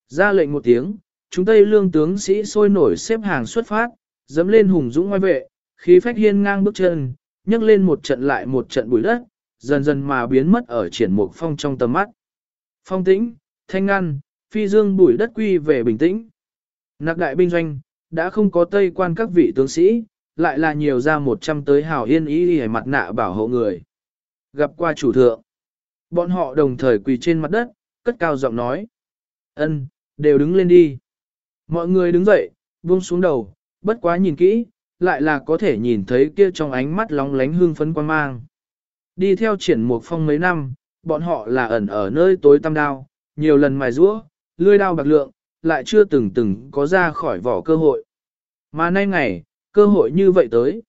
Ra lệnh một tiếng, chúng Tây Lương tướng sĩ sôi nổi xếp hàng xuất phát, dẫm lên hùng dũng ngoài vệ, khí phách hiên ngang bước chân, nhấc lên một trận lại một trận bụi đất, dần dần mà biến mất ở triển mục phong trong tầm mắt. Phong tĩnh, thanh ngăn, phi dương bụi đất quy về bình tĩnh. Nạc đại binh doanh, đã không có tây quan các vị tướng sĩ, lại là nhiều ra một trăm tới hào yên ý để mặt nạ bảo hộ người. Gặp qua chủ thượng. Bọn họ đồng thời quỳ trên mặt đất, cất cao giọng nói. ân, đều đứng lên đi. Mọi người đứng dậy, buông xuống đầu, bất quá nhìn kỹ, lại là có thể nhìn thấy kia trong ánh mắt lóng lánh hương phấn quan mang. Đi theo triển mục phong mấy năm, bọn họ là ẩn ở nơi tối tăm đao, nhiều lần mài rũa, lươi đao bạc lượng, lại chưa từng từng có ra khỏi vỏ cơ hội. Mà nay ngày, cơ hội như vậy tới.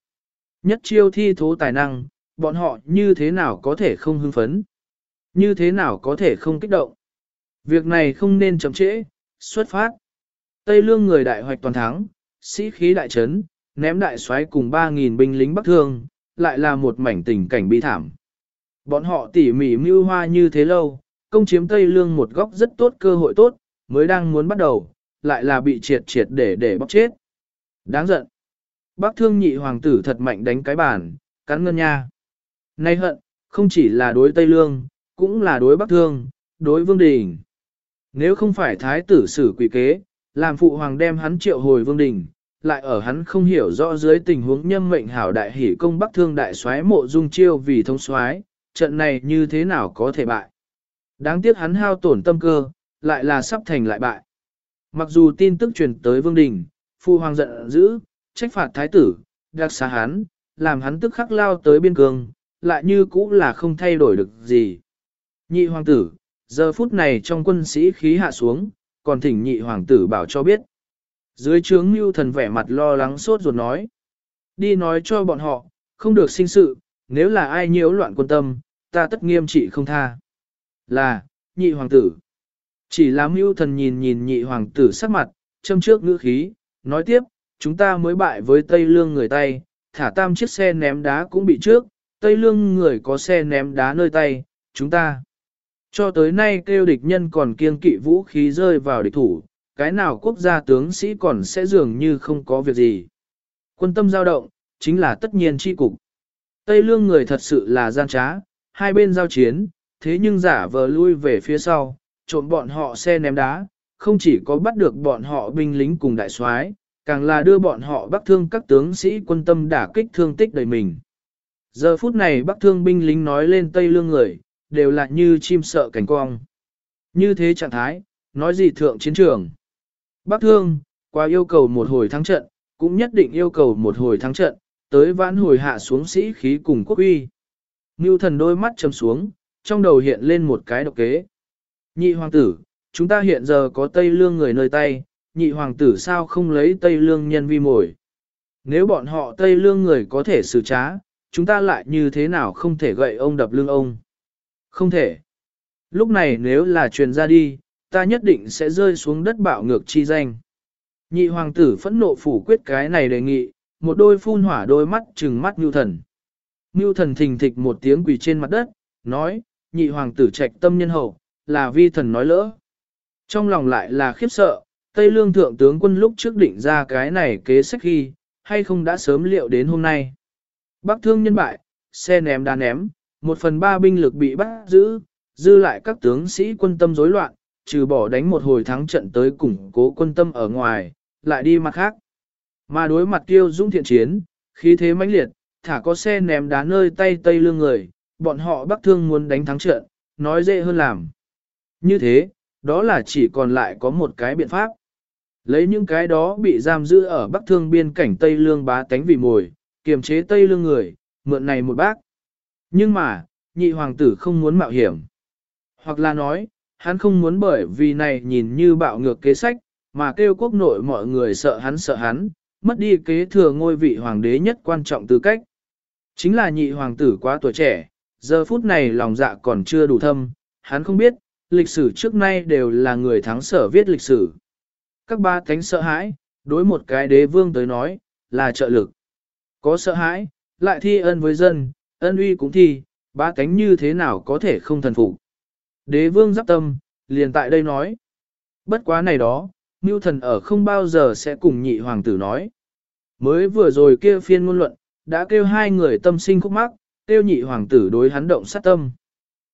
Nhất chiêu thi thố tài năng, bọn họ như thế nào có thể không hưng phấn? Như thế nào có thể không kích động? Việc này không nên chậm trễ, xuất phát. Tây lương người đại hoạch toàn thắng, sĩ khí đại trấn, ném đại xoáy cùng 3.000 binh lính bắc thương, lại là một mảnh tình cảnh bi thảm. Bọn họ tỉ mỉ mưu hoa như thế lâu, công chiếm Tây Lương một góc rất tốt cơ hội tốt, mới đang muốn bắt đầu, lại là bị triệt triệt để để bóc chết. Đáng giận. Bác thương nhị hoàng tử thật mạnh đánh cái bàn, cắn ngân nha. Nay hận, không chỉ là đối Tây Lương, cũng là đối Bắc Thương, đối Vương Đình. Nếu không phải thái tử xử quỷ kế, làm phụ hoàng đem hắn triệu hồi Vương Đình, lại ở hắn không hiểu rõ dưới tình huống nhâm mệnh hảo đại hỷ công Bắc Thương đại soái mộ dung chiêu vì thông soái, trận này như thế nào có thể bại. Đáng tiếc hắn hao tổn tâm cơ, lại là sắp thành lại bại. Mặc dù tin tức truyền tới Vương Đình, phụ hoàng giận dữ, trách phạt thái tử, đặc xá hắn, làm hắn tức khắc lao tới biên cương, lại như cũ là không thay đổi được gì. Nhị hoàng tử, giờ phút này trong quân sĩ khí hạ xuống, còn thỉnh nhị hoàng tử bảo cho biết. Dưới trướng mưu thần vẻ mặt lo lắng sốt ruột nói. Đi nói cho bọn họ, không được sinh sự, nếu là ai nhiễu loạn quân tâm, ta tất nghiêm trị không tha. Là, nhị hoàng tử. Chỉ là mưu thần nhìn nhìn nhị hoàng tử sắc mặt, châm trước ngữ khí, nói tiếp, chúng ta mới bại với Tây Lương người tay, thả tam chiếc xe ném đá cũng bị trước, Tây Lương người có xe ném đá nơi tay, chúng ta. Cho tới nay kêu địch nhân còn kiêng kỵ vũ khí rơi vào địch thủ, cái nào quốc gia tướng sĩ còn sẽ dường như không có việc gì. Quân tâm giao động, chính là tất nhiên chi cục. Tây lương người thật sự là gian trá, hai bên giao chiến, thế nhưng giả vờ lui về phía sau, trộm bọn họ xe ném đá, không chỉ có bắt được bọn họ binh lính cùng đại soái, càng là đưa bọn họ bắt thương các tướng sĩ quân tâm đả kích thương tích đầy mình. Giờ phút này bắc thương binh lính nói lên Tây lương người, đều là như chim sợ cảnh cong. Như thế trạng thái, nói gì thượng chiến trường. Bắc thương, qua yêu cầu một hồi thắng trận, cũng nhất định yêu cầu một hồi thắng trận, tới vãn hồi hạ xuống sĩ khí cùng quốc uy. Ngưu thần đôi mắt chầm xuống, trong đầu hiện lên một cái độc kế. Nhị hoàng tử, chúng ta hiện giờ có Tây Lương người nơi tay, nhị hoàng tử sao không lấy Tây Lương nhân vi mồi. Nếu bọn họ Tây Lương người có thể xử trá, chúng ta lại như thế nào không thể gậy ông đập lưng ông. Không thể. Lúc này nếu là truyền ra đi, ta nhất định sẽ rơi xuống đất bạo ngược chi danh. Nhị hoàng tử phẫn nộ phủ quyết cái này đề nghị, một đôi phun hỏa đôi mắt trừng mắt Ngưu Thần. Ngưu Thần thình thịch một tiếng quỳ trên mặt đất, nói, nhị hoàng tử trạch tâm nhân hậu, là vi thần nói lỡ. Trong lòng lại là khiếp sợ, Tây Lương thượng tướng quân lúc trước định ra cái này kế sách khi, hay không đã sớm liệu đến hôm nay. Bắc thương nhân bại, xe ném đá ném, một phần ba binh lực bị bắt giữ, dư lại các tướng sĩ quân tâm rối loạn, trừ bỏ đánh một hồi thắng trận tới củng cố quân tâm ở ngoài, lại đi mặt khác. Mà đối mặt tiêu dũng thiện chiến, khí thế mãnh liệt, thả có xe ném đá nơi tay tây lương người, bọn họ bắc thương muốn đánh thắng trận, nói dễ hơn làm. Như thế, đó là chỉ còn lại có một cái biện pháp. Lấy những cái đó bị giam giữ ở bắc thương biên cảnh Tây Lương bá tánh vì mồi, kiềm chế Tây Lương người, mượn này một bác. Nhưng mà, nhị hoàng tử không muốn mạo hiểm. Hoặc là nói, hắn không muốn bởi vì này nhìn như bạo ngược kế sách, mà kêu quốc nội mọi người sợ hắn sợ hắn, mất đi kế thừa ngôi vị hoàng đế nhất quan trọng tư cách. Chính là nhị hoàng tử quá tuổi trẻ, giờ phút này lòng dạ còn chưa đủ thâm, hắn không biết, lịch sử trước nay đều là người thắng sở viết lịch sử. Các ba cánh sợ hãi, đối một cái đế vương tới nói, là trợ lực. Có sợ hãi, lại thi ân với dân, ân uy cũng thi, ba cánh như thế nào có thể không thần phục. Đế vương giáp tâm, liền tại đây nói. Bất quá này đó, Mưu thần ở không bao giờ sẽ cùng nhị hoàng tử nói. Mới vừa rồi kia phiên ngôn luận, đã kêu hai người tâm sinh khúc mắc, kêu nhị hoàng tử đối hắn động sát tâm.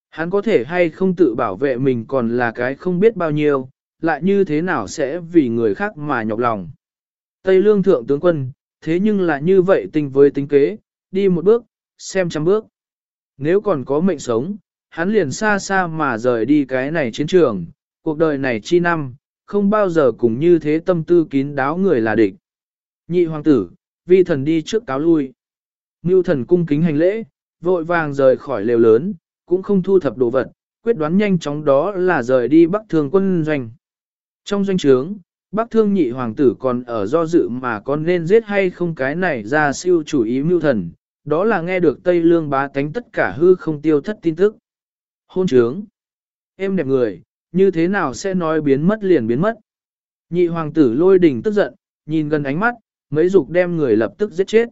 Hắn có thể hay không tự bảo vệ mình còn là cái không biết bao nhiêu, lại như thế nào sẽ vì người khác mà nhọc lòng. Tây lương thượng tướng quân, thế nhưng là như vậy tình với tính kế, đi một bước, xem trăm bước. Nếu còn có mệnh sống, hắn liền xa xa mà rời đi cái này chiến trường, cuộc đời này chi năm, không bao giờ cùng như thế tâm tư kín đáo người là địch. Nhị hoàng tử, vi thần đi trước cáo lui. Ngưu thần cung kính hành lễ, vội vàng rời khỏi lều lớn, cũng không thu thập đồ vật, quyết đoán nhanh chóng đó là rời đi bắc thương quân doanh. Trong doanh trướng, bắc thương nhị hoàng tử còn ở do dự mà còn nên giết hay không cái này ra siêu chủ ý mưu thần, đó là nghe được Tây Lương bá tánh tất cả hư không tiêu thất tin tức. Hôn trướng. Em đẹp người, như thế nào sẽ nói biến mất liền biến mất. Nhị hoàng tử lôi đình tức giận, nhìn gần ánh mắt, mấy dục đem người lập tức giết chết.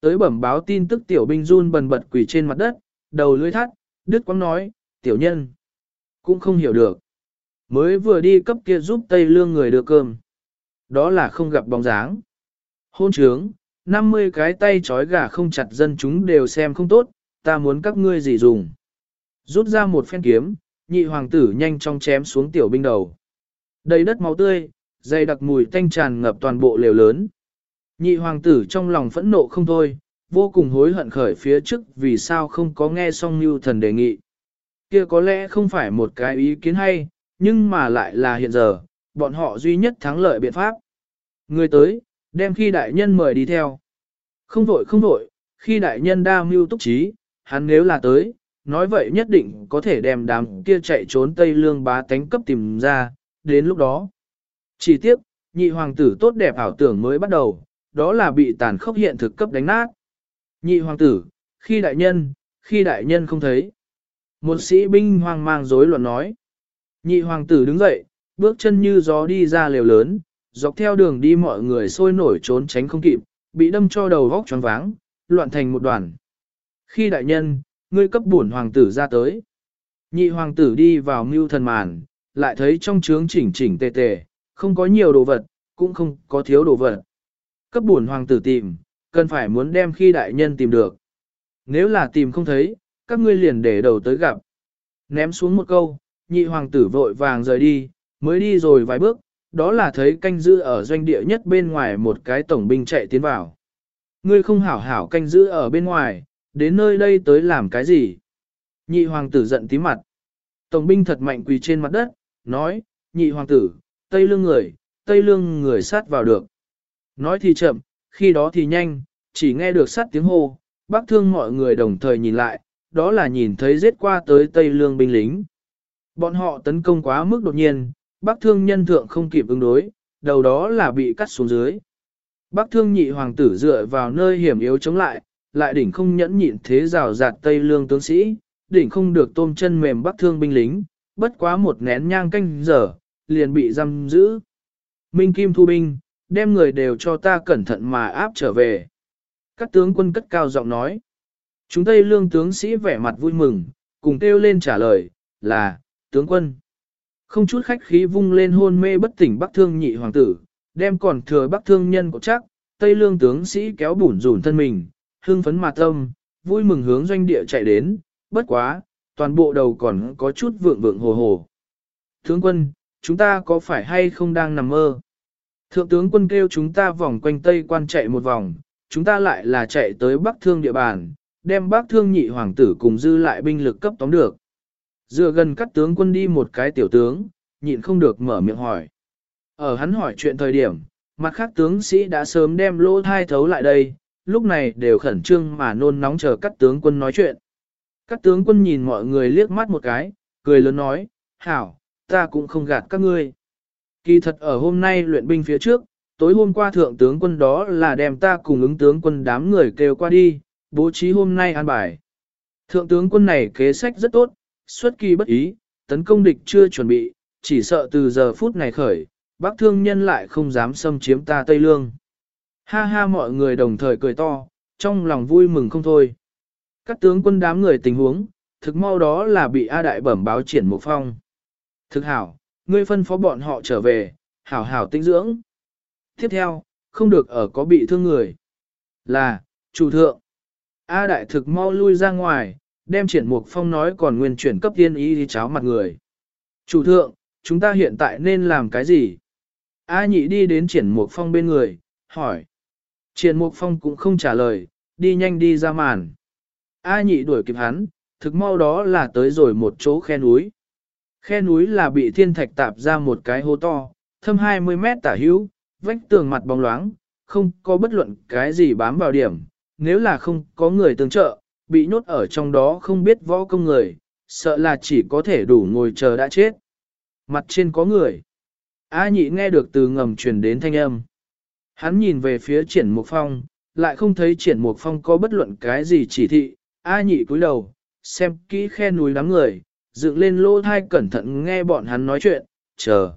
Tới bẩm báo tin tức tiểu binh run bần bật quỳ trên mặt đất, đầu lưỡi thắt, đứt quăng nói, tiểu nhân. Cũng không hiểu được. Mới vừa đi cấp kia giúp Tây Lương người đưa cơm. Đó là không gặp bóng dáng. Hôn trướng, 50 cái tay trói gà không chặt dân chúng đều xem không tốt, ta muốn các ngươi gì dùng. Rút ra một phen kiếm, nhị hoàng tử nhanh chóng chém xuống tiểu binh đầu. Đầy đất máu tươi, dày đặc mùi tanh tràn ngập toàn bộ lều lớn. Nhị hoàng tử trong lòng phẫn nộ không thôi, vô cùng hối hận khởi phía trước vì sao không có nghe xong như thần đề nghị. Kia có lẽ không phải một cái ý kiến hay, nhưng mà lại là hiện giờ, bọn họ duy nhất thắng lợi biện pháp. Người tới, đem khi đại nhân mời đi theo. Không vội không vội, khi đại nhân đa mưu túc trí, hắn nếu là tới, nói vậy nhất định có thể đem đám kia chạy trốn Tây Lương bá tánh cấp tìm ra, đến lúc đó. Chỉ tiếc, nhị hoàng tử tốt đẹp ảo tưởng mới bắt đầu, đó là bị tàn khốc hiện thực cấp đánh nát. Nhị hoàng tử, khi đại nhân, khi đại nhân không thấy. Một sĩ binh hoang mang rối loạn nói. Nhị hoàng tử đứng dậy, bước chân như gió đi ra lều lớn, dọc theo đường đi mọi người sôi nổi trốn tránh không kịp, bị đâm cho đầu vóc tròn váng, loạn thành một đoàn. Khi đại nhân, ngươi cấp bổn hoàng tử ra tới. Nhị hoàng tử đi vào mưu thần màn, lại thấy trong trướng chỉnh chỉnh tề tề, không có nhiều đồ vật, cũng không có thiếu đồ vật. Cấp bổn hoàng tử tìm, cần phải muốn đem khi đại nhân tìm được. Nếu là tìm không thấy, các ngươi liền để đầu tới gặp. Ném xuống một câu, nhị hoàng tử vội vàng rời đi, mới đi rồi vài bước, đó là thấy canh giữ ở doanh địa nhất bên ngoài một cái tổng binh chạy tiến vào. Ngươi không hảo hảo canh giữ ở bên ngoài, đến nơi đây tới làm cái gì? Nhị hoàng tử giận tí mặt. Tổng binh thật mạnh quỳ trên mặt đất, nói, nhị hoàng tử, tây lương người, tây lương người sát vào được. Nói thì chậm, khi đó thì nhanh, chỉ nghe được sát tiếng hô, bác thương mọi người đồng thời nhìn lại, đó là nhìn thấy giết qua tới tây lương binh lính. Bọn họ tấn công quá mức đột nhiên, bác thương nhân thượng không kịp ứng đối, đầu đó là bị cắt xuống dưới. Bác thương nhị hoàng tử dựa vào nơi hiểm yếu chống lại, lại đỉnh không nhẫn nhịn thế rào rạt tây lương tướng sĩ, đỉnh không được tôm chân mềm bác thương binh lính, bất quá một nén nhang canh giờ, liền bị giam giữ. Minh Kim thu binh, đem người đều cho ta cẩn thận mà áp trở về. Các tướng quân cất cao giọng nói. Chúng tây lương tướng sĩ vẻ mặt vui mừng, cùng kêu lên trả lời, là, tướng quân. Không chút khách khí vung lên hôn mê bất tỉnh bắc thương nhị hoàng tử, đem còn thừa bắc thương nhân của chắc, tây lương tướng sĩ kéo bủn rủn thân mình, hương phấn mà tâm, vui mừng hướng doanh địa chạy đến, bất quá, toàn bộ đầu còn có chút vượng vượng hồ hồ. Tướng quân, chúng ta có phải hay không đang nằm mơ? Thượng tướng quân kêu chúng ta vòng quanh Tây quan chạy một vòng, chúng ta lại là chạy tới Bắc Thương địa bàn, đem Bắc Thương nhị hoàng tử cùng dư lại binh lực cấp tóm được. Dựa gần các tướng quân đi một cái tiểu tướng, nhịn không được mở miệng hỏi. Ở hắn hỏi chuyện thời điểm, mặt khác tướng sĩ đã sớm đem lỗ thai thấu lại đây, lúc này đều khẩn trương mà nôn nóng chờ các tướng quân nói chuyện. Các tướng quân nhìn mọi người liếc mắt một cái, cười lớn nói, hảo, ta cũng không gạt các ngươi. Kỳ thật ở hôm nay luyện binh phía trước, tối hôm qua thượng tướng quân đó là đem ta cùng ứng tướng quân đám người kêu qua đi, bố trí hôm nay an bài. Thượng tướng quân này kế sách rất tốt, xuất kỳ bất ý, tấn công địch chưa chuẩn bị, chỉ sợ từ giờ phút này khởi, bác thương nhân lại không dám xâm chiếm ta Tây Lương. Ha ha mọi người đồng thời cười to, trong lòng vui mừng không thôi. Các tướng quân đám người tình huống, thực mau đó là bị A Đại bẩm báo triển một phong. Thực hảo, ngươi phân phó bọn họ trở về, hảo hảo tinh dưỡng. Tiếp theo, không được ở có bị thương người. Là, chủ thượng. A Đại thực mau lui ra ngoài, đem triển mục phong nói còn nguyên chuyển cấp tiên ý đi cháo mặt người. Chủ thượng, chúng ta hiện tại nên làm cái gì? A nhị đi đến triển mục phong bên người, hỏi. Triển mục phong cũng không trả lời, đi nhanh đi ra màn. A nhị đuổi kịp hắn, thực mau đó là tới rồi một chỗ khe núi. Khe núi là bị thiên thạch tạp ra một cái hố to, thâm 20 mét tả hữu, vách tường mặt bóng loáng, không có bất luận cái gì bám vào điểm, nếu là không có người tương trợ, bị nhốt ở trong đó không biết võ công người, sợ là chỉ có thể đủ ngồi chờ đã chết. Mặt trên có người. A nhị nghe được từ ngầm truyền đến thanh âm. Hắn nhìn về phía triển mục phong, lại không thấy triển mục phong có bất luận cái gì chỉ thị. A nhị cúi đầu, xem kỹ khe núi đám người, dựng lên lỗ thai cẩn thận nghe bọn hắn nói chuyện, chờ.